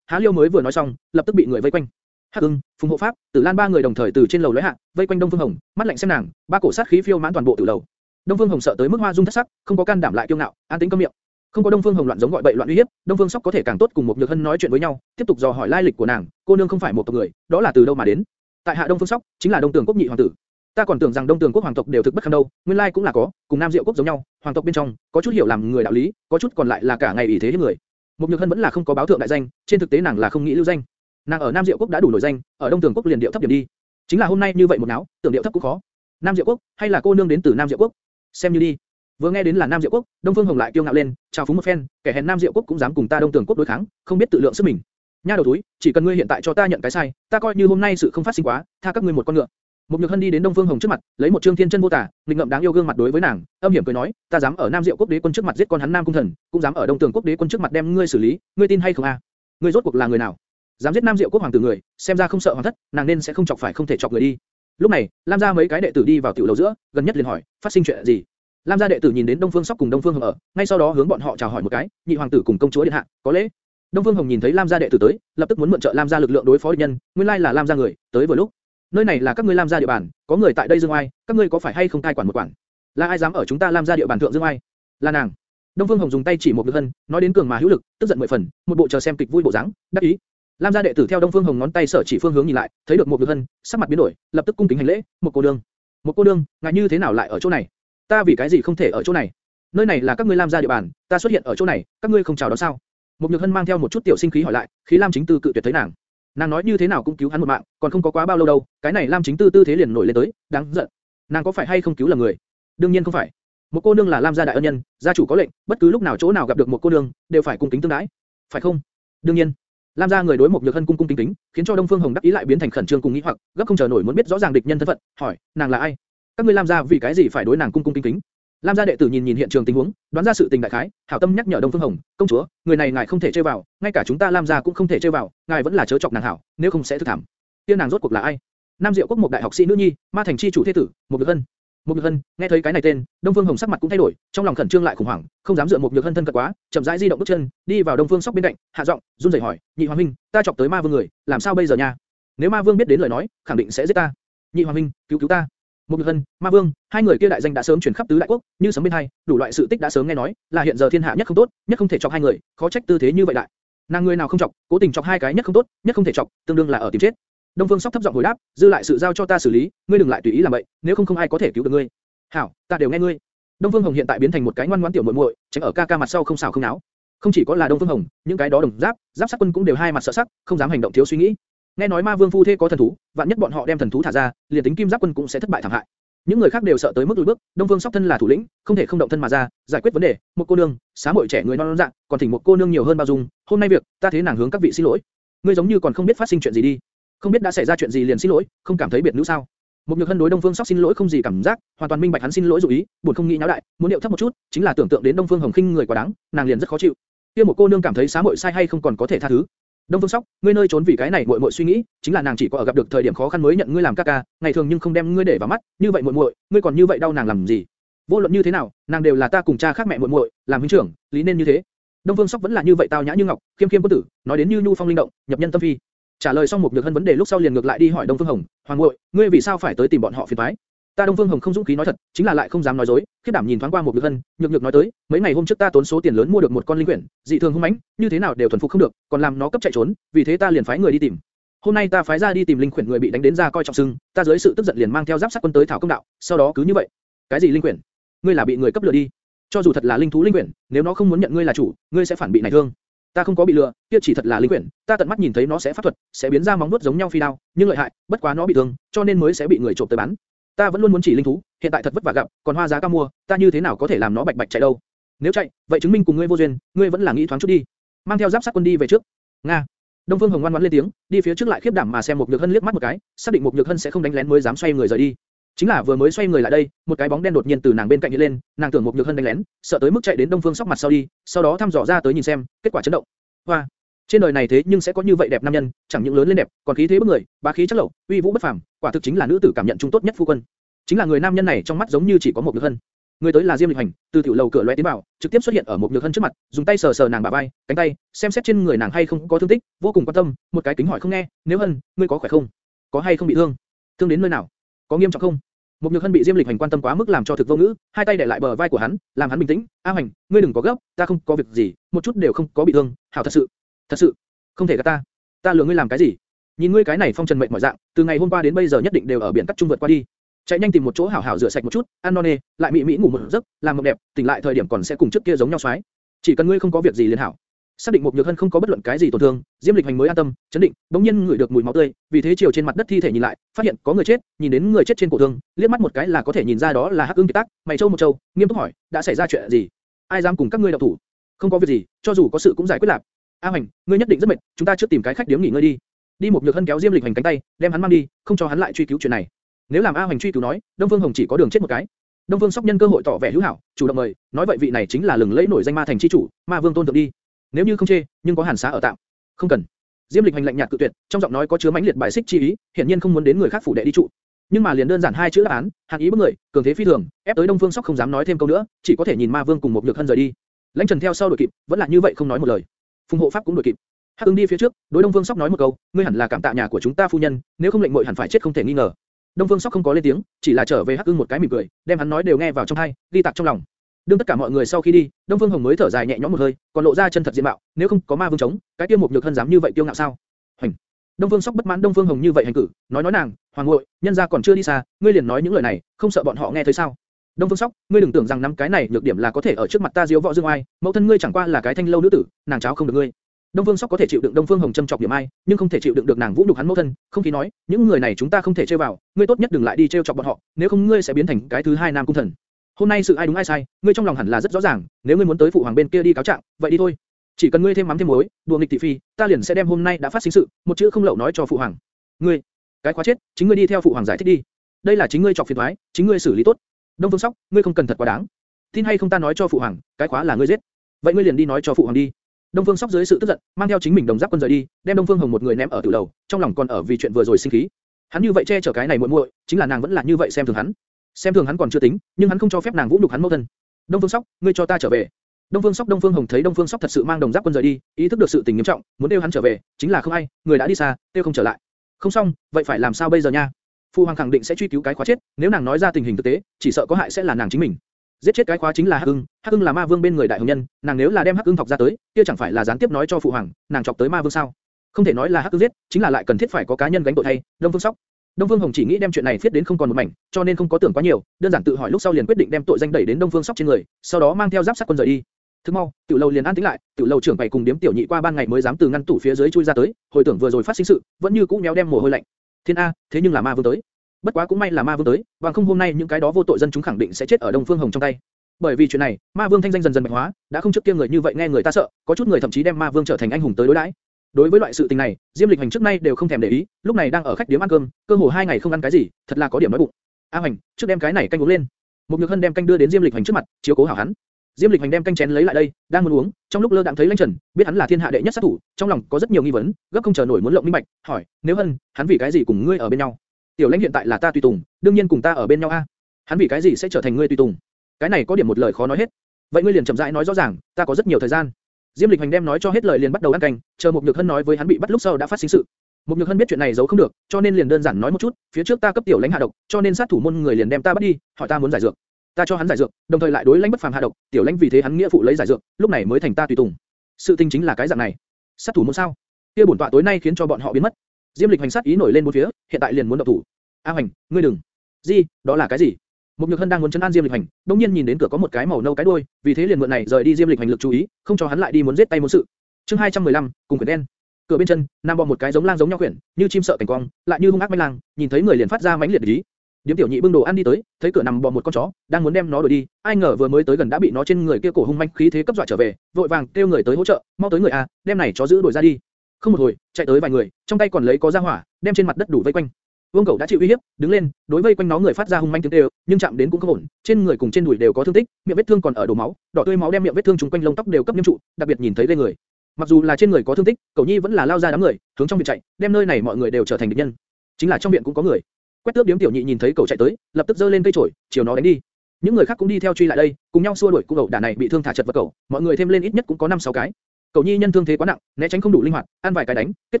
Há Liêu mới vừa nói xong, lập tức bị người vây quanh. Hắc Ưng, Phùng Hộ Pháp, Tử Lan ba người đồng thời từ trên lầu lóe hạ, vây quanh Đông Phương Hồng, mắt lạnh xem nàng, ba cổ sát khí phiêu mãn toàn bộ tử lầu. Đông Phương Hồng sợ tới mức hoa dung thất sắc, không có can đảm lại kiêu ngạo, an tĩnh câm miệng. Không có Đông Phương Hồng loạn giống gọi bậy loạn uy hiếp, Đông Phương Sóc có thể càng tốt cùng một Nhược Hân nói chuyện với nhau, tiếp tục dò hỏi lai lịch của nàng, cô nương không phải một tộc người, đó là từ đâu mà đến? Tại hạ Đông Phương Sóc, chính là Đông Tường Quốc nhị hoàng tử. Ta còn tưởng rằng Đông Tường Quốc hoàng tộc đều thực bất kham đâu, nguyên lai cũng là có, cùng Nam Diệu Quốc giống nhau, hoàng tộc bên trong có chút hiểu làm người đạo lý, có chút còn lại là cả ngày ủy thế hiếp người. mục Nhược Hân vẫn là không có báo thượng đại danh, trên thực tế nàng là không nghĩ lưu danh. Nàng ở Nam Diệu Quốc đã đủ nổi danh, ở Đông Tường Quốc liền điệu thấp điểm đi. Chính là hôm nay như vậy một náo, tưởng điệu thấp cũng khó. Nam Diệu Quốc, hay là cô nương đến từ Nam Diệu Quốc? Xem như đi. Vừa nghe đến là Nam Diệu Quốc, Đông Phương Hồng lại kiêu ngạo lên, chào phúng một phen, kẻ hèn Nam Diệu Quốc cũng dám cùng ta Đông Tường Quốc đối kháng, không biết tự lượng sức mình. Nha đầu túi, chỉ cần ngươi hiện tại cho ta nhận cái sai, ta coi như hôm nay sự không phát sinh quá, tha các ngươi một con ngựa. Một Nhược Hân đi đến Đông Phương Hồng trước mặt, lấy một trương thiên chân vô tả, linh ngậm đáng yêu gương mặt đối với nàng, âm hiểm cười nói, ta dám ở Nam Diệu Quốc đế quân trước mặt giết con hắn Nam Cung Thần, cũng dám ở Đông Tường Quốc đế quân trước mặt đem ngươi xử lý, ngươi tin hay không a? Ngươi rốt cuộc là người nào? Dám giết Nam Diệu Quốc hoàng tử người, xem ra không sợ hoàng thất, nàng nên sẽ không chọc phải không thể chọc người đi. Lúc này, Lam gia mấy cái đệ tử đi vào tiểu lầu giữa, gần nhất liền hỏi, phát sinh chuyện gì? Lam gia đệ tử nhìn đến Đông Phương Sóc cùng Đông Phương Hồng ở, ngay sau đó hướng bọn họ chào hỏi một cái, nhị hoàng tử cùng công chúa điện hạ, có lễ. Đông Phương Hồng nhìn thấy Lam gia đệ tử tới, lập tức muốn mượn trợ Lam gia lực lượng đối phó địch nhân, nguyên lai là Lam gia người, tới vừa lúc. Nơi này là các ngươi Lam gia địa bàn, có người tại đây dương ai, các ngươi có phải hay không cai quản một quản? Là ai dám ở chúng ta Lam gia địa bàn thượng dương ai? Là nàng. Đông Phương Hồng dùng tay chỉ một lực hân, nói đến cường mà hữu lực, tức giận mười phần, một bộ chờ xem kịch vui bộ dáng, đắc ý. Lam gia đệ tử theo Đông Phương Hồng ngón tay sở chỉ phương hướng nhìn lại, thấy được một lực hân, sắc mặt biến đổi, lập tức cung kính hành lễ, một cô đương, một cô đương, ngài như thế nào lại ở chỗ này? Ta vì cái gì không thể ở chỗ này? Nơi này là các ngươi Lam gia địa bàn, ta xuất hiện ở chỗ này, các ngươi không chào đón sao? Một nhược hân mang theo một chút tiểu sinh khí hỏi lại, khí Lam chính tư cự tuyệt thấy nàng. Nàng nói như thế nào cũng cứu hắn một mạng, còn không có quá bao lâu đâu, cái này Lam chính tư tư thế liền nổi lên tới, đáng giận. Nàng có phải hay không cứu là người? đương nhiên không phải. Một cô nương là Lam gia đại ân nhân, gia chủ có lệnh, bất cứ lúc nào chỗ nào gặp được một cô nương, đều phải cung kính tương đái, phải không? đương nhiên. Lam gia người đối một nhược hân cung cung kính kính, khiến cho Đông Phương Hồng đắc ý lại biến thành khẩn trương cùng nghĩ hoặc, gấp không chờ nổi muốn biết rõ ràng địch nhân thân phận, hỏi, nàng là ai? Các ngươi Lam gia vì cái gì phải đối nàng cung cung kính kính? Lam gia đệ tử nhìn nhìn hiện trường tình huống, đoán ra sự tình đại khái, hảo tâm nhắc nhở Đông Phương Hồng, công chúa, người này ngài không thể chơi vào, ngay cả chúng ta Lam gia cũng không thể chơi vào, ngài vẫn là chớ chọc nàng hảo, nếu không sẽ thức thảm. Tiên nàng rốt cuộc là ai? Nam Diệu Quốc một đại học sĩ nữ nhi, Ma Thành chi chủ thế tử, một Nhược Hân. Một Nhược Hân, nghe thấy cái này tên, Đông Phương Hồng sắc mặt cũng thay đổi, trong lòng khẩn trương lại khủng hoảng, không dám dựa một Nhược Hân thân cận quá, chậm rãi di động bước chân, đi vào Đông Phương Sóc bên cạnh, hạ giọng, run rẩy hỏi, nhị hoàng huynh, ta chọc tới Ma Vương người, làm sao bây giờ nha? Nếu Ma Vương biết đến lời nói, khẳng định sẽ giết ta. Nhị hoàng huynh, cứu cứu ta. Một Nhược Hân, Ma Vương, hai người kia đại danh đã sớm truyền khắp tứ đại quốc, như sấm bên hai, đủ loại sự tích đã sớm nghe nói, là hiện giờ thiên hạ nhất không tốt, nhất không thể chọc hai người, khó trách tư thế như vậy đại. Nàng người nào không chọc, cố tình chọc hai cái nhất không tốt, nhất không thể chọc, tương đương là ở tìm chết. Đông Phương Sóc thấp giọng hồi đáp, dư lại sự giao cho ta xử lý, ngươi đừng lại tùy ý làm vậy, nếu không không ai có thể cứu được ngươi. Hảo, ta đều nghe ngươi. Đông Phương Hồng hiện tại biến thành một cái ngoan ngoãn tiểu muội muội, tránh ở ca ca mặt sau không xảo không náo. Không chỉ có là Đông Phương Hồng, những cái đó đồng giáp, giáp sắc quân cũng đều hai mặt sợ sắc, không dám hành động thiếu suy nghĩ. Nghe nói Ma Vương phu thê có thần thú, vạn nhất bọn họ đem thần thú thả ra, liền tính kim giáp quân cũng sẽ thất bại thảm hại. Những người khác đều sợ tới mức lùi bước, Đông Phương Sóc thân là thủ lĩnh, không thể không động thân mà ra, giải quyết vấn đề. Một cô nương, xá muội trẻ người non non dạng, còn thỉnh một cô nương nhiều hơn bao dung. Hôm nay việc, ta thế nàng hướng các vị xin lỗi. Ngươi giống như còn không biết phát sinh chuyện gì đi, không biết đã xảy ra chuyện gì liền xin lỗi, không cảm thấy biệt nữ sao? Một nhược hân đối Đông Phương Sóc xin lỗi không gì cảm giác, hoàn toàn minh bạch hắn xin lỗi dụ ý, buồn không nghĩ nháo đại, muốn điệu thấp một chút, chính là tưởng tượng đến Đông Phương Hồng khinh người quá đáng, nàng liền rất khó chịu. Kia một cô nương cảm thấy xá muội sai hay không còn có thể tha thứ. Đông Phương Sóc, ngươi nơi trốn vì cái này muội muội suy nghĩ, chính là nàng chỉ có ở gặp được thời điểm khó khăn mới nhận ngươi làm ca ca, ngày thường nhưng không đem ngươi để vào mắt, như vậy muội muội, ngươi còn như vậy đau nàng làm gì? Vô luận như thế nào, nàng đều là ta cùng cha khác mẹ muội muội, làm huynh trưởng, lý nên như thế. Đông Phương Sóc vẫn là như vậy tao nhã như ngọc, khiêm khiêm quân tử, nói đến như nhu phong linh động, nhập nhân tâm phi. Trả lời xong một nhược hân vấn đề lúc sau liền ngược lại đi hỏi Đông Phương Hồng, Hoàng muội, ngươi vì sao phải tới tìm bọn họ phiền toái? Ta Đông Phương Hồng không dũng khí nói thật, chính là lại không dám nói dối, khiếp đảm nhìn thoáng qua một nhược hân, nhược nhược nói tới, mấy ngày hôm trước ta tốn số tiền lớn mua được một con linh quyển, dị thường hung mãnh, như thế nào đều thuần phục không được, còn làm nó cấp chạy trốn, vì thế ta liền phái người đi tìm. Hôm nay ta phái ra đi tìm linh quyển người bị đánh đến ra coi trọng sưng, ta dưới sự tức giận liền mang theo giáp sắt quân tới thảo công đạo, sau đó cứ như vậy. Cái gì linh quyển? Ngươi là bị người cấp lừa đi? Cho dù thật là linh thú linh quyển, nếu nó không muốn nhận ngươi là chủ, ngươi sẽ phản bị này thương. Ta không có bị lừa, kia chỉ thật là linh quyển, ta tận mắt nhìn thấy nó sẽ pháp thuật, sẽ biến ra móng vuốt giống nhau phi đao, nhưng lợi hại, bất quá nó bị thương, cho nên mới sẽ bị người trộm tới bán. Ta vẫn luôn muốn chỉ linh thú, hiện tại thật vất vả gặp, còn hoa giá cao mua, ta như thế nào có thể làm nó bạch bạch chạy đâu? Nếu chạy, vậy chứng minh cùng ngươi vô duyên, ngươi vẫn là nghĩ thoáng chút đi. Mang theo giáp sát quân đi về trước. Nga. Đông Phương Hồng ngoan ngoãn lên tiếng, đi phía trước lại khiếp đảm mà xem một nhược hân liếc mắt một cái, xác định một nhược hân sẽ không đánh lén mới dám xoay người rời đi. Chính là vừa mới xoay người lại đây, một cái bóng đen đột nhiên từ nàng bên cạnh hiện lên, nàng tưởng một nhược hân đánh lén, sợ tới mức chạy đến Đông Phương sóc mặt sau đi, sau đó thăm dò ra tới nhìn xem, kết quả chấn động. Hoa, trên đời này thế nhưng sẽ có như vậy đẹp nam nhân, chẳng những lớn lên đẹp, còn khí thế bức người, bá khí chắc lẩu, uy vũ bất phàm, quả thực chính là nữ tử cảm nhận trung tốt nhất phu quân. Chính là người nam nhân này trong mắt giống như chỉ có một nhược hân. Người tới là Diêm Lịch Hành, từ tiểu lầu cửa lóe tiến vào, trực tiếp xuất hiện ở một nhược hân trước mặt, dùng tay sờ sờ nàng bả vai, cánh tay, xem xét trên người nàng hay không có thương tích, vô cùng quan tâm, một cái kính hỏi không nghe, nếu hân, ngươi có khỏe không? Có hay không bị thương? Thương đến nơi nào? Có nghiêm trọng không? Một nhược hân bị Diêm Lịch Hành quan tâm quá mức làm cho thực vô ngữ, hai tay để lại bờ vai của hắn, làm hắn bình tĩnh. A Hành, ngươi đừng có gấp, ta không có việc gì, một chút đều không có bị thương, hảo thật sự, thật sự, không thể gạt ta, ta lừa ngươi làm cái gì? Nhìn ngươi cái này phong trần mệnh mọi dạng, từ ngày hôm qua đến bây giờ nhất định đều ở biển cắt trung vượt qua đi. Chạy nhanh tìm một chỗ hảo hảo rửa sạch một chút, ăn no nê, lại mị mị ngủ một giấc, làm mộng đẹp, tỉnh lại thời điểm còn sẽ cùng trước kia giống nhau xoáy Chỉ cần ngươi không có việc gì liền hảo. Xác định một nhược hân không có bất luận cái gì tổn thương, Diêm Lịch Hành mới an tâm, chấn định, bỗng nhiên ngửi được mùi máu tươi, vì thế chiều trên mặt đất thi thể nhìn lại, phát hiện có người chết, nhìn đến người chết trên cổ thương, liếc mắt một cái là có thể nhìn ra đó là Hắc ương Kiệt Tác, mày châu một châu, nghiêm túc hỏi, đã xảy ra chuyện gì? Ai dám cùng các ngươi đạo thủ? Không có việc gì, cho dù có sự cũng giải quyết lạc. A Hành, ngươi nhất định rất mệt, chúng ta trước tìm cái khách điếm nghỉ ngơi đi. Đi một nhược hân kéo Diêm Lịch Hành cánh tay, đem hắn mang đi, không cho hắn lại truy cứu chuyện này. Nếu làm A Hoành truy cứu nói, Đông Phương Hồng chỉ có đường chết một cái. Đông Phương Sóc nhân cơ hội tỏ vẻ hữu hảo, chủ động mời, nói vậy vị này chính là lừng lẫy nổi danh ma thành chi chủ, Ma Vương tôn thượng đi. Nếu như không chê, nhưng có hàn xá ở tạm. Không cần. Diêm Lịch hành lạnh nhạt cự tuyệt, trong giọng nói có chứa mãnh liệt bài xích chi ý, hiển nhiên không muốn đến người khác phủ đệ đi trụ. Nhưng mà liền đơn giản hai chữ đáp án, hàn ý bức người, cường thế phi thường, ép tới Đông Phương Sóc không dám nói thêm câu nữa, chỉ có thể nhìn Ma Vương cùng một nhược hân rời đi. Lãnh Trần theo sau đuổi kịp, vẫn là như vậy không nói một lời. Phùng hộ pháp cũng đuổi kịp. Hắc Ưng đi phía trước, đối Đông Phương Sóc nói một câu, ngươi hẳn là cảm tạ nhà của chúng ta phu nhân, nếu không lệnh muội hẳn phải chết không thể nghi ngờ. Đông Phương Sóc không có lên tiếng, chỉ là trở về Hắc Ưng một cái mỉm cười, đem hắn nói đều nghe vào trong tai, ghi tạc trong lòng. Đương tất cả mọi người sau khi đi, Đông Phương Hồng mới thở dài nhẹ nhõm một hơi, còn lộ ra chân thật diện mạo, nếu không có ma vương chống, cái kia một nhược thân dám như vậy tiêu ngạo sao? Hành. Đông Phương Sóc bất mãn Đông Phương Hồng như vậy hành cử, nói nói nàng, hoàng muội, nhân gia còn chưa đi xa, ngươi liền nói những lời này, không sợ bọn họ nghe thấy sao? Đông Phương Sóc, ngươi đừng tưởng rằng năm cái này nhược điểm là có thể ở trước mặt ta diếu võ dương oai, mẫu thân ngươi chẳng qua là cái thanh lâu nữ tử, nàng cháu không được ngươi. Đông Phương Sóc có thể chịu đựng Đông Phương Hồng châm chọc điểm ai, nhưng không thể chịu đựng được nàng vũ nhục hắn mẫu thân, không khí nói, những người này chúng ta không thể chơi vào, ngươi tốt nhất đừng lại đi trêu chọc bọn họ, nếu không ngươi sẽ biến thành cái thứ hai nam cung thần. Hôm nay sự ai đúng ai sai, ngươi trong lòng hẳn là rất rõ ràng, nếu ngươi muốn tới phụ hoàng bên kia đi cáo trạng, vậy đi thôi. Chỉ cần ngươi thêm mắm thêm muối, đùa nghịch thị phi, ta liền sẽ đem hôm nay đã phát sinh sự, một chữ không lậu nói cho phụ hoàng. Ngươi, cái khóa chết, chính ngươi đi theo phụ hoàng giải thích đi. Đây là chính ngươi chọc phiền toái, chính ngươi xử lý tốt. Đông Phương Sóc, ngươi không cần thật quá đáng. Tin hay không ta nói cho phụ hoàng, cái khóa là ngươi giết. Vậy ngươi liền đi nói cho phụ hoàng đi. Đông Phương Sóc dưới sự tức giận, mang theo chính mình đồng giáp quân rời đi, đem Đông Phương Hồng một người ném ở tử lầu, trong lòng còn ở vì chuyện vừa rồi sinh khí. Hắn như vậy che chở cái này muội muội, chính là nàng vẫn là như vậy xem thường hắn. Xem thường hắn còn chưa tính, nhưng hắn không cho phép nàng vũ nhục hắn mẫu thân. Đông Phương Sóc, ngươi cho ta trở về. Đông Phương Sóc Đông Phương Hồng thấy Đông Phương Sóc thật sự mang đồng giáp quân rời đi, ý thức được sự tình nghiêm trọng, muốn đưa hắn trở về, chính là không ai, người đã đi xa, tiêu không trở lại. Không xong, vậy phải làm sao bây giờ nha? Phụ hoàng khẳng định sẽ truy cứu cái khóa chết, nếu nàng nói ra tình hình thực tế, chỉ sợ có hại sẽ là nàng chính mình. Giết chết cái khóa chính là Hắc Ưng, Hắc Ưng là Ma Vương bên người đại hồng nhân, nàng nếu là đem Hắc Ưng thọc ra tới, kia chẳng phải là gián tiếp nói cho phụ hoàng, nàng chọc tới Ma Vương sao? Không thể nói là Hắc Ưng giết, chính là lại cần thiết phải có cá nhân gánh tội thay. Đông Phương Sóc, Đông Phương Hồng chỉ nghĩ đem chuyện này viết đến không còn một mảnh, cho nên không có tưởng quá nhiều, đơn giản tự hỏi lúc sau liền quyết định đem tội danh đẩy đến Đông Phương Sóc trên người, sau đó mang theo giáp sắt quân rời đi. Thức mau, tiểu lâu liền an tĩnh lại, tiểu lâu trưởng bày cùng điếm tiểu nhị qua ban ngày mới dám từ ngăn tủ phía dưới chui ra tới, hồi tưởng vừa rồi phát sinh sự, vẫn như cũ méo đem mồ hôi lạnh. Thiên a, thế nhưng là ma vương tới. Bất quá cũng may là ma vương tới, bằng không hôm nay những cái đó vô tội dân chúng khẳng định sẽ chết ở Đông Phương Hồng trong tay. Bởi vì chuyện này, ma vương thanh danh dần dần bạch hóa, đã không trước kia người như vậy nghe người ta sợ, có chút người thậm chí đem ma vương trở thành anh hùng tới đối đãi. Đối với loại sự tình này, Diêm Lịch Hành trước nay đều không thèm để ý, lúc này đang ở khách điếm ăn cơm, cơ hồ hai ngày không ăn cái gì, thật là có điểm nói bụng. A Hành, trước đem cái này canh uống lên. Một Nhược Hân đem canh đưa đến Diêm Lịch Hành trước mặt, chiếu cố hảo hắn. Diêm Lịch Hành đem canh chén lấy lại đây, đang muốn uống, trong lúc lơ đãng thấy Lãnh Trần, biết hắn là thiên hạ đệ nhất sát thủ, trong lòng có rất nhiều nghi vấn, gấp không chờ nổi muốn lộng minh bạch, hỏi, nếu Hân, hắn vì cái gì cùng ngươi ở bên nhau? Tiểu Lãnh hiện tại là ta tùy tùng, đương nhiên cùng ta ở bên nhau a. Hắn vì cái gì sẽ trở thành ngươi tùy tùng? Cái này có điểm một lời khó nói hết. Vậy ngươi liền chậm rãi nói rõ ràng, ta có rất nhiều thời gian. Diêm Lịch Hành đem nói cho hết lời liền bắt đầu ăn canh, chờ một Nhược Hân nói với hắn bị bắt lúc sau đã phát sinh sự. Một Nhược Hân biết chuyện này giấu không được, cho nên liền đơn giản nói một chút, phía trước ta cấp tiểu lãnh hạ độc, cho nên sát thủ môn người liền đem ta bắt đi, hỏi ta muốn giải dược. Ta cho hắn giải dược, đồng thời lại đối lãnh bất phàm hạ độc, tiểu lãnh vì thế hắn nghĩa phụ lấy giải dược, lúc này mới thành ta tùy tùng. Sự tình chính là cái dạng này. Sát thủ muốn sao? Kia bổn tọa tối nay khiến cho bọn họ biến mất. Diêm Lịch Hành sát ý nổi lên bốn phía, hiện tại liền muốn động thủ. A Hoành, ngươi đừng. Gì? Đó là cái gì? Mục Nhược Hân đang muốn chấn an Diêm Lịch Hành, đột nhiên nhìn đến cửa có một cái màu nâu cái đuôi, vì thế liền mượn này rời đi Diêm Lịch Hành lực chú ý, không cho hắn lại đi muốn giết tay muốn sự. Chương 215, cùng quyển đen. Cửa bên chân, nam bò một cái giống lang giống nhau quyển, như chim sợ cảnh quang, lại như hung ác mãnh lang, nhìn thấy người liền phát ra mãnh liệt ý. Điếm tiểu nhị bưng đồ ăn đi tới, thấy cửa nằm bò một con chó, đang muốn đem nó đuổi đi, ai ngờ vừa mới tới gần đã bị nó trên người kia cổ hung manh khí thế cấp dọa trở về, vội vàng kêu người tới hỗ trợ, mau tới người a, đem này chó giữ đuổi ra đi. Không một hồi, chạy tới vài người, trong tay còn lấy có ra hỏa, đem trên mặt đất đủ vây quanh. Vương Cẩu đã chịu uy hiếp, đứng lên, đối vây quanh nó người phát ra hung manh tiếng kêu, nhưng chạm đến cũng không ổn, trên người cùng trên đùi đều có thương tích, miệng vết thương còn ở đổ máu, đỏ tươi máu đem miệng vết thương trùng quanh lông tóc đều cấp nhiễm trụ, đặc biệt nhìn thấy lên người. Mặc dù là trên người có thương tích, Cẩu Nhi vẫn là lao ra đám người, hướng trong viện chạy, đem nơi này mọi người đều trở thành địch nhân. Chính là trong viện cũng có người. Quét tước điếm tiểu nhị nhìn thấy cậu chạy tới, lập tức giơ lên cây chổi, chiều nó đánh đi. Những người khác cũng đi theo truy lại đây, cùng nhau xua đuổi cung cậu đả này bị thương thả chật vật cậu, mọi người thêm lên ít nhất cũng có năm sáu cái. Cậu Nhi nhân thương thế quá nặng, né tránh không đủ linh hoạt, ăn vài cái đánh, kết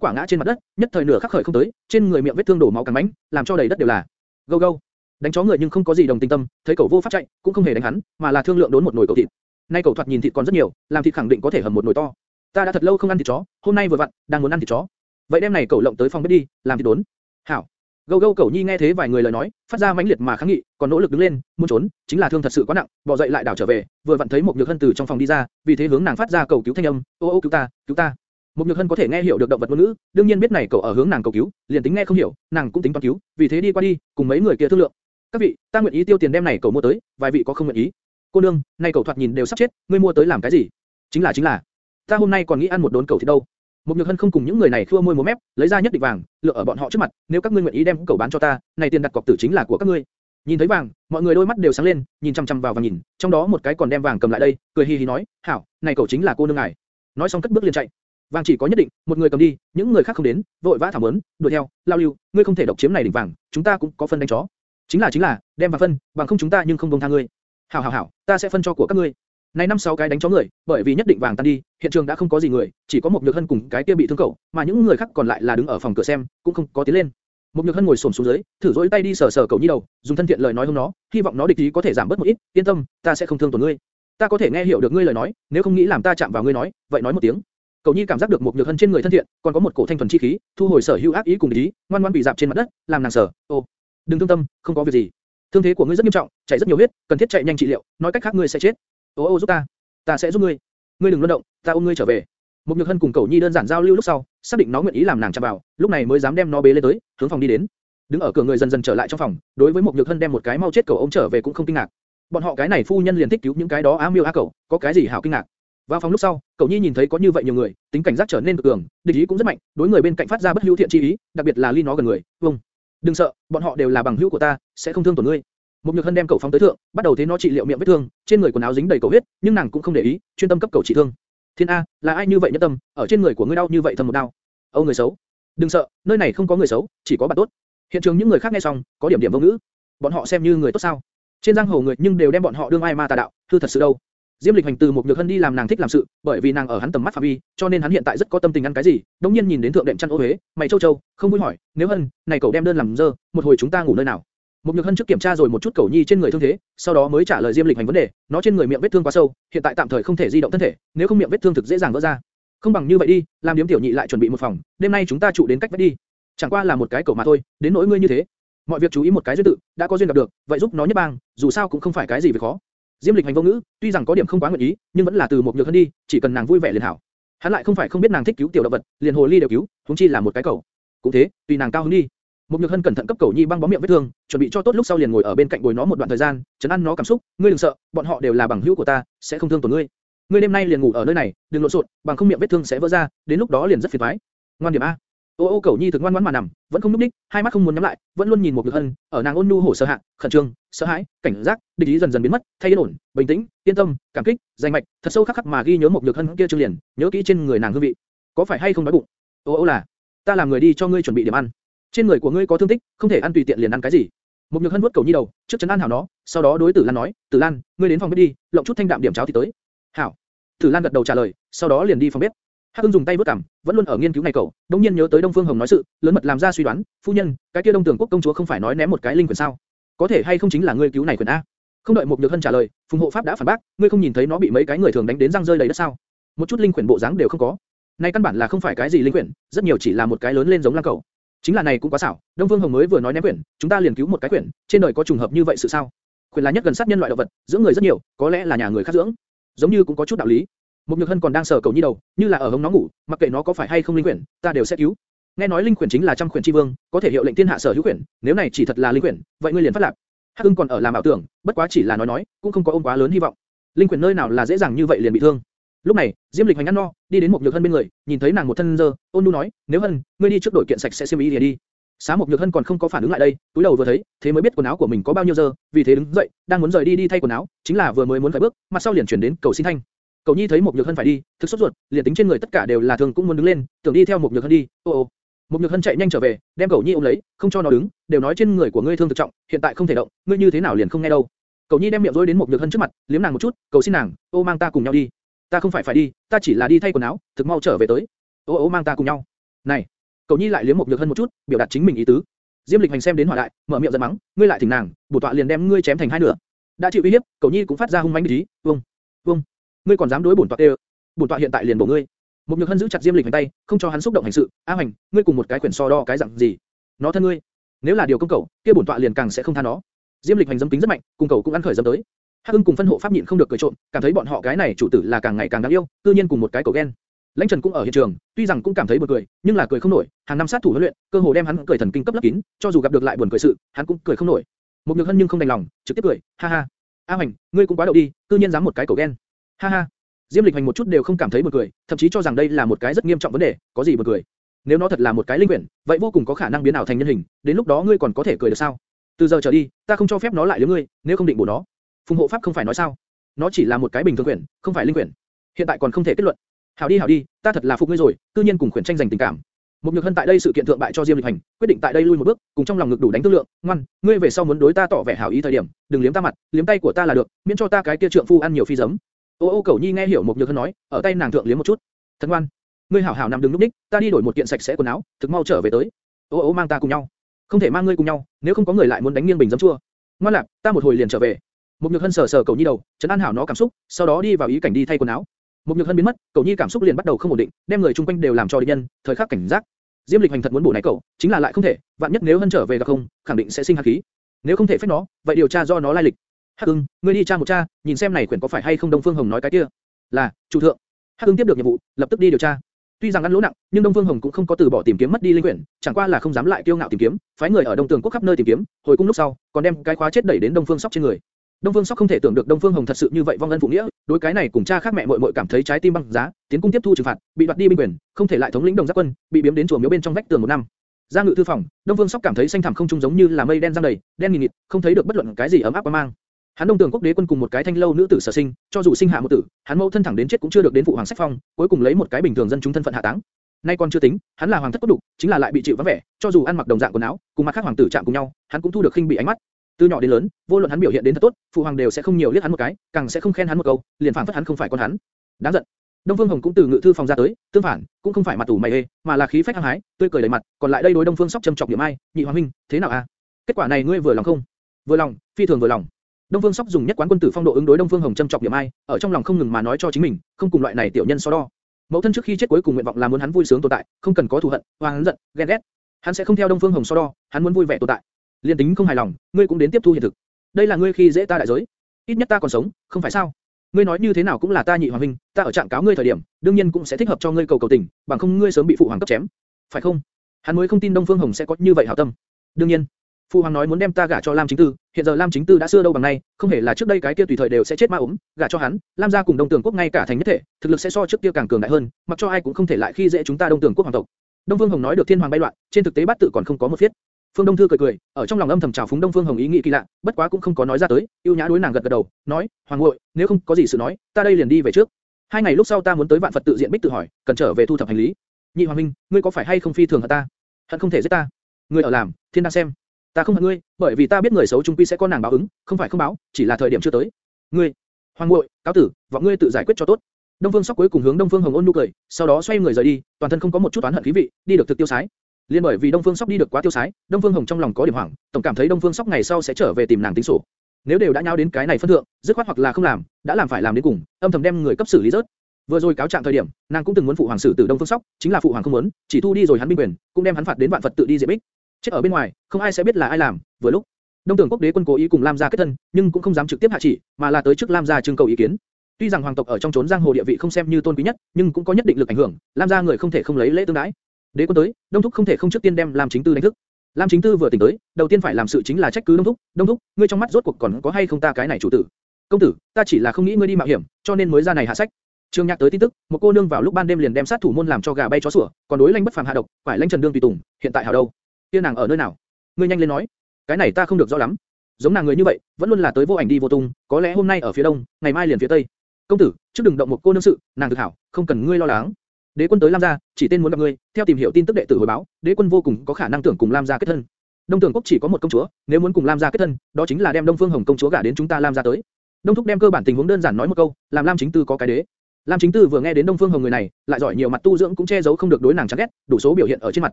quả ngã trên mặt đất, nhất thời nửa khắc khởi không tới, trên người miệng vết thương đổ máu càng mánh, làm cho đầy đất đều là. Go go. Đánh chó người nhưng không có gì đồng tình tâm, thấy cậu vô pháp chạy, cũng không hề đánh hắn, mà là thương lượng đốn một nồi cậu thịt. Nay cậu thoạt nhìn thịt còn rất nhiều, làm thịt khẳng định có thể hầm một nồi to. Ta đã thật lâu không ăn thịt chó, hôm nay vừa vặn, đang muốn ăn thịt chó. Vậy đêm này cậu lộng tới phòng bếp đi, làm thịt đốn. Hảo. Gâu gâu cẩu nhi nghe thế vài người lời nói, phát ra mãnh liệt mà kháng nghị, còn nỗ lực đứng lên, muốn trốn, chính là thương thật sự quá nặng, bò dậy lại đảo trở về, vừa vặn thấy một nhược hân từ trong phòng đi ra, vì thế hướng nàng phát ra cầu cứu thanh âm, ô ô cứu ta, cứu ta. Một nhược hân có thể nghe hiểu được động vật ngôn ngữ, đương nhiên biết này cậu ở hướng nàng cầu cứu, liền tính nghe không hiểu, nàng cũng tính toán cứu, vì thế đi qua đi, cùng mấy người kia thương lượng. Các vị, ta nguyện ý tiêu tiền đem này cậu mua tới, vài vị có không nguyện ý? Cô nương, này cậu thoạt nhìn đều sắp chết, ngươi mua tới làm cái gì? Chính là chính là, ta hôm nay còn nghĩ ăn một đốn cậu thì đâu. Một nhược hân không cùng những người này khua môi múa mép, lấy ra nhất định vàng, lựa ở bọn họ trước mặt, nếu các ngươi nguyện ý đem cầu bán cho ta, này tiền đặt cọc tử chính là của các ngươi. Nhìn thấy vàng, mọi người đôi mắt đều sáng lên, nhìn chăm chăm vào và nhìn, trong đó một cái còn đem vàng cầm lại đây, cười hi hi nói, hảo, này cầu chính là cô nương ngài. Nói xong cất bước liền chạy. Vàng chỉ có nhất định, một người cầm đi, những người khác không đến, vội vã thảm muốn, đuổi theo, lao lưu, ngươi không thể độc chiếm này đỉnh vàng, chúng ta cũng có phân đánh chó. Chính là chính là, đem vàng phân, bằng không chúng ta nhưng không buông tha ngươi. Hảo hảo hảo, ta sẽ phân cho của các ngươi. Này năm sáu cái đánh chó người, bởi vì nhất định vàng tan đi, hiện trường đã không có gì người, chỉ có một nhược hân cùng cái kia bị thương cậu, mà những người khác còn lại là đứng ở phòng cửa xem, cũng không có tiến lên. Một nhược hân ngồi xổm xuống dưới, thử dỗi tay đi sờ sờ cậu nhi đầu, dùng thân thiện lời nói hôn nó, hy vọng nó địch ý có thể giảm bớt một ít, yên tâm, ta sẽ không thương tổn ngươi. Ta có thể nghe hiểu được ngươi lời nói, nếu không nghĩ làm ta chạm vào ngươi nói, vậy nói một tiếng. Cậu nhi cảm giác được một nhược hân trên người thân thiện, còn có một cổ thanh thuần chi khí, thu hồi sở hữu ác ý cùng ý, ngoan ngoãn bị dạp trên mặt đất, làm nàng sở. Ô, đừng thương tâm, không có việc gì. Thương thế của ngươi rất nghiêm trọng, chảy rất nhiều huyết, cần thiết chạy nhanh trị liệu, nói cách khác ngươi sẽ chết. Ô ô giúp ta ta sẽ giúp ngươi. Ngươi đừng luân động, ta ôm ngươi trở về. Một Nhược Hân cùng Cẩu Nhi đơn giản giao lưu lúc sau, xác định nó nguyện ý làm nàng chạm vào, lúc này mới dám đem nó bế lên tới, hướng phòng đi đến. Đứng ở cửa người dần dần trở lại trong phòng, đối với một Nhược Hân đem một cái mau chết cẩu ôm trở về cũng không kinh ngạc. Bọn họ cái này phu nhân liền thích cứu những cái đó á miêu á cẩu, có cái gì hảo kinh ngạc? Vào phòng lúc sau, Cậu Nhi nhìn thấy có như vậy nhiều người, tính cảnh giác trở nên cực cường, địch ý cũng rất mạnh, đối người bên cạnh phát ra bất hữu thiện chi ý, đặc biệt là ly nó gần người. Vâng, đừng sợ, bọn họ đều là bằng hữu của ta, sẽ không thương tổn ngươi. Một Nhược Hân đem cậu phóng tới thượng, bắt đầu thế nó trị liệu miệng vết thương, trên người quần áo dính đầy cầu huyết, nhưng nàng cũng không để ý, chuyên tâm cấp cậu trị thương. Thiên A, là ai như vậy nhẫn tâm, ở trên người của ngươi đau như vậy thầm một đau. Âu người xấu, đừng sợ, nơi này không có người xấu, chỉ có bạn tốt. Hiện trường những người khác nghe xong, có điểm điểm vô ngữ. Bọn họ xem như người tốt sao? Trên giang hồ người nhưng đều đem bọn họ đương ai ma tà đạo, hư thật sự đâu. Diêm Lịch Hành từ một nhược hân đi làm nàng thích làm sự, bởi vì nàng ở hắn tầm mắt phạm vi, cho nên hắn hiện tại rất có tâm tình ăn cái gì. Đống nhiên nhìn đến thượng đệm chăn ô huế, mày châu châu, không vui hỏi, nếu hân, này cậu đem đơn làm dơ, một hồi chúng ta ngủ nơi nào? Một nhược hân trước kiểm tra rồi một chút cầu nhi trên người thương thế, sau đó mới trả lời Diêm Lịch Hành vấn đề, nó trên người miệng vết thương quá sâu, hiện tại tạm thời không thể di động thân thể, nếu không miệng vết thương thực dễ dàng vỡ ra. Không bằng như vậy đi, làm điếm tiểu nhị lại chuẩn bị một phòng, đêm nay chúng ta trụ đến cách vách đi. Chẳng qua là một cái cầu mà thôi, đến nỗi ngươi như thế, mọi việc chú ý một cái duyên tự, đã có duyên gặp được, vậy giúp nó nhất bang, dù sao cũng không phải cái gì việc khó. Diêm Lịch hành vô ngữ, tuy rằng có điểm không quá nguyện ý, nhưng vẫn là từ một nhược hân đi, chỉ cần nàng vui vẻ liền hảo. Hắn lại không phải không biết nàng thích cứu tiểu động vật, liền hồ ly đều cứu, chúng chi là một cái cầu. Cũng thế, tùy nàng cao hứng đi. Một nhược hân cẩn thận cấp cầu nhi băng bó miệng vết thương, chuẩn bị cho tốt lúc sau liền ngồi ở bên cạnh bồi nó một đoạn thời gian, chấn an nó cảm xúc. Ngươi đừng sợ, bọn họ đều là bằng hữu của ta, sẽ không thương tổn ngươi. Ngươi đêm nay liền ngủ ở nơi này, đừng lộn xộn, bằng không miệng vết thương sẽ vỡ ra, đến lúc đó liền rất phiền toái. Ngoan điểm a. Ô ô cầu nhi thực ngoan ngoãn mà nằm, vẫn không núp đích, hai mắt không muốn nhắm lại, vẫn luôn nhìn một nhược hân, ở nàng ôn nhu hổ sơ hạ, khẩn trương, sợ hãi, cảnh giác, địch ý dần dần biến mất, thay yên ổn, bình tĩnh, yên tâm, cảm kích, dành mạch, thật sâu khắc khắc mà ghi nhớ một nhược hân kia chương liền, nhớ kỹ trên người nàng hương vị. Có phải hay không nói bụng? Ô ô là, ta làm người đi cho ngươi chuẩn bị điểm ăn. Trên người của ngươi có thương tích, không thể ăn tùy tiện liền ăn cái gì. Một nhược hân vuốt cẩu nhi đầu, trước chấn an hảo nó, sau đó đối Tử Lan nói, Tử Lan, ngươi đến phòng bếp đi, lộng chút thanh đạm điểm cháo thì tới. Hảo. Tử Lan gật đầu trả lời, sau đó liền đi phòng bếp. Hắc Ưng dùng tay vớt cằm, vẫn luôn ở nghiên cứu này cậu, đống nhiên nhớ tới Đông Phương Hồng nói sự, lớn mật làm ra suy đoán, phu nhân, cái kia Đông Tường Quốc công chúa không phải nói ném một cái linh quyển sao? Có thể hay không chính là ngươi cứu này quyển a? Không đợi một nhược hân trả lời, Phùng Hộ Pháp đã phản bác, ngươi không nhìn thấy nó bị mấy cái người thường đánh đến răng rơi đầy đất sao? Một chút linh quyển bộ dáng đều không có. Này căn bản là không phải cái gì linh quyển, rất nhiều chỉ là một cái lớn lên giống lang cậu. Chính là này cũng quá xảo, Đông Phương Hồng mới vừa nói ném quyển chúng ta liền cứu một cái quyển trên đời có trùng hợp như vậy sự sao? quyển là nhất gần sát nhân loại động vật, dưỡng người rất nhiều, có lẽ là nhà người khác dưỡng, giống như cũng có chút đạo lý. Một nhược hân còn đang sờ cầu nhi đầu, như là ở hống nó ngủ, mặc kệ nó có phải hay không linh quyển, ta đều sẽ cứu. Nghe nói linh quyển chính là trăm quyển chi vương, có thể hiệu lệnh thiên hạ sở hữu quyển, nếu này chỉ thật là linh quyển, vậy ngươi liền phát lạc. Hắc Ưng còn ở làm ảo tưởng, bất quá chỉ là nói nói, cũng không có ôm quá lớn hy vọng. Linh quyển nơi nào là dễ dàng như vậy liền bị thương. Lúc này, Diêm Lịch hoành ăn no, đi đến một nhược hân bên người, nhìn thấy nàng một thân dơ, ôn nhu nói, nếu hân, ngươi đi trước đổi kiện sạch sẽ xiêm y thì đi. Xá một nhược hân còn không có phản ứng lại đây, túi đầu vừa thấy, thế mới biết quần áo của mình có bao nhiêu dơ, vì thế đứng dậy, đang muốn rời đi đi thay quần áo, chính là vừa mới muốn khởi bước, mặt sau liền chuyển đến cầu xin thanh. Cầu Nhi thấy một nhược hân phải đi, thực sốt ruột, liền tính trên người tất cả đều là thường cũng muốn đứng lên, tưởng đi theo một nhược hân đi. Ô ô, một nhược hân chạy nhanh trở về, đem Cầu Nhi ôm lấy, không cho nó đứng, đều nói trên người của ngươi thương thực trọng, hiện tại không thể động, ngươi như thế nào liền không nghe đâu. Cầu Nhi đem miệng rối đến một nhược hân trước mặt, liếm nàng một chút, cầu xin nàng, ô mang ta cùng nhau đi. Ta không phải phải đi, ta chỉ là đi thay quần áo, thực mau trở về tới. Ô ô mang ta cùng nhau. Này, cậu Nhi lại liếm một nhược hơn một chút, biểu đạt chính mình ý tứ. Diêm Lịch Hành xem đến hỏa đại, mở miệng giận mắng, ngươi lại thỉnh nàng, bổ tọa liền đem ngươi chém thành hai nửa. Đã chịu uy hiếp, cậu Nhi cũng phát ra hung mãnh ý, vương, vương, ngươi còn dám đối bổn tọa đều, bổn tọa hiện tại liền bổ ngươi." Một Nhược Hân giữ chặt Diêm Lịch Hành tay, không cho hắn xúc động hành sự, "A Hành, ngươi cùng một cái quyển so đo cái dạng gì? Nó thân ngươi, nếu là điều công cậu, kia bổn tọa liền càng sẽ không tha nó." Diêm Lịch Hành dâm tính rất mạnh, cùng cậu cũng ăn khởi dâm tới. Hắc Ưng cùng phân hộ pháp nhịn không được cười trộm, cảm thấy bọn họ cái này chủ tử là càng ngày càng đáng yêu, tự nhiên cùng một cái cổ ghen. Lãnh Trần cũng ở hiện trường, tuy rằng cũng cảm thấy buồn cười, nhưng là cười không nổi, hàng năm sát thủ huấn luyện, cơ hồ đem hắn cười thần kinh cấp lấp kín, cho dù gặp được lại buồn cười sự, hắn cũng cười không nổi. Một Nhược Hân nhưng không đành lòng, trực tiếp cười, ha ha. A Hoành, ngươi cũng quá đậu đi, tự nhiên dám một cái cổ ghen. Ha ha. Diêm Lịch Hành một chút đều không cảm thấy buồn cười, thậm chí cho rằng đây là một cái rất nghiêm trọng vấn đề, có gì buồn cười? Nếu nó thật là một cái linh quyển, vậy vô cùng có khả năng biến ảo thành nhân hình, đến lúc đó ngươi còn có thể cười được sao? Từ giờ trở đi, ta không cho phép nó lại liếm ngươi, nếu không định bổ nó. Phùng hộ pháp không phải nói sao? Nó chỉ là một cái bình thường quyển, không phải linh quyển. Hiện tại còn không thể kết luận. Hảo đi hảo đi, ta thật là phục ngươi rồi, tự nhiên cùng quyển tranh giành tình cảm. Một nhược hân tại đây sự kiện thượng bại cho Diêm Lịch Hành, quyết định tại đây lui một bước, cùng trong lòng ngực đủ đánh tư lượng, ngoan, ngươi về sau muốn đối ta tỏ vẻ hảo ý thời điểm, đừng liếm ta mặt, liếm tay của ta là được, miễn cho ta cái kia trượng phu ăn nhiều phi giấm. Ô ô Cẩu Nhi nghe hiểu một nhược hân nói, ở tay nàng thượng liếm một chút. Thật ngoan, ngươi hảo hảo nằm đừng lúc đích, ta đi đổi một kiện sạch sẽ quần áo, thực mau trở về tới. Ô ô mang ta cùng nhau, không thể mang ngươi cùng nhau, nếu không có người lại muốn đánh nghiêng bình giấm chua. Ngoan lạc, ta một hồi liền trở về. Một nhược hân sờ sờ cậu Nhi đầu, trấn an hảo nó cảm xúc, sau đó đi vào ý cảnh đi thay quần áo. Một nhược hân biến mất, cậu Nhi cảm xúc liền bắt đầu không ổn định, đem người chung quanh đều làm cho địch nhân, thời khắc cảnh giác. Diêm Lịch Hành thật muốn bổ này cậu, chính là lại không thể, vạn nhất nếu hân trở về gặp không, khẳng định sẽ sinh hắc khí. Nếu không thể phép nó, vậy điều tra do nó lai lịch. Hắc Ưng, ngươi đi tra một tra, nhìn xem này quyển có phải hay không Đông Phương Hồng nói cái kia. Là, chủ thượng. Hắc Ưng tiếp được nhiệm vụ, lập tức đi điều tra. Tuy rằng ăn lỗ nặng, nhưng Đông Phương Hồng cũng không có từ bỏ tìm kiếm mất đi linh quyển, chẳng qua là không dám lại kiêu ngạo tìm kiếm, phái người ở Đông Tường Quốc khắp nơi tìm kiếm, hồi cung lúc sau, còn đem cái khóa chết đẩy đến Đông Phương Sóc trên người. Đông Phương Sóc không thể tưởng được Đông Phương Hồng thật sự như vậy vong ân phụ nghĩa, đối cái này cùng cha khác mẹ muội muội cảm thấy trái tim băng giá, tiến cung tiếp thu trừng phạt, bị đoạt đi binh quyền, không thể lại thống lĩnh đồng giác quân, bị biếm đến chùa miếu bên trong vách tường một năm. Ra ngự thư phòng, Đông Phương Sóc cảm thấy xanh thẳm không trung giống như là mây đen giăng đầy, đen nghìn nghịt, không thấy được bất luận cái gì ấm áp qua mang. Hắn Đông Tường Quốc đế quân cùng một cái thanh lâu nữ tử sở sinh, cho dù sinh hạ một tử, hắn mẫu thân thẳng đến chết cũng chưa được đến phụ hoàng sách phong, cuối cùng lấy một cái bình thường dân chúng thân phận hạ táng. Nay còn chưa tính, hắn là hoàng thất cốt đủ, chính là lại bị chịu vắng vẻ, cho dù ăn mặc đồng dạng quần áo, cùng mặt khác hoàng tử chạm cùng nhau, hắn cũng thu được khinh bị ánh mắt. Từ nhỏ đến lớn, vô luận hắn biểu hiện đến thật tốt, phụ hoàng đều sẽ không nhiều liếc hắn một cái, càng sẽ không khen hắn một câu, liền phảng phất hắn không phải con hắn. Đáng giận. Đông Phương Hồng cũng từ ngự thư phòng ra tới, tương phản, cũng không phải mặt tủ mày hê, mà là khí phách hăng hái, tươi cười đầy mặt, còn lại đây đối Đông Phương Sóc châm chọc điểm ai, nhị hoàng huynh, thế nào a? Kết quả này ngươi vừa lòng không? Vừa lòng, phi thường vừa lòng. Đông Phương Sóc dùng nhất quán quân tử phong độ ứng đối Đông Phương Hồng châm chọc điểm ai, ở trong lòng không ngừng mà nói cho chính mình, không cùng loại này tiểu nhân so đo. Mẫu thân trước khi chết cuối cùng nguyện vọng là muốn hắn vui sướng tồn tại, không cần có thù hận, hoang hắn giận, ghen ghét. Hắn sẽ không theo Đông Phương Hồng so đo, hắn muốn vui vẻ tồn tại. Liên tính không hài lòng, ngươi cũng đến tiếp thu hiện thực. Đây là ngươi khi dễ ta đại giới. Ít nhất ta còn sống, không phải sao? Ngươi nói như thế nào cũng là ta nhị hoàng huynh, ta ở trạng cáo ngươi thời điểm, đương nhiên cũng sẽ thích hợp cho ngươi cầu cầu tình, bằng không ngươi sớm bị phụ hoàng cấp chém. Phải không? Hắn mới không tin Đông Phương Hồng sẽ có như vậy hảo tâm. Đương nhiên, phụ hoàng nói muốn đem ta gả cho Lam Chính Tư, hiện giờ Lam Chính Tư đã xưa đâu bằng nay, không hề là trước đây cái kia tùy thời đều sẽ chết ma ốm, gả cho hắn, Lam gia cùng Đông Tường quốc ngay cả thành nhất thể, thực lực sẽ so trước kia càng cường đại hơn, mặc cho ai cũng không thể lại khi dễ chúng ta Đông Tường quốc hoàng tộc. Đông Phương Hồng nói được thiên hoàng bay loạn, trên thực tế bát tự còn không có một phiết. Phương Đông Thư cười cười, ở trong lòng âm thầm chào phúng Đông Phương Hồng ý nghĩ kỳ lạ, bất quá cũng không có nói ra tới, yêu nhã đối nàng gật gật đầu, nói, hoàng nội, nếu không có gì sự nói, ta đây liền đi về trước. Hai ngày lúc sau ta muốn tới vạn Phật tự diện bích tự hỏi, cần trở về thu thập hành lý. Nhị hoàng minh, ngươi có phải hay không phi thường hả ta? Hận không thể giết ta. Ngươi ở làm, thiên đang xem. Ta không hận ngươi, bởi vì ta biết người xấu trung quy sẽ có nàng báo ứng, không phải không báo, chỉ là thời điểm chưa tới. Ngươi, hoàng nội, cáo tử, vọng ngươi tự giải quyết cho tốt. Đông Phương Sóc cuối cùng hướng Đông Phương Hồng ôn nhu cười, sau đó xoay người rời đi, toàn thân không có một chút oán hận khí vị, đi được thực tiêu sái. Liên bởi vì Đông Phương Sóc đi được quá tiêu sái, Đông Phương Hồng trong lòng có điểm hoảng, tổng cảm thấy Đông Phương Sóc ngày sau sẽ trở về tìm nàng tính sổ. Nếu đều đã nhau đến cái này phân thượng, dứt khoát hoặc là không làm, đã làm phải làm đến cùng, âm thầm đem người cấp xử lý rớt. Vừa rồi cáo trạng thời điểm, nàng cũng từng muốn phụ hoàng xử tử Đông Phương Sóc, chính là phụ hoàng không muốn, chỉ thu đi rồi hắn binh quyền, cũng đem hắn phạt đến vạn Phật tự đi diệt bích. Chết ở bên ngoài, không ai sẽ biết là ai làm. Vừa lúc, Đông Tưởng Quốc đế quân cố ý cùng Lam gia kết thân, nhưng cũng không dám trực tiếp hạ chỉ, mà là tới trước Lam gia trưng cầu ý kiến. Tuy rằng hoàng tộc ở trong chốn giang hồ địa vị không xem như tôn quý nhất, nhưng cũng có nhất định lực ảnh hưởng, Lam gia người không thể không lấy lễ tương đái. Đế quân tới, Đông thúc không thể không trước tiên đem Lam Chính Tư đánh thức. Lam Chính Tư vừa tỉnh tới, đầu tiên phải làm sự chính là trách cứ Đông thúc, Đông thúc, ngươi trong mắt rốt cuộc còn có hay không ta cái này chủ tử? Công tử, ta chỉ là không nghĩ ngươi đi mạo hiểm, cho nên mới ra này hạ sách. Trương Nhạc tới tin tức, một cô nương vào lúc ban đêm liền đem sát thủ môn làm cho gà bay chó sủa, còn đối lãnh bất phàm hạ độc, phải lãnh Trần Đương tùy tùng, hiện tại hảo đâu? Kia nàng ở nơi nào? Ngươi nhanh lên nói. Cái này ta không được rõ lắm. Giống nàng người như vậy, vẫn luôn là tới vô ảnh đi vô tung, có lẽ hôm nay ở phía đông, ngày mai liền phía tây. Công tử, trước đừng động một cô nương sự, nàng thực hảo, không cần ngươi lo lắng. Đế quân tới Lam gia, chỉ tên muốn gặp ngươi, theo tìm hiểu tin tức đệ tử hồi báo, đế quân vô cùng có khả năng tưởng cùng Lam gia kết thân. Đông Tưởng quốc chỉ có một công chúa, nếu muốn cùng Lam gia kết thân, đó chính là đem Đông Phương Hồng công chúa gả đến chúng ta Lam gia tới. Đông thúc đem cơ bản tình huống đơn giản nói một câu, làm Lam chính tư có cái đế. Lam chính tư vừa nghe đến Đông Phương Hồng người này, lại giỏi nhiều mặt tu dưỡng cũng che giấu không được đối nàng chán ghét, đủ số biểu hiện ở trên mặt,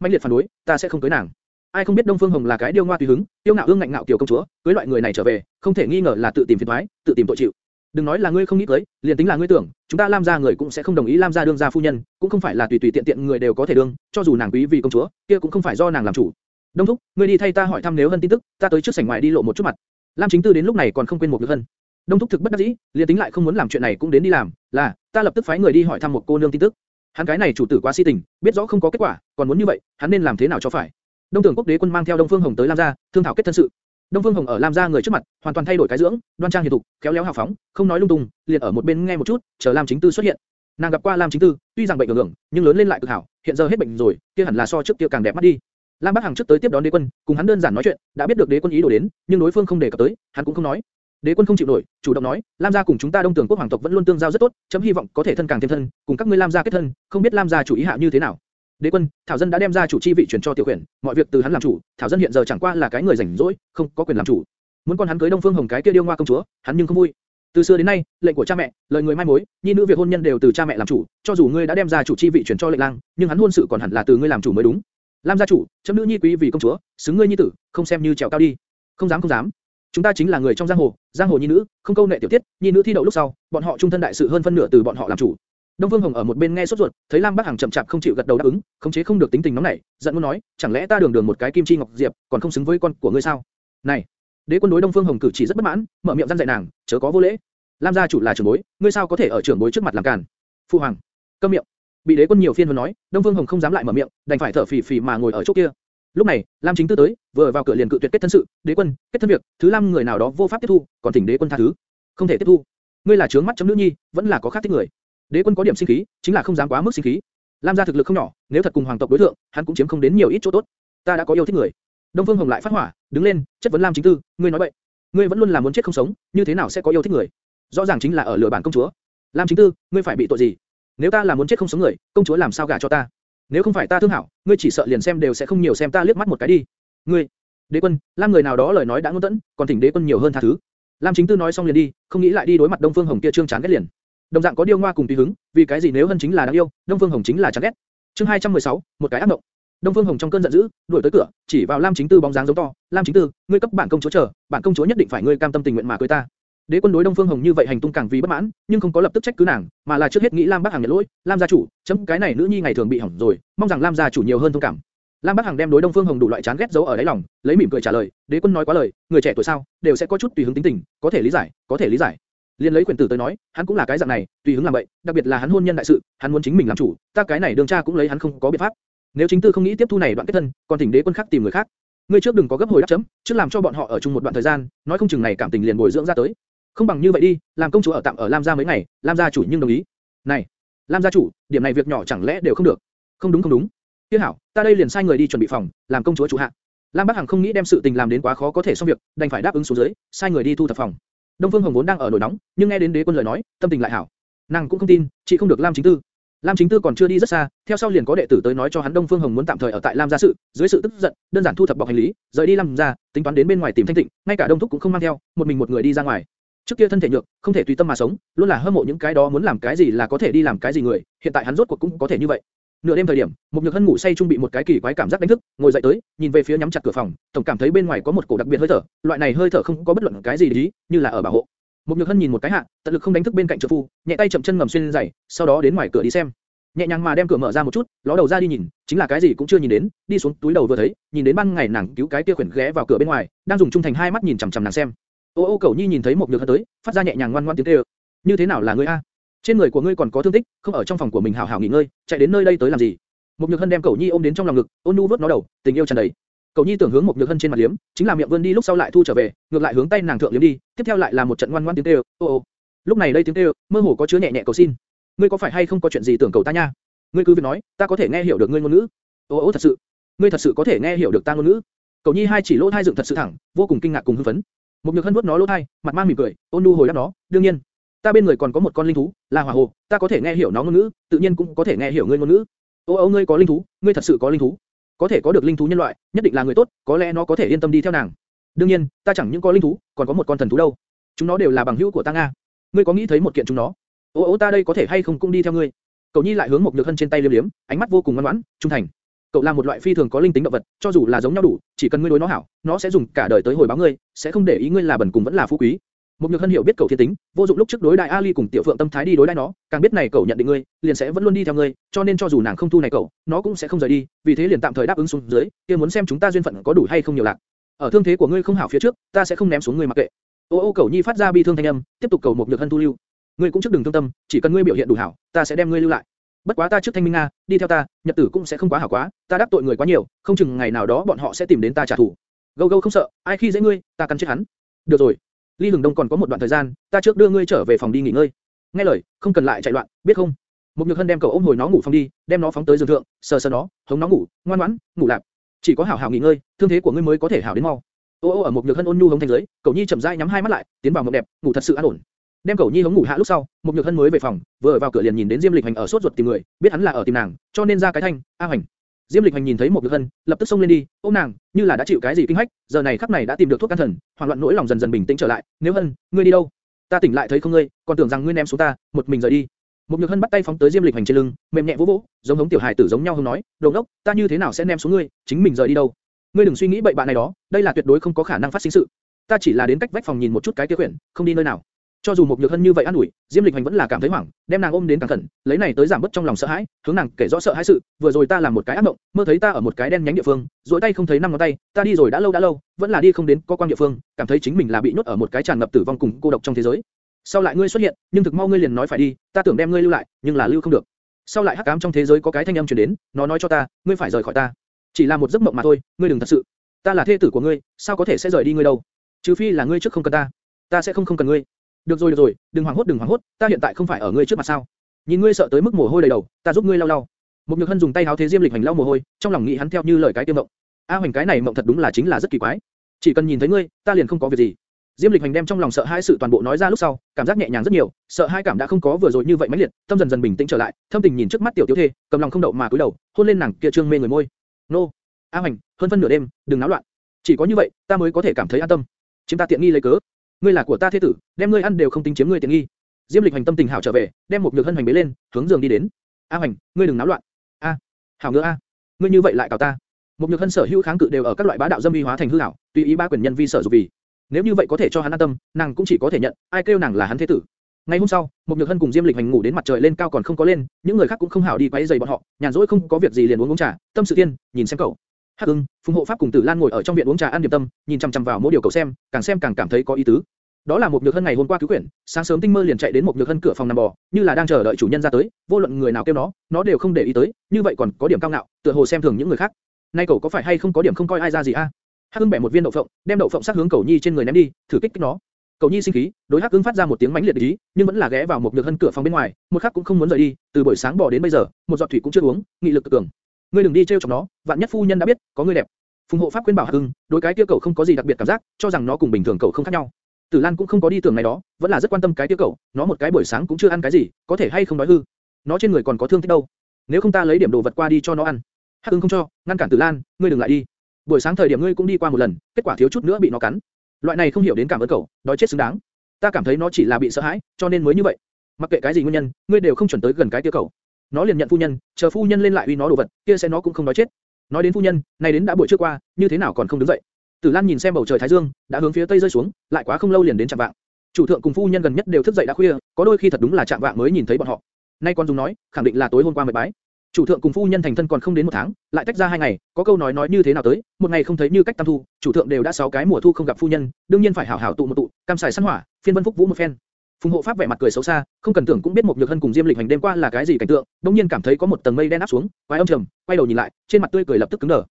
mãnh liệt phản đối, ta sẽ không cưới nàng. Ai không biết Đông Phương Hồng là cái điêu ngoa tùy hứng, tiêu ngạo ương ngạnh ngạo tiểu công chúa, cưới loại người này trở về, không thể nghi ngờ là tự tìm phiền toái, tự tìm tội chịu. Đừng nói là ngươi không nghĩ cưới, liền tính là ngươi tưởng, chúng ta Lam gia người cũng sẽ không đồng ý Lam gia đương gia phu nhân, cũng không phải là tùy tùy tiện tiện người đều có thể đương, cho dù nàng quý vì công chúa, kia cũng không phải do nàng làm chủ. Đông thúc, ngươi đi thay ta hỏi thăm nếu hân tin tức, ta tới trước sảnh ngoài đi lộ một chút mặt. Lam chính tư đến lúc này còn không quên một lực hân. Đông thúc thực bất đắc dĩ, liền tính lại không muốn làm chuyện này cũng đến đi làm, là, ta lập tức phái người đi hỏi thăm một cô nương tin tức. Hắn cái này chủ tử quá si tình, biết rõ không có kết quả, còn muốn như vậy, hắn nên làm thế nào cho phải? Đông Tưởng Quốc đế quân mang theo Đông Phương Hồng tới Lam gia, thương thảo kết thân sự. Đông Phương Hồng ở Lam gia người trước mặt, hoàn toàn thay đổi cái dưỡng, đoan trang hiền thục, khéo léo hào phóng, không nói lung tung, liền ở một bên nghe một chút, chờ Lam Chính Tư xuất hiện. Nàng gặp qua Lam Chính Tư, tuy rằng bệnh ngưỡng, nhưng lớn lên lại cực hảo, hiện giờ hết bệnh rồi, kia hẳn là so trước kia càng đẹp mắt đi. Lam Bắc Hằng trước tới tiếp đón đế quân, cùng hắn đơn giản nói chuyện, đã biết được đế quân ý đồ đến, nhưng đối phương không đề cập tới, hắn cũng không nói. Đế quân không chịu nổi, chủ động nói, Lam gia cùng chúng ta Đông Tường quốc hoàng tộc vẫn luôn tương giao rất tốt, chấm hy vọng có thể thân càng thêm thân, cùng các ngươi Lam gia kết thân, không biết Lam gia chủ ý hạ như thế nào. Đế quân, Thảo dân đã đem ra chủ chi vị chuyển cho tiểu quyền, mọi việc từ hắn làm chủ, Thảo dân hiện giờ chẳng qua là cái người rảnh rỗi, không có quyền làm chủ. Muốn con hắn cưới Đông Phương Hồng cái kia điêu ngoa công chúa, hắn nhưng không vui. Từ xưa đến nay, lệnh của cha mẹ, lời người mai mối, nhi nữ việc hôn nhân đều từ cha mẹ làm chủ, cho dù ngươi đã đem ra chủ chi vị chuyển cho lệnh lang, nhưng hắn hôn sự còn hẳn là từ ngươi làm chủ mới đúng. Lam gia chủ, chấm nữ nhi quý vì công chúa, xứng ngươi nhi tử, không xem như trèo cao đi. Không dám không dám. Chúng ta chính là người trong giang hồ, giang hồ nhi nữ, không câu nệ tiểu tiết, nhi nữ thi đậu lúc sau, bọn họ trung thân đại sự hơn phân nửa từ bọn họ làm chủ. Đông Phương Hồng ở một bên nghe sốt ruột, thấy Lam Bắc Hằng chậm chạp không chịu gật đầu đáp ứng, khống chế không được tính tình nóng nảy, giận muốn nói, chẳng lẽ ta đường đường một cái kim chi ngọc diệp, còn không xứng với con của ngươi sao? Này, Đế quân đối Đông Phương Hồng cử chỉ rất bất mãn, mở miệng răn dạy nàng, chớ có vô lễ. Lam gia chủ là trưởng bối, ngươi sao có thể ở trưởng bối trước mặt làm càn? Phu hoàng, câm miệng. Bị Đế quân nhiều phiên vừa nói, Đông Phương Hồng không dám lại mở miệng, đành phải thở phì phì mà ngồi ở chỗ kia. Lúc này, Lam Chính Tư tới, vừa vào cửa liền cự tuyệt kết thân sự, đế quân, kết thân việc, thứ Lam người nào đó vô pháp tiếp thu, còn thỉnh đế quân tha thứ. Không thể tiếp thu. Ngươi là trướng mắt chấm nữ nhi, vẫn là có khác thích người. Đế quân có điểm sinh khí, chính là không dám quá mức sinh khí. Lam gia thực lực không nhỏ, nếu thật cùng hoàng tộc đối thượng, hắn cũng chiếm không đến nhiều ít chỗ tốt. Ta đã có yêu thích người. Đông Phương Hồng lại phát hỏa, đứng lên, chất vấn Lam Chính Tư, ngươi nói bậy. Ngươi vẫn luôn là muốn chết không sống, như thế nào sẽ có yêu thích người? Rõ ràng chính là ở lừa bản công chúa. Lam Chính Tư, ngươi phải bị tội gì? Nếu ta là muốn chết không sống người, công chúa làm sao gả cho ta? Nếu không phải ta thương hảo, ngươi chỉ sợ liền xem đều sẽ không nhiều xem ta liếc mắt một cái đi. Ngươi, đế quân, Lam người nào đó lời nói đã ngôn tẫn, còn thỉnh đế quân nhiều hơn tha thứ. Lam Chính Tư nói xong liền đi, không nghĩ lại đi đối mặt Đông Phương Hồng kia trương chán ghét liền. Đồng dạng có điêu ngoa cùng tùy hứng, vì cái gì nếu hân chính là đáng yêu, Đông Phương Hồng chính là chán ghét. Chương 216, một cái ác mộng. Đông Phương Hồng trong cơn giận dữ, đuổi tới cửa, chỉ vào Lam Chính Tư bóng dáng giống to, "Lam Chính Tư, ngươi cấp bản công chúa chờ, bản công chúa nhất định phải ngươi cam tâm tình nguyện mà cưới ta." Đế quân đối Đông Phương Hồng như vậy hành tung càng vì bất mãn, nhưng không có lập tức trách cứ nàng, mà là trước hết nghĩ Lam Bắc Hằng nhận lỗi, "Lam gia chủ, chấm cái này nữ nhi ngày thường bị hỏng rồi, mong rằng Lam gia chủ nhiều hơn thông cảm." Lam Bắc Hằng đem đối Đông Phương Hồng đủ loại chán ghét giấu ở đáy lòng, lấy mỉm cười trả lời, "Đế quân nói quá lời, người trẻ tuổi sao, đều sẽ có chút tùy hứng tính tình, có thể lý giải, có thể lý giải." Liên lấy quyền tử tới nói, hắn cũng là cái dạng này, tùy hứng làm vậy, đặc biệt là hắn hôn nhân đại sự, hắn muốn chính mình làm chủ, ta cái này đường cha cũng lấy hắn không có biện pháp. Nếu chính tư không nghĩ tiếp thu này đoạn kết thân, còn thỉnh đế quân khác tìm người khác. Ngươi trước đừng có gấp hồi đáp chấm, trước làm cho bọn họ ở chung một đoạn thời gian, nói không chừng này cảm tình liền bồi dưỡng ra tới. Không bằng như vậy đi, làm công chúa ở tạm ở Lam gia mấy ngày, Lam gia chủ nhưng đồng ý. Này, Lam gia chủ, điểm này việc nhỏ chẳng lẽ đều không được? Không đúng không đúng. Tiếc hảo, ta đây liền sai người đi chuẩn bị phòng, làm công chúa chủ hạ. Lam Bắc Hằng không nghĩ đem sự tình làm đến quá khó có thể xong việc, đành phải đáp ứng xuống dưới, sai người đi thu thập phòng. Đông Phương Hồng vốn đang ở nổi nóng, nhưng nghe đến đế quân lời nói, tâm tình lại hảo. Nàng cũng không tin, chị không được Lam Chính Tư. Lam Chính Tư còn chưa đi rất xa, theo sau liền có đệ tử tới nói cho hắn Đông Phương Hồng muốn tạm thời ở tại Lam gia sự, dưới sự tức giận, đơn giản thu thập bọc hành lý, rời đi Lam gia, tính toán đến bên ngoài tìm thanh tịnh, ngay cả Đông Thúc cũng không mang theo, một mình một người đi ra ngoài. Trước kia thân thể nhược, không thể tùy tâm mà sống, luôn là hâm mộ những cái đó muốn làm cái gì là có thể đi làm cái gì người, hiện tại hắn rốt cuộc cũng có thể như vậy. Nửa đêm thời điểm, một nhược hân ngủ say trung bị một cái kỳ quái cảm giác đánh thức, ngồi dậy tới, nhìn về phía nhắm chặt cửa phòng, tổng cảm thấy bên ngoài có một cổ đặc biệt hơi thở, loại này hơi thở không có bất luận cái gì ý, như là ở bảo hộ. Một nhược hân nhìn một cái hạ, tận lực không đánh thức bên cạnh trợ phu, nhẹ tay chậm chân ngầm xuyên giày, sau đó đến ngoài cửa đi xem. Nhẹ nhàng mà đem cửa mở ra một chút, ló đầu ra đi nhìn, chính là cái gì cũng chưa nhìn đến, đi xuống túi đầu vừa thấy, nhìn đến ban ngày nàng cứu cái kia khuyển ghé vào cửa bên ngoài, đang dùng trung thành hai mắt nhìn chằm chằm nàng xem. Ô ô cầu nhi nhìn thấy một nhược hân tới, phát ra nhẹ nhàng ngoan ngoan tiếng kêu. Như thế nào là ngươi a? Trên người của ngươi còn có thương tích, không ở trong phòng của mình hảo hảo nghỉ ngơi, chạy đến nơi đây tới làm gì? Một nhược hân đem cầu nhi ôm đến trong lòng ngực, ôn nhu vớt nó đầu, tình yêu tràn đầy. Cầu Nhi tưởng hướng một nhược hân trên mặt liếm, chính là miệng vươn đi lúc sau lại thu trở về, ngược lại hướng tay nàng thượng liếm đi, tiếp theo lại là một trận ngoan ngoãn tiếng kêu, ô ô. Lúc này đây tiếng kêu, mơ hồ có chứa nhẹ nhẹ cầu xin. Ngươi có phải hay không có chuyện gì tưởng cầu ta nha? Ngươi cứ việc nói, ta có thể nghe hiểu được ngươi ngôn ngữ. Ô ô thật sự, ngươi thật sự có thể nghe hiểu được ta ngôn ngữ. Cầu Nhi hai chỉ lỗ thai dựng thật sự thẳng, vô cùng kinh ngạc cùng hưng phấn. Một nhược hân vuốt nó lỗ thai, mặt mang mỉm cười, ôn nhu hồi đáp nó, đương nhiên. Ta bên người còn có một con linh thú, là hỏa hồ, ta có thể nghe hiểu nó ngôn ngữ, tự nhiên cũng có thể nghe hiểu ngươi ngôn ngữ. Ô ô ngươi có linh thú, ngươi thật sự có linh thú. Có thể có được linh thú nhân loại, nhất định là người tốt, có lẽ nó có thể yên tâm đi theo nàng. Đương nhiên, ta chẳng những có linh thú, còn có một con thần thú đâu. Chúng nó đều là bằng hữu của ta nga. Ngươi có nghĩ thấy một kiện chúng nó? Ô ô ta đây có thể hay không cũng đi theo ngươi? Cậu Nhi lại hướng một nhược hân trên tay liếm liếm, ánh mắt vô cùng ngoan ngoãn, trung thành. Cậu là một loại phi thường có linh tính động vật, cho dù là giống nhau đủ, chỉ cần ngươi đối nó hảo, nó sẽ dùng cả đời tới hồi báo ngươi, sẽ không để ý ngươi là bẩn cùng vẫn là phú quý. Một nhược hân hiểu biết cậu thiên tính, vô dụng lúc trước đối đại Ali cùng tiểu phượng tâm thái đi đối đãi nó, càng biết này cậu nhận định ngươi, liền sẽ vẫn luôn đi theo ngươi, cho nên cho dù nàng không thu này cậu, nó cũng sẽ không rời đi, vì thế liền tạm thời đáp ứng xuống dưới, kia muốn xem chúng ta duyên phận có đủ hay không nhiều lạc. Ở thương thế của ngươi không hảo phía trước, ta sẽ không ném xuống ngươi mặc kệ. Ô ô cậu nhi phát ra bi thương thanh âm, tiếp tục cầu một nhược hân thu lưu. Ngươi cũng trước đừng thương tâm, chỉ cần ngươi biểu hiện đủ hảo, ta sẽ đem ngươi lưu lại. Bất quá ta trước thanh minh nga, đi theo ta, nhật tử cũng sẽ không quá hảo quá, ta đắc tội người quá nhiều, không chừng ngày nào đó bọn họ sẽ tìm đến ta trả thù. Gâu gâu không sợ, ai khi dễ ngươi, ta cắn chết hắn. Được rồi, Ly Hừng Đông còn có một đoạn thời gian, ta trước đưa ngươi trở về phòng đi nghỉ ngơi. Nghe lời, không cần lại chạy loạn, biết không? Mục Nhược Hân đem cậu ôm hồi nó ngủ phòng đi, đem nó phóng tới giường thượng, sờ sờ nó, hống nó ngủ, ngoan ngoãn, ngủ lạp. Chỉ có hảo hảo nghỉ ngơi, thương thế của ngươi mới có thể hảo đến mau. Ô ô ở Mục Nhược Hân ôn nhu hống thành dưới, cậu nhi chậm rãi nhắm hai mắt lại, tiến vào mộng đẹp, ngủ thật sự an ổn. Đem cậu nhi hống ngủ hạ lúc sau, Mục Nhược Hân mới về phòng, vừa ở vào cửa liền nhìn đến Diêm Lịch Hành ở sốt ruột tìm người, biết hắn là ở tìm nàng, cho nên ra cái thanh, A Hành. Diêm Lịch Hành nhìn thấy một Nhược Hân, lập tức xông lên đi, ôm nàng, như là đã chịu cái gì kinh hách, giờ này khắc này đã tìm được thuốc can thần, hoảng loạn nỗi lòng dần dần bình tĩnh trở lại. Nếu Hân, ngươi đi đâu? Ta tỉnh lại thấy không ngươi, còn tưởng rằng ngươi ném xuống ta, một mình rời đi. Một Nhược Hân bắt tay phóng tới Diêm Lịch Hành trên lưng, mềm nhẹ vỗ vỗ, giống hống tiểu hài tử giống nhau hông nói, đồ ngốc, ta như thế nào sẽ ném xuống ngươi, chính mình rời đi đâu? Ngươi đừng suy nghĩ bậy bạ này đó, đây là tuyệt đối không có khả năng phát sinh sự. Ta chỉ là đến cách vách phòng nhìn một chút cái kia quyển, không đi nơi nào. Cho dù một nhược hân như vậy an ủi, Diêm Lịch Hành vẫn là cảm thấy hoảng, đem nàng ôm đến càng khẩn, lấy này tới giảm bớt trong lòng sợ hãi, hướng nàng kể rõ sợ hãi sự, vừa rồi ta làm một cái ác mộng, mơ thấy ta ở một cái đen nhánh địa phương, rồi tay không thấy năm ngón tay, ta đi rồi đã lâu đã lâu, vẫn là đi không đến có quan địa phương, cảm thấy chính mình là bị nhốt ở một cái tràn ngập tử vong cùng cô độc trong thế giới. Sau lại ngươi xuất hiện, nhưng thực mau ngươi liền nói phải đi, ta tưởng đem ngươi lưu lại, nhưng là lưu không được. Sau lại hắc ám trong thế giới có cái thanh âm truyền đến, nó nói cho ta, ngươi phải rời khỏi ta. Chỉ là một giấc mộng mà thôi, ngươi đừng thật sự. Ta là thê tử của ngươi, sao có thể sẽ rời đi ngươi đâu? Trừ phi là ngươi trước không cần ta, ta sẽ không không cần ngươi. Được rồi được rồi, đừng hoảng hốt đừng hoảng hốt, ta hiện tại không phải ở ngươi trước mặt sao? Nhìn ngươi sợ tới mức mồ hôi đầy đầu, ta giúp ngươi lau lau. Một Nhược Hân dùng tay áo thế Diêm Lịch Hành lau mồ hôi, trong lòng nghĩ hắn theo như lời cái tiêm mộng. A Hoành cái này mộng thật đúng là chính là rất kỳ quái. Chỉ cần nhìn thấy ngươi, ta liền không có việc gì. Diêm Lịch Hành đem trong lòng sợ hãi sự toàn bộ nói ra lúc sau, cảm giác nhẹ nhàng rất nhiều, sợ hãi cảm đã không có vừa rồi như vậy mãnh liệt, tâm dần dần bình tĩnh trở lại, thâm tình nhìn trước mắt tiểu tiểu thê, cầm lòng không đậu mà cúi đầu, hôn lên nàng kia trương mê người môi. Nô, A Hoành, hơn phân nửa đêm, đừng náo loạn. Chỉ có như vậy, ta mới có thể cảm thấy an tâm. Chúng ta tiện nghi lấy cớ. Ngươi là của ta thế tử, đem ngươi ăn đều không tính chiếm ngươi tiện nghi. Diêm Lịch Hành tâm tình hảo trở về, đem một nhược hân hành bế lên, hướng giường đi đến. A Hành, ngươi đừng náo loạn. A, hảo ngựa a, ngươi như vậy lại cào ta. Một nhược hân sở hữu kháng cự đều ở các loại bá đạo dâm vi hóa thành hư ảo, tùy ý ba quyền nhân vi sở dục vì. Nếu như vậy có thể cho hắn an tâm, nàng cũng chỉ có thể nhận, ai kêu nàng là hắn thế tử. Ngày hôm sau, một nhược hân cùng Diêm Lịch hành ngủ đến mặt trời lên cao còn không có lên, những người khác cũng không hảo đi quấy rầy bọn họ, nhàn rỗi không có việc gì liền uống uống trà, tâm sự tiên, nhìn xem cậu. Hắc Ưng, Phùng Hộ Pháp cùng Tử Lan ngồi ở trong viện uống trà ăn điểm tâm, nhìn chăm chăm vào mỗi điều cậu xem, càng xem càng cảm thấy có ý tứ. Đó là một nhược hân ngày hôm qua cứu quyển, sáng sớm tinh mơ liền chạy đến một nhược hân cửa phòng nằm bò, như là đang chờ đợi chủ nhân ra tới, vô luận người nào kêu nó, nó đều không để ý tới, như vậy còn có điểm cao ngạo, tựa hồ xem thường những người khác. Nay cậu có phải hay không có điểm không coi ai ra gì a? Hắc Ưng bẻ một viên đậu phộng, đem đậu phộng sát hướng Cầu Nhi trên người ném đi, thử kích kích nó. Cầu Nhi sinh khí, đối Hắc Ưng phát ra một tiếng mãnh liệt ý, nhưng vẫn là ghé vào một nhược hân cửa phòng bên ngoài, một khắc cũng không muốn rời đi, từ buổi sáng bò đến bây giờ, một giọt thủy cũng chưa uống, nghị lực cực cường. Ngươi đừng đi trêu e chọc nó, vạn nhất phu nhân đã biết, có ngươi đẹp. Phùng hộ pháp khuyên bảo Hắc Ưng, đối cái kia cậu không có gì đặc biệt cảm giác, cho rằng nó cùng bình thường cậu không khác nhau. Tử Lan cũng không có đi tưởng này đó, vẫn là rất quan tâm cái kia cậu, nó một cái buổi sáng cũng chưa ăn cái gì, có thể hay không nói hư. Nó trên người còn có thương tích đâu. Nếu không ta lấy điểm đồ vật qua đi cho nó ăn. Hắc Ưng không cho, ngăn cản Tử Lan, ngươi đừng lại đi. Buổi sáng thời điểm ngươi cũng đi qua một lần, kết quả thiếu chút nữa bị nó cắn. Loại này không hiểu đến cảm ơn cậu, đói chết xứng đáng. Ta cảm thấy nó chỉ là bị sợ hãi, cho nên mới như vậy. Mặc kệ cái gì nguyên nhân, ngươi đều không chuẩn tới gần cái kia cậu. Nó liền nhận phu nhân, chờ phu nhân lên lại uy nó đồ vật, kia sẽ nó cũng không nói chết. Nói đến phu nhân, này đến đã buổi trưa qua, như thế nào còn không đứng dậy? Tử Lan nhìn xem bầu trời thái dương, đã hướng phía tây rơi xuống, lại quá không lâu liền đến chạm vạng. Chủ thượng cùng phu nhân gần nhất đều thức dậy đã khuya, có đôi khi thật đúng là chạm vạng mới nhìn thấy bọn họ. Nay con dùng nói, khẳng định là tối hôm qua mới bái. Chủ thượng cùng phu nhân thành thân còn không đến một tháng, lại tách ra hai ngày, có câu nói nói như thế nào tới, một ngày không thấy như cách tam thu, chủ thượng đều đã sáu cái mùa thu không gặp phu nhân, đương nhiên phải hảo hảo tụ một tụ, cam xài săn hỏa, phiên vân phúc vũ một phen. Phùng hộ pháp vẻ mặt cười xấu xa, không cần tưởng cũng biết một nhược hân cùng diêm lịch hành đêm qua là cái gì cảnh tượng, đống nhiên cảm thấy có một tầng mây đen áp xuống, quái âm trầm, quay đầu nhìn lại, trên mặt tươi cười lập tức cứng đờ.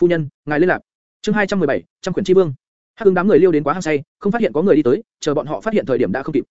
Phu nhân, ngài lên lạc. Chương 217, trăm quyển chi vương. Hắc ương đám người liêu đến quá hăng say, không phát hiện có người đi tới, chờ bọn họ phát hiện thời điểm đã không kịp.